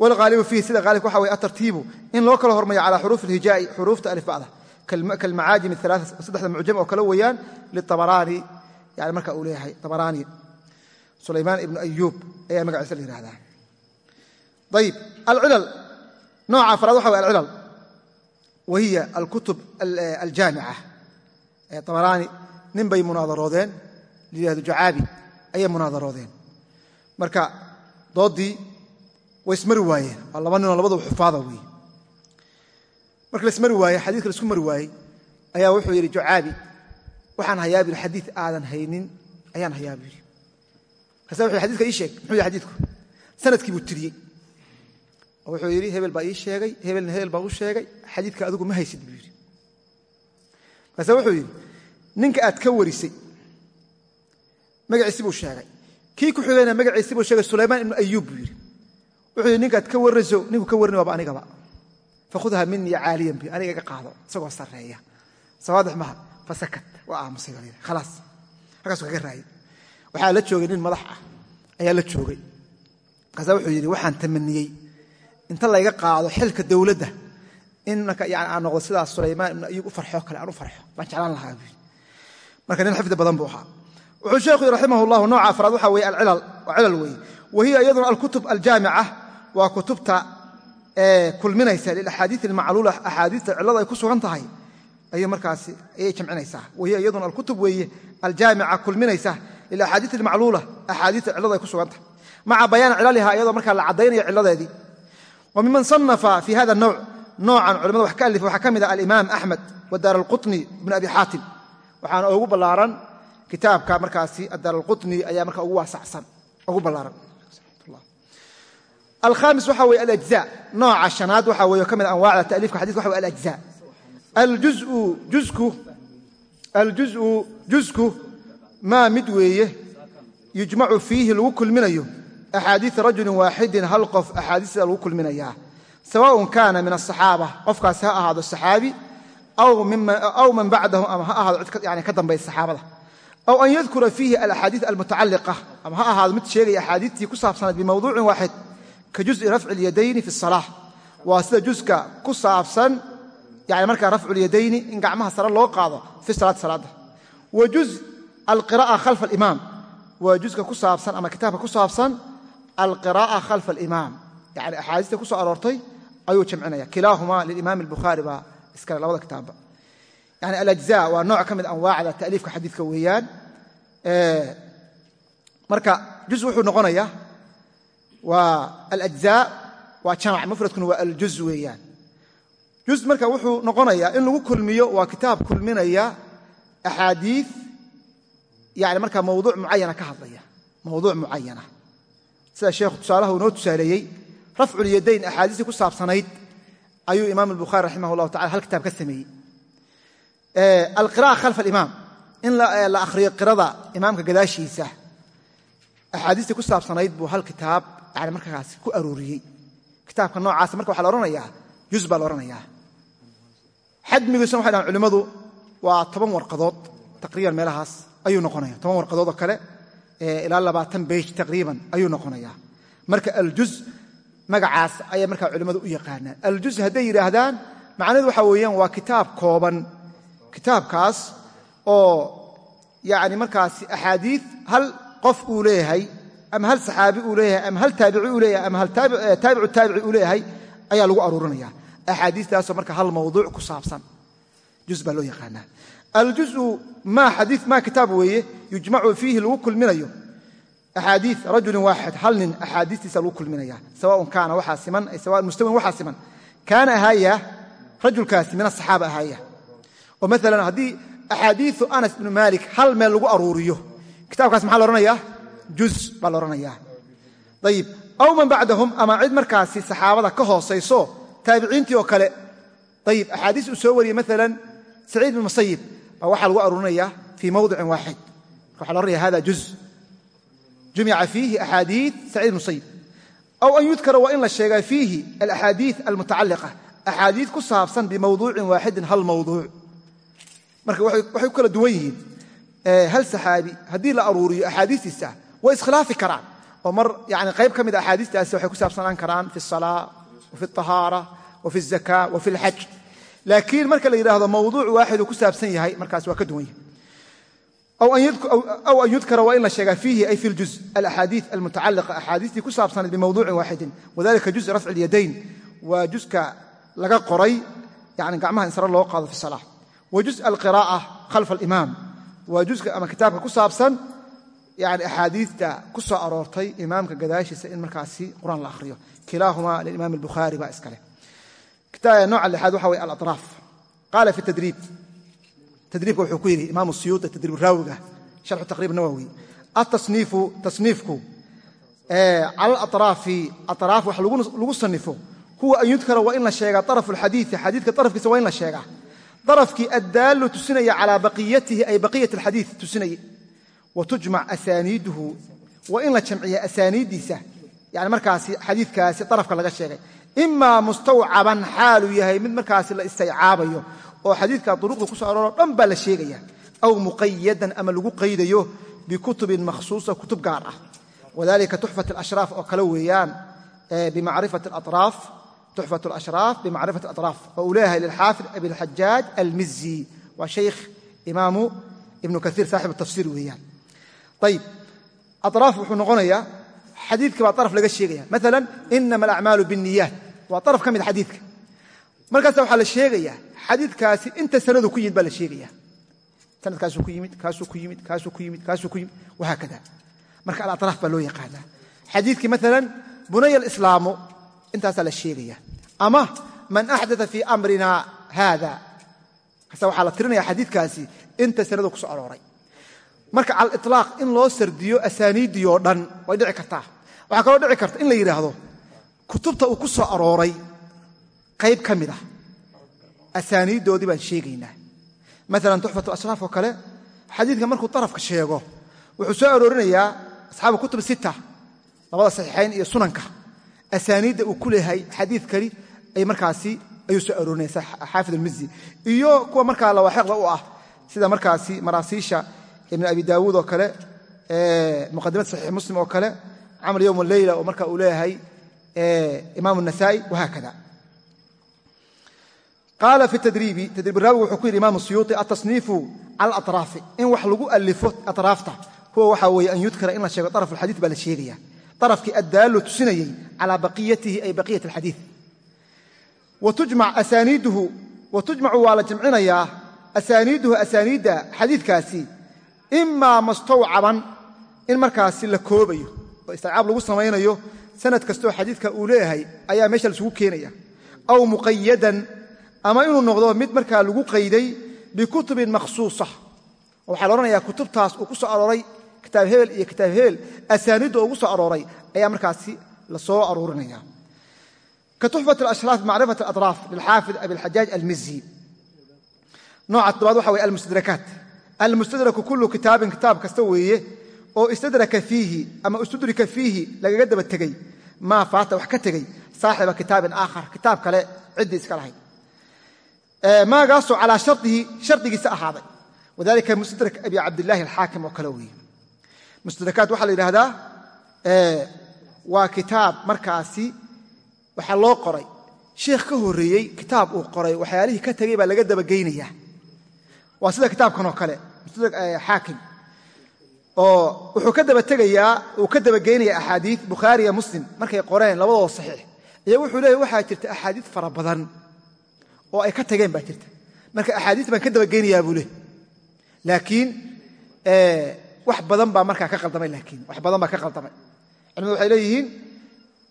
wlhaalibu fiihi sida haalibka waxa weye atartiibu in loo kala hormariyo calaa xuruuf ilhijaa'i xuruufta alifba'da kalmacaajim aaa saddexda mucjam oo kale weeyaan liabaraani yani marka uu leeyahay abaraani sulaymaan ibnu ayuub ayaa magaciisa la yihahdaa ayib alcilal nooca afraad waxa way alcilal wa hiya alkutub aljaamica jacaabi ayay munaadaroodeen marka doodii way ismari waayeen. Waa laba ninoo labadaba xufaada weeye marka la ismari waaye xadiiska la isku mari waayey ayaa wuxuu yidhi jucaabi waxaan hayaa bu xadii aadan haynin ayaan hayaa bu yidhi markaasa wuxu xadika ii sheeg. Muxuu yhi xadiidku? Sanadkii buu tiriyey. Oo wuxuu yidhi hebel baa ii sheegay hebelna hebel baa u sheegay xadiidka adigu ma haysid buu yidhi. Markaasa wuxuu yidhi ninka aad ka warisay magaciisi buu sheegay. Kii ku xigayna magaciisi buu sheegay sulaymaan ibnu ayuub buu yidhi. Wuxuu yidhi ninkaad ka warrayso ninku ka warni waaba anigaba. Fakhudha minii caaliyan bi aniga iga qaado isagoo sarreeya. Sawaadix maha fasakat waa aamusay baa layidhi khalaas halkaasuu kaga raayay. Waxaa la joogay nin madax ah ayaa la joogay. Markaasa wuxuu yidhi waxaan tamaniyey inta layga qaado xilka dowladda aan noqdo sidaas sulaymaan ibnu ayuub u farxoo kale aan u farxo. Baan jeclaan lahaa buu yidhi. Marka nin xifdi badan buu ahaa wuxuu sheekhu yidhi raximah llahu nooca afraad waxa weye waa cilal weeye. Wa hiya iyaduna alkutub aljaamica waa kutubta kulminaysa lilaxaadiii almacluula axaadiista cillada ay ku sugan tahay ayay markaasi ayay jamcinaysaa. Wahiya iyaduna alkutub weeye aljaamica kulminaysa lilaxaadiii almacluula axaadiista cillada ay ku sugan tahay. Maca bayaani cilaliha iyadoo markaa la caddaynaya cilladeedii. Wa miman sanafa fi hada nawc noocan culimada wax ka alifa waxaa ka mid ah kitaabka markaasi adaar alqutni ayaa marka ugu waasacsan ugu ballaaran. Alhamis waxa weye alajza nooca shanaad waxa weye ka mid anwaacda taliifka xadika waxa wey alajza. Aljuzu jusku maa mid weeye yujmacu fiihi lagu kulminayo axaadiia rajulin waaxidin hal qof axaadiista lagu kulminayaa. Sawaءun kaana min asaxaaba qofkaasi ha ahaado saxaabi aw man bacdahu ama ha ahaado cid ka dambaysa saxaabada aw an yadkura fiihi alaxaadiiث almutacaliqa ama ha ahaado mid sheegaya axaadiistii ku saabsanayd bimawduucin waaxid ka juزءi rafci اlyadayni fi الصalaaة waa sida juska ku saabsan yani markaa rafcu اlyadayni in gacmaha sare loo qaado fi salaati salaada wa juz alqira'a khalfa alimaam waa juska ku saabsan ama kitaabka ku saabsan alqira'a khalfa alimaam yani axaadiista ku soo aroortay ayuu jamcinaya kilaahuma lilimaam albukhaari baa iskale labada kitaabba yani alajza waa nooc ka mid anwaacda ta'liifka xadiidka weeyaan. Marka juz wuxuu noqonayaa waa alajzaa waa jamac mufradkuna waa aljuz weeyaan. Juz marka wuxuu noqonayaa in lagu kulmiyo waa kitaab kulminaya axaadiid yani markaa mawduuc mucayana ka hadlaya. Mawduuc mucayana sida sheekhu tusaalaha uu noo tusaaleeyey rafculyadayn axaadiistii ku saabsanayd ayuu imaam albukhaari raximah llahu tacala hal kitaab ka sameeyey alqira'a khalfa alimaam. In la akhriyo qirada imaamka gadaashiisa axaadiistii ku saabsanayd buu hal kitaab yani markaas ku arooriyey kitaabka noocaasa marka waxa la odhanayaa juz baa la odhanayaa xadmigiisuna waxay dhahan culimmadu waa toban warqadood taqriiban meelahaas ayuu noqonaya toban warqadood oo kale ilaa labaatan beyj taqriiban ayuu noqonayaa. Marka aljuz magacaas ayay markaa culimmadu u yaqaanaan. Aljuz hadday yidhaahdaan macnahedu waxa weeyaan waa kitaab kooban kitaabkaas oo yani markaasi axaadiid hal qof uu leeyahay ama hal saxaabi uu leeyahay ama hal taabici uu leeyahay ama hal taabicu taabici uu leeyahay ayaa lagu aruurinaya. Axaadiistaasoo marka hal mawduuc ku saabsan. Juz baa loo yaqaanaa. Aljuzu maa xadii maa kitaab weeye yujmacu fiihi lagu kulminayo. Axaadii rajulin waaxid hal nin axaadiistiisa lagu kulminaya sawaun kaana waxaa siman sawaan mustawin waxaa siman. Kaana ahaaya rajulkaasi min asaxaaba ahaaya oo maalan haddii axaadiiu anas ibnu maalik hal meel lagu aruuriyo kitaabkaas maxaa la odhanayaa juz baa la odhanayaa ayib aw man bacdahum ama cid markaasi saxaabada ka hoosayso taabiciintii oo kale. Ayib axaadiis uu soo wariyey maalan saciid bin musayib baa waxaa lagu aruurinayaa fii mawdicin waaxid. Marka waxa la ohanaya hada juz. Jumica fiihi axaadii saciid musayib aw an yudkara waa in la sheegaa fiihi alaxaadii almutacaliqa axaadii ku saabsan bimawduucin waaxidin hal mawduuc marka waxay ku kala duwan yihiin hal saxaabi haddii la aruuriyo axaadiistiisa way iskhilaafi karaan oo mar yani qayb ka mid a axaadiistaasi waxay ku saabsanaan karaan fi الsalaa wa fi الطahaara wa fi الzaka wa fi اlxaj laakiin marka la yidhaahdo mawduuc waaxid uu ku saabsan yahay markaas waa ka duwan yahay aw an yudkara waa in la sheegaa fiihi ay fi اljuz alaxaadiiث almutacaliqa axaadiistii ku saabsanayd bimawduucin waaxidin wadalika juz rafci اlyadayn waa juska laga qoray yani gacmaha in sare loo qaado fi الsalaa wajuz alqiraa'a khalfa alimaam waa juska ama kitaabka ku saabsan yani axaadiidta ku soo aroortay imaamka gadaashiisa in markaasi qur'aan la akhriyo. Kilaahumaa lilimaam albukhaari baa iskale nooca lixaad waxa weye alaraaf qaala fi tadriib. Tadriibka wuxuu ku yidhi imaamu siyuuda tadriib raawiga sharxu taqriib nawowi atasniifu tasniifku cala alaraafi araaf wax lagu sanifo kuwa an yudkara waa in darafkii addaallu tusinaya calaa baqiyatihi ay baqiyat alxadiid tusinaya. Wa tujmac asaaniiduhu waa in la jamciya asaaniiddiisa. Yani markaasi xadiidkaasi darafka laga sheegay. Imaa mustawcaban xaaluu yahay mid markaasi la istaycaabayo oo xadiidka duruqda ku so arooro dhan baa la sheegaya. Aw muqayadan ama lagu qaydayo bikutubin makhsuusa kutub gaar ah. Wadalika tuxfat alashraaf oo kale weeyaan bimacrifati alaطraaf tuxfat alashraaf bimacrifati alatraaf oo uu leeyahay lilxaafid abilxajaaj almizi waa shaykh imaamu ibnu kaiir saaxibu tafsiir weeyaan ayib araaf wuxuu noqonayaa xadiidka baa araf laga sheegaya maala inama alacmaalu biاniyaat waa araf ka mid xadiidka markaasa waxaa la sheegayaa xadiidkaasi inta sanadu ku yimid baa la sheegaya sanadkaasuu ku yimid kaasuu ku yimid kaasuu ku yimid kaasuu ku yimid wahaakada marka alaraaf baa loo yaqaanaa xadiidkii maala bunaya alislaamu intaasaa la sheegaya. Ama man axdaa fii amrina haada kase waxaa la tirinaya xadiidkaasi inta sanadu ku soo arooray. Marka cala in loo sardiyo asaaniiddii oo dhan way dhici kartaa. Waxaa kaloo dhici karta in la yidhaahdo kutubta uu ku soo arooray qayb ka mid ah. Asaaniiddoodii baan sheegaynaa. Maalan tuxfatu ashraaf oo kale xadiidka markuu darafka sheego wuxuu soo aroorinayaa asxaabu kutub sita labada saxiixayn iyo sunanka asaaniidda uu ku leeyahay xadiikani ay markaasi ayuu soo arorinaysaa xaafid almizi iyo kuwa markaa lawaaxiqda u ah sida markaasi maraasiisha ibn abi daawuud oo kale muqadimad saxiix muslim oo kale camal yowm leyla oo marka uu leeyahay imaam nasaai wahaakada qaala fi tadriibi tadriibraawigu wuxuu ku yidhi imaam suyuuطi atasniifu cala alaraafi in wax lagu alifo araafta huwa waxaa weeye an yudkara arafkii addaallo tusinayey calaa baqiyatihi ay baqiyat alxadii wa tujmacu waa la jamcinayaa asaaniiduhu asaaniidda xadiidkaasi imaa mustawcaban in markaasi la koobayo oo istaccaab lagu samaynayo sanad kastoo xadiidka uu leeyahay ayaa meesha laisugu keenaya aw muqayadan ama inuu noqdo mid markaa lagu qayday bikutubin makhsuusa waxaa la odhanayaa kutubtaas uu ku soo aroray kitaab hebel iyo kitaab hebel asaaniidda ugu soo arooray ayaa markaasi la soo aruurinaya. Ka alashraaf macrifat alaطraaf lilxaafid abilxajaaj almizi nooca toddobaad waxa weye almustadrakaat. Almustadraku kullu kitaabin kitaab kasta weeye oo istadraka fiihi ama istudrika fiihi lagaga daba tegey maa faata wax ka tegey saaxiba kitaabin aakhar kitaab kale ciddii iska lahayd maagaasoo calaa sharihi shardigiisa ahaaday. Wadalika mustadrak abi cabdilaahi alxaakim oo kale weeye mustadrakaat waxaa la yidhaahdaa waa kitaab markaasi waxaa loo qoray. Sheikh ka horreeyey kitaab uu qoray waxyaalihii ka tegey baa laga dabageynaya waa sida kitaabkan oo kale xaakim oo wuxuu ka daba tegayaa uu ka dabageynaya axaadii bukhaariya muslim markay qoreen labadoo saxiix. Iyo wuxuu leeyahy waxaa jirta axaadiis fara badan oo ay ka tageen baa jirta. Marka axaadiis baan ka dabageynayaa buu leh laakiin wax badan baa markaa ka qaldamay laakiin wax badan baa ka qaldamay. Culimadu waxay leeyihiin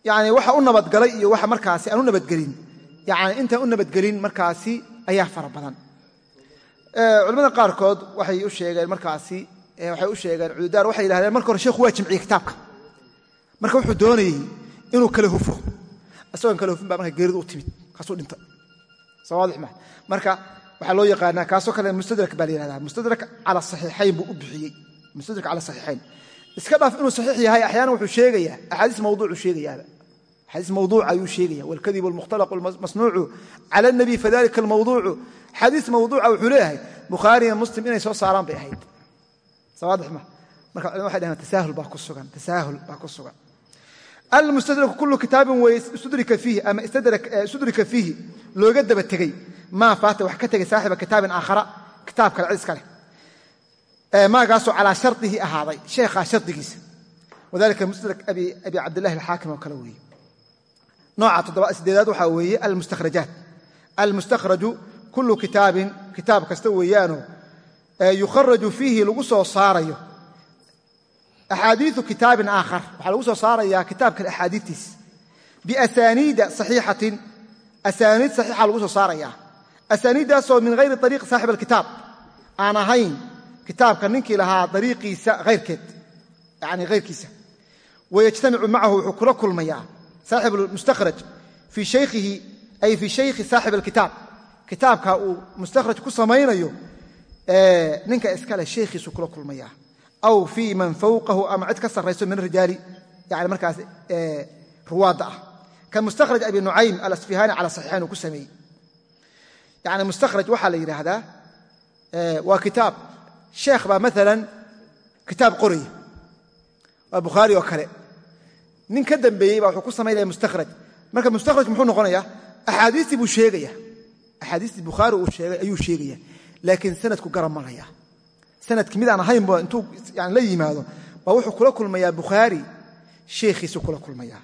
yani waxa u nabadgalay iyo waxa markaasi aan u nabadgelin yani intaan u nabadgelin markaasi ayaa fara badan. Culimmada qaarkood waxay u sheegeen markaasi waxay u sheegeen cududaar waxay yidhahdeen marka hore sheekhu waa jimciyey kitaabka. Marka wuxuu doonayey inuu kala hufo. Isagoon kala hufin baa marka geeridu u timid kaasuu dhintay. Soo waadix ma marka waxaa loo yaqaanaa kaasoo kale mustadrak baa la yihahdaa mustadrak cala saxiixayn buu u bixiyey mustadrak cala saxiixayn. Iska dhaaf inuu saxiix yahay axyaana wuxuu sheegayaa axaadiis mawduucu sheegayaaba axaadiis mawduuca ayuu sheegaya walkadibu almukhtalaqu almasnuucu cala alnabiy fadalika almawduucu xadiis mawduuca wuxuu leeyahay bukhaariya muslim inay soo saaraan bay ahayd. Sawaadix ma marka culimada waxay dhaheen tasaahul baa ku sugan tasaahul baa ku sugan. Almustadraku kullu kitaabin weye istudrika fiihi ama istudrika fiihi looga daba tegey maa faata wax ka tegay saaxiba kitaabin aakhara kitaab kale cid iska leh maagaasoo calaa shardihi ahaaday sheekhaa shardigiisa. Wadalika mustadrak abi cabdillahi alxaakim oo kale weeye. Nooca toddoba sideedaad waxaa weeye almustakhrajaat almustakhraju kullu kitaabin kitaab kasta weeyaanoo yukharaju fiihi lagu soo saarayo. Axaadiiu kitaabin aakhar. Waxaa lagu soo saarayaa kitaabkan axaadiitiis biasaniida saxiixatin. Asaaniid saxiixa lagu soo saarayaa. Asaaniiddaasoo min hayri ariiqi saaxib alkitaab aan ahayn kitaabka ninkii lahaa ariiqiisa hayrkeed yani hayrkiisa wayajtamicu macahu wuxuu kula kulmayaa saaxib mustakhraj fii shaykhihi ay fii shaykhi saaxib alkitaab kitaabka uu mustakhraj ku samaynayo ninka iskale sheekhiisu kula kulmayaa. Aw fii man fawqahu ama cid ka sarrayso min arijaali yani markaas ruwaadda ah. Ka mustakhraj abi nucaym alasfihaani cala saxiixayn uu ku sameeyey. Yani mustakhraj waxaa la yidhaahdaa waa kitaab sheekh baa maalan kitaab qoraya waa bukhaari oo kale. Nin ka dambeeyey baa wuxuu ku samaynaya mustakhraj. Marka mustakhraj muxuu noqonayaa? Axaadiistii buu sheegaya. Axaadiistii bukhaari uu sheegay ayuu sheegaya. Laakiin sanadku garab maraya sanadki mid aan ahaynba intuu yani la yimaado baa wuxuu kula kulmayaa bukhaari. Sheekhiisu kula kulmayaa.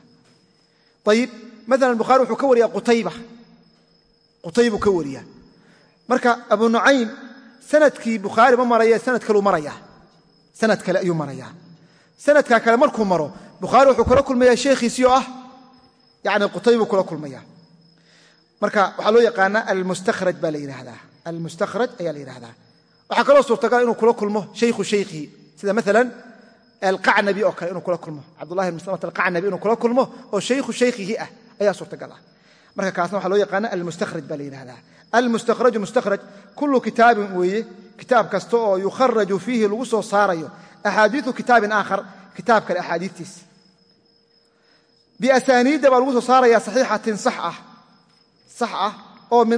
Ayib maalan bukhaari wuxuu ka wariyaa qutayba. Qutaybuu ka wariyaa. Marka abu nucaym sannadkii bukhaari ma maraya sanad kaleu marayaa. Sanad kale ayuu marayaa. Sanadkaa kale markuu maro bukhaari wuxuu kula kulmayaa sheekhiisii oo ah. Yani qutaybuu kula kulmaya marka waxaa loo yaqaanaa almustakhraj baa la yidhaahdaa almustakhraj ayaa la yidhahdaa waxaa kaloo suurtagal inuu kula kulmo shaykhu shaykhihi sida maalan alqacnabi oo kale inuu kula kulmo. Cabdullahi bn samat alqacnabi inuu kula kulmo oo shaykhu shaykhihi ah ayaa suurtagal ah. Marka kaasna waxaa loo yaqaana almustakhraj baa la yidhahdaa almustakhraju mustakhraj kullu kitaabin weeye kitaab kasta oo yukharaju fiihi lagu soo saarayo axaadiiu kitaabin aakhar kitaab kale axaadiitiis biasaniidda baa lagu soo saaraya saxiixatin sax ah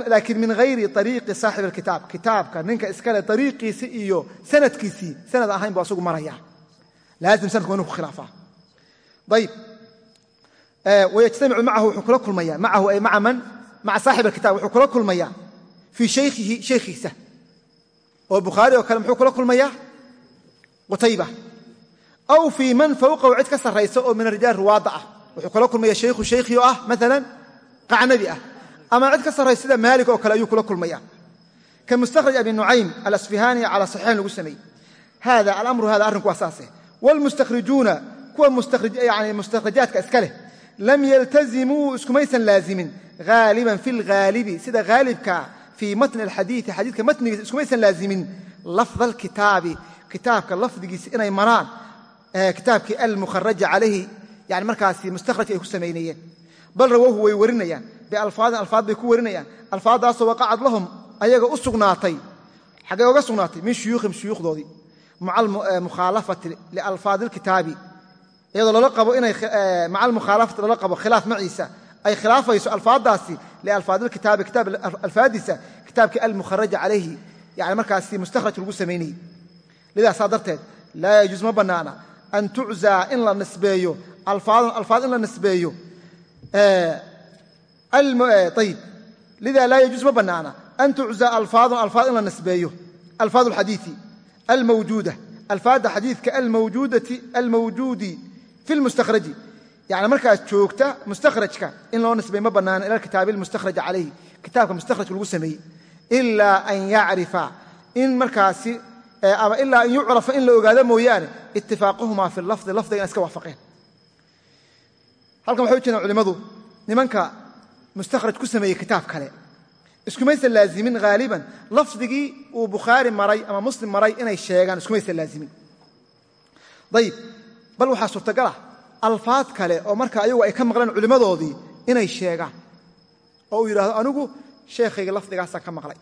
laakiin min hayri ariiqi saaxib alkitaab kitaabka ninka iskale ariiqiisi iyo sanadkiisii sanad ahayn bu asagu maraya laazim sanadku waa inu ku khilaafaa ayib wayajtamicu macahu wuxuu kula kulmaya macahu ay maa man maca saaxib alkitab fii shaykhihi shaykhiisa oo bukhaari oo kale muxuu kula kulmayaa qutayba aw fii man fawqahu cid ka sarraysa oo min arijaal ruwaadda ah wuxuu kula kulmaya shaykhu shaykhi oo ah maalan qacnabi ah ama cid ka sarraysa sida maalik oo kale ayuu kula kulmaya ka mustakhraj abi nucaym alasfihaani cala saxiixayn lagu sameeyey hada alamru hada arrinku waa saase wlmustakhrijuuna kuwa yani mustakhrajaadka iska leh lam yaltazimuu iskumaysan laazimin haaliban fi lhaalibi sida haalibka fii matni alxadiii xadiidka matnigiisa iskumaysan laazimin lafda alkitaabi kitaabka lafdigiisa inay maraan kitaabkii almukharaja calayhi yani markaasi mustakhrajka ay ku samaynayeen bal rawaahu way warinayaan bialfaadin alfaad bay ku warinayaan alfaaddaasoo waqacad lahum ayaga u sugnaatay xaggee oga sugnaatay min shuyuukhim shuyuukhdoodii maca mukhaalafati lialfaadi lkitaabi iyadoo lala qabo inay maca almukhaalafati lala qabo maciisa ay khilaafayso alfaadaasi lialfaadi lkitaabi kitaab alfaadiisa kitaabkii almukharaja calayhi yani markaasi mustakhraj lagu samaynayey lidaasaa darteed laa yajuus ma bannaana an tuczaa in la nisbeeyo alfaad in la nisbeeyo. Ayib lida laa yajuus ma bannaana an tuczaa alfaadun alfaad in la nisbeeyo. Alfaad alxadiii almawjuuda. Alfaadda xadiidka almawjuudi fi lmustakhraji yani markaas joogta mustakhrajka in loo nisbeey ma bannaana ila kitaabi almustakhraja calayhi kitaabka mustakhrajka lagu sameeyey ilaa an yacrifa in markaasi ama ilaa an yucrafa in la ogaado mooyaane itifaaqahumaa fi lafdi lafdiga inay iska waafaqeen halkan waxay u jeedaan culimmadu nimanka mustakhraj ku sameeyey kitaab kale iskumaysan laazimin haaliban lafdigii uu bukhaari maray ama muslim maray inay sheegaan iskumaysan laazimin ayib bal waxaa suurtagala alfaad kale oo marka ayagu ay ka maqleen culimmadoodii inay sheegaan. Oo uu yidhahdo anigu sheekhayga lafdigaasaan ka maqlay.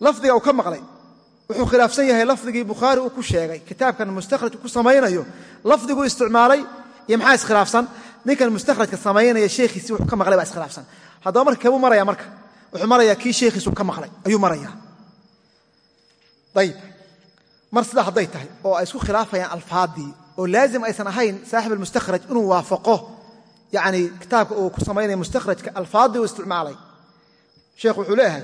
Lafdiga uu ka maqlay wuxuu khilaafsan yahay lafdigii bukhaari uu ku sheegay kitaabkan mustakhraj ku samaynayo. Lafdiguu isticmaalay iyo maxaa iskhilaafsan? Ninkan mustakhrajka samaynaya sheekhiisii wuxuu ka maqlay baa iskhilaafsan. Haddaba marka maraya marka? Wuxuu marayaa kii sheekhiisu ka maqlay ayuu marayaa. Ayib mar sidaa hadday tahay oo ay isku khilaafayaan alfaaddii oo laazim aysan ahayn saaxib almustakhraj inuu waafaqo. Yani kitaabka uu ku samaynaya mustakhrajka alfaaddii uu isticmaalay. Sheekhu wuxuu leeyahay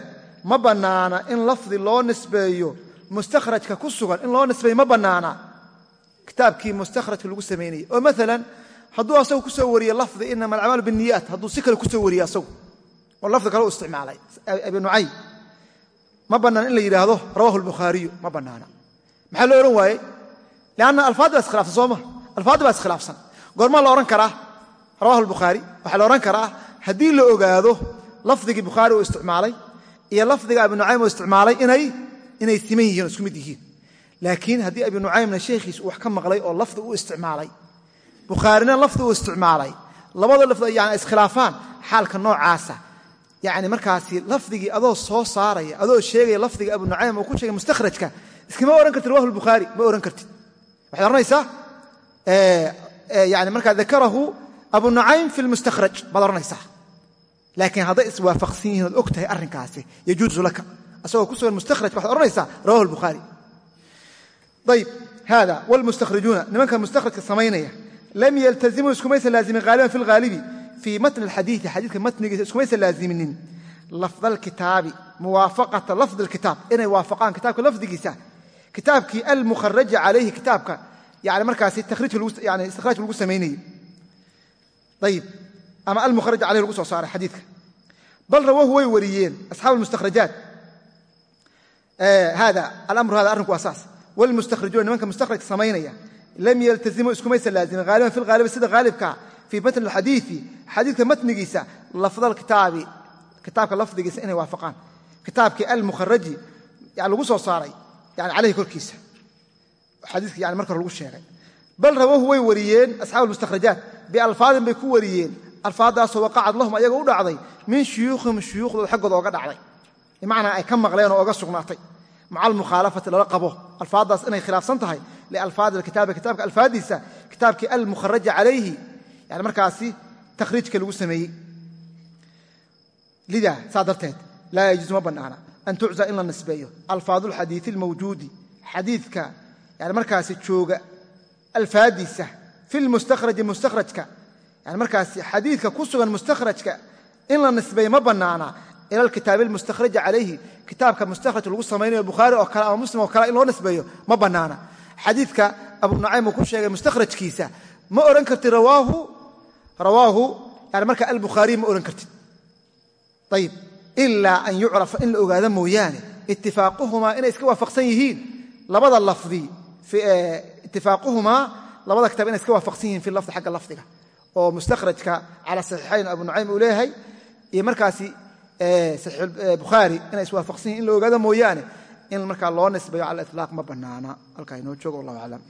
ma bannaana in lafdi loo nisbeeyo mustakhrajka ku sugan in loo nisbeeyo ma bannaana. Kitaabkii mustakhrajka lagu samaynayey oo maalan hadduu asagu ku soo wariye lafdi inama alacmaalu binniyaat hadduu si kale ku soo wariye asagu oo lafdi kale u isticmaalay. Abi nucaym ma bannaan in la yidhaahdo rawahu albukhaariyu ma bannaana. Maxaa loo odhan waayey lianna alfaaddi baa iskhilaafsan soo ma alfaaddi baa iskhilaafsan goormaa la odhan karaa rawahu albukhaari waxaa la odhan karaa haddii la ogaado lafdigii bukhaari uu isticmaalay iyo lafdiga abi nucaym uu isticmaalay inay siman yihiin oo isku mid yihiin laakiin haddii abi nucaymna sheekhiis uu wax ka maqlay oo lafdi uu isticmaalay bukhaarina lafdi uu isticmaalay labada lafdi yani iskhilaafaan xaalka noocaasa yani markaasi lafdigii adoo soo saaraya adoo sheegaya lafdiga abu nucaym uu ku sheegay mustakhrajka iskama ohan kartid lbukhaari ma ohan kartid waxaad odhanaysaa yani markaa dakarahu abu nucaym fi lmustakhraj baad odhanaysaa. Laakiin hadday iswaafaqsan yihiin ood og arrinkaasi yajuuzu laka. Asagoo ku sugan mustakhrajka waxad odhanaysaa rawahu lbukhaari ayib hada wlmustakhrijuuna nimanka mustakhrajka samaynaya lam yaltazimuu iskumaysan laazimin haaliban fi lhaalibi fii matni alxadiidi xadiidka matnigiisa iskumaysan laaziminin. Lafd alkitaabi muwaafaqata lafdi alkitaab inay waafaqaan kitaabka lafdigiisa kitaabkii almukharaja calayhi kitaabka yani markaasi yani istikhraajka lagu samaynayey ayib ama almukharaja calayhi lagu soo saaray xadiidka. Bal rawahu way wariyeen asxaabu almustakhrajaat hada alamru hada arrinku waa saas. Wlmustakhrijuuna nimanka mustakhrajka samaynaya lam yaltazimuu iskumaysan laazimin haaliban fi lhaalibi sida haalibka fii matni alxadiidi xadiidka matnigiisa lafd alkitaabi kitaabka lafdigiisa inay waafaqaan. Kitaabkii almukharaji lagu soo saaray yani calayhi korkiisa. Xadiiska yani marka hore lagu sheegay. Bal rawahu way wariyeen asxaabu almustakhrajaat bialfaadin bay ku wariyeen. Alfaaddaasoo waqacad lahum ayaga u dhacday. Min shuyuukhihim shuyuukhdooda xaggooda oga dhacday. Bimacnaa ay ka maqleen oo oga sugnaatay. Maca almukhaalafati lala qabo. Alfaaddaas inay khilaafsan tahay. Lialfaadi alkitaabi kitaabka alfaadiisa. Kitaabkii almukharaja calayhi. Yani markaasi takhriijka lagu sameeyey. Lida saa darteed. Laa yajuusu ma bannaana an tucza in la nisbeeyo alfaadu alxadiidi almawjuudi xadiidka yani markaasi jooga alfaadiisa fi lmustakhraji mustakhrajka yani markaasi xadiidka ku sugan mustakhrajka in la nisbeeyo ma bannaana ila alkitaabi almustakhraji calayhi kitaabka mustakhraj lagu samaynayo bukhaari oo kale ama muslim oo kale in loo nisbeeyo ma bannaana xadiidka abu nucaym uu ku sheegay mustakhrajkiisa ma odhan kartid rawaahu rawaahu yani marka albukhaariy ma odhan kartid ayib ilaa an yucrafa in la ogaado mooyaane itifaaquhumaa inay iska waafaqsan yihiin. Labada lafdi itifaaquhumaa labada kitaab inay iska waafaqsan yihiin fi lafdi xagga lafdiga. Oo mustakhrajka cala saxiixayn abu nucaym uu leeyahay iyo markaasi bukhaari inay iswaafaqsan yihiin in la ogaado mooyaane. In markaa loo nisbayo cala ilaaq ma bannaana. Halkaa inoo joogo wallahu aclam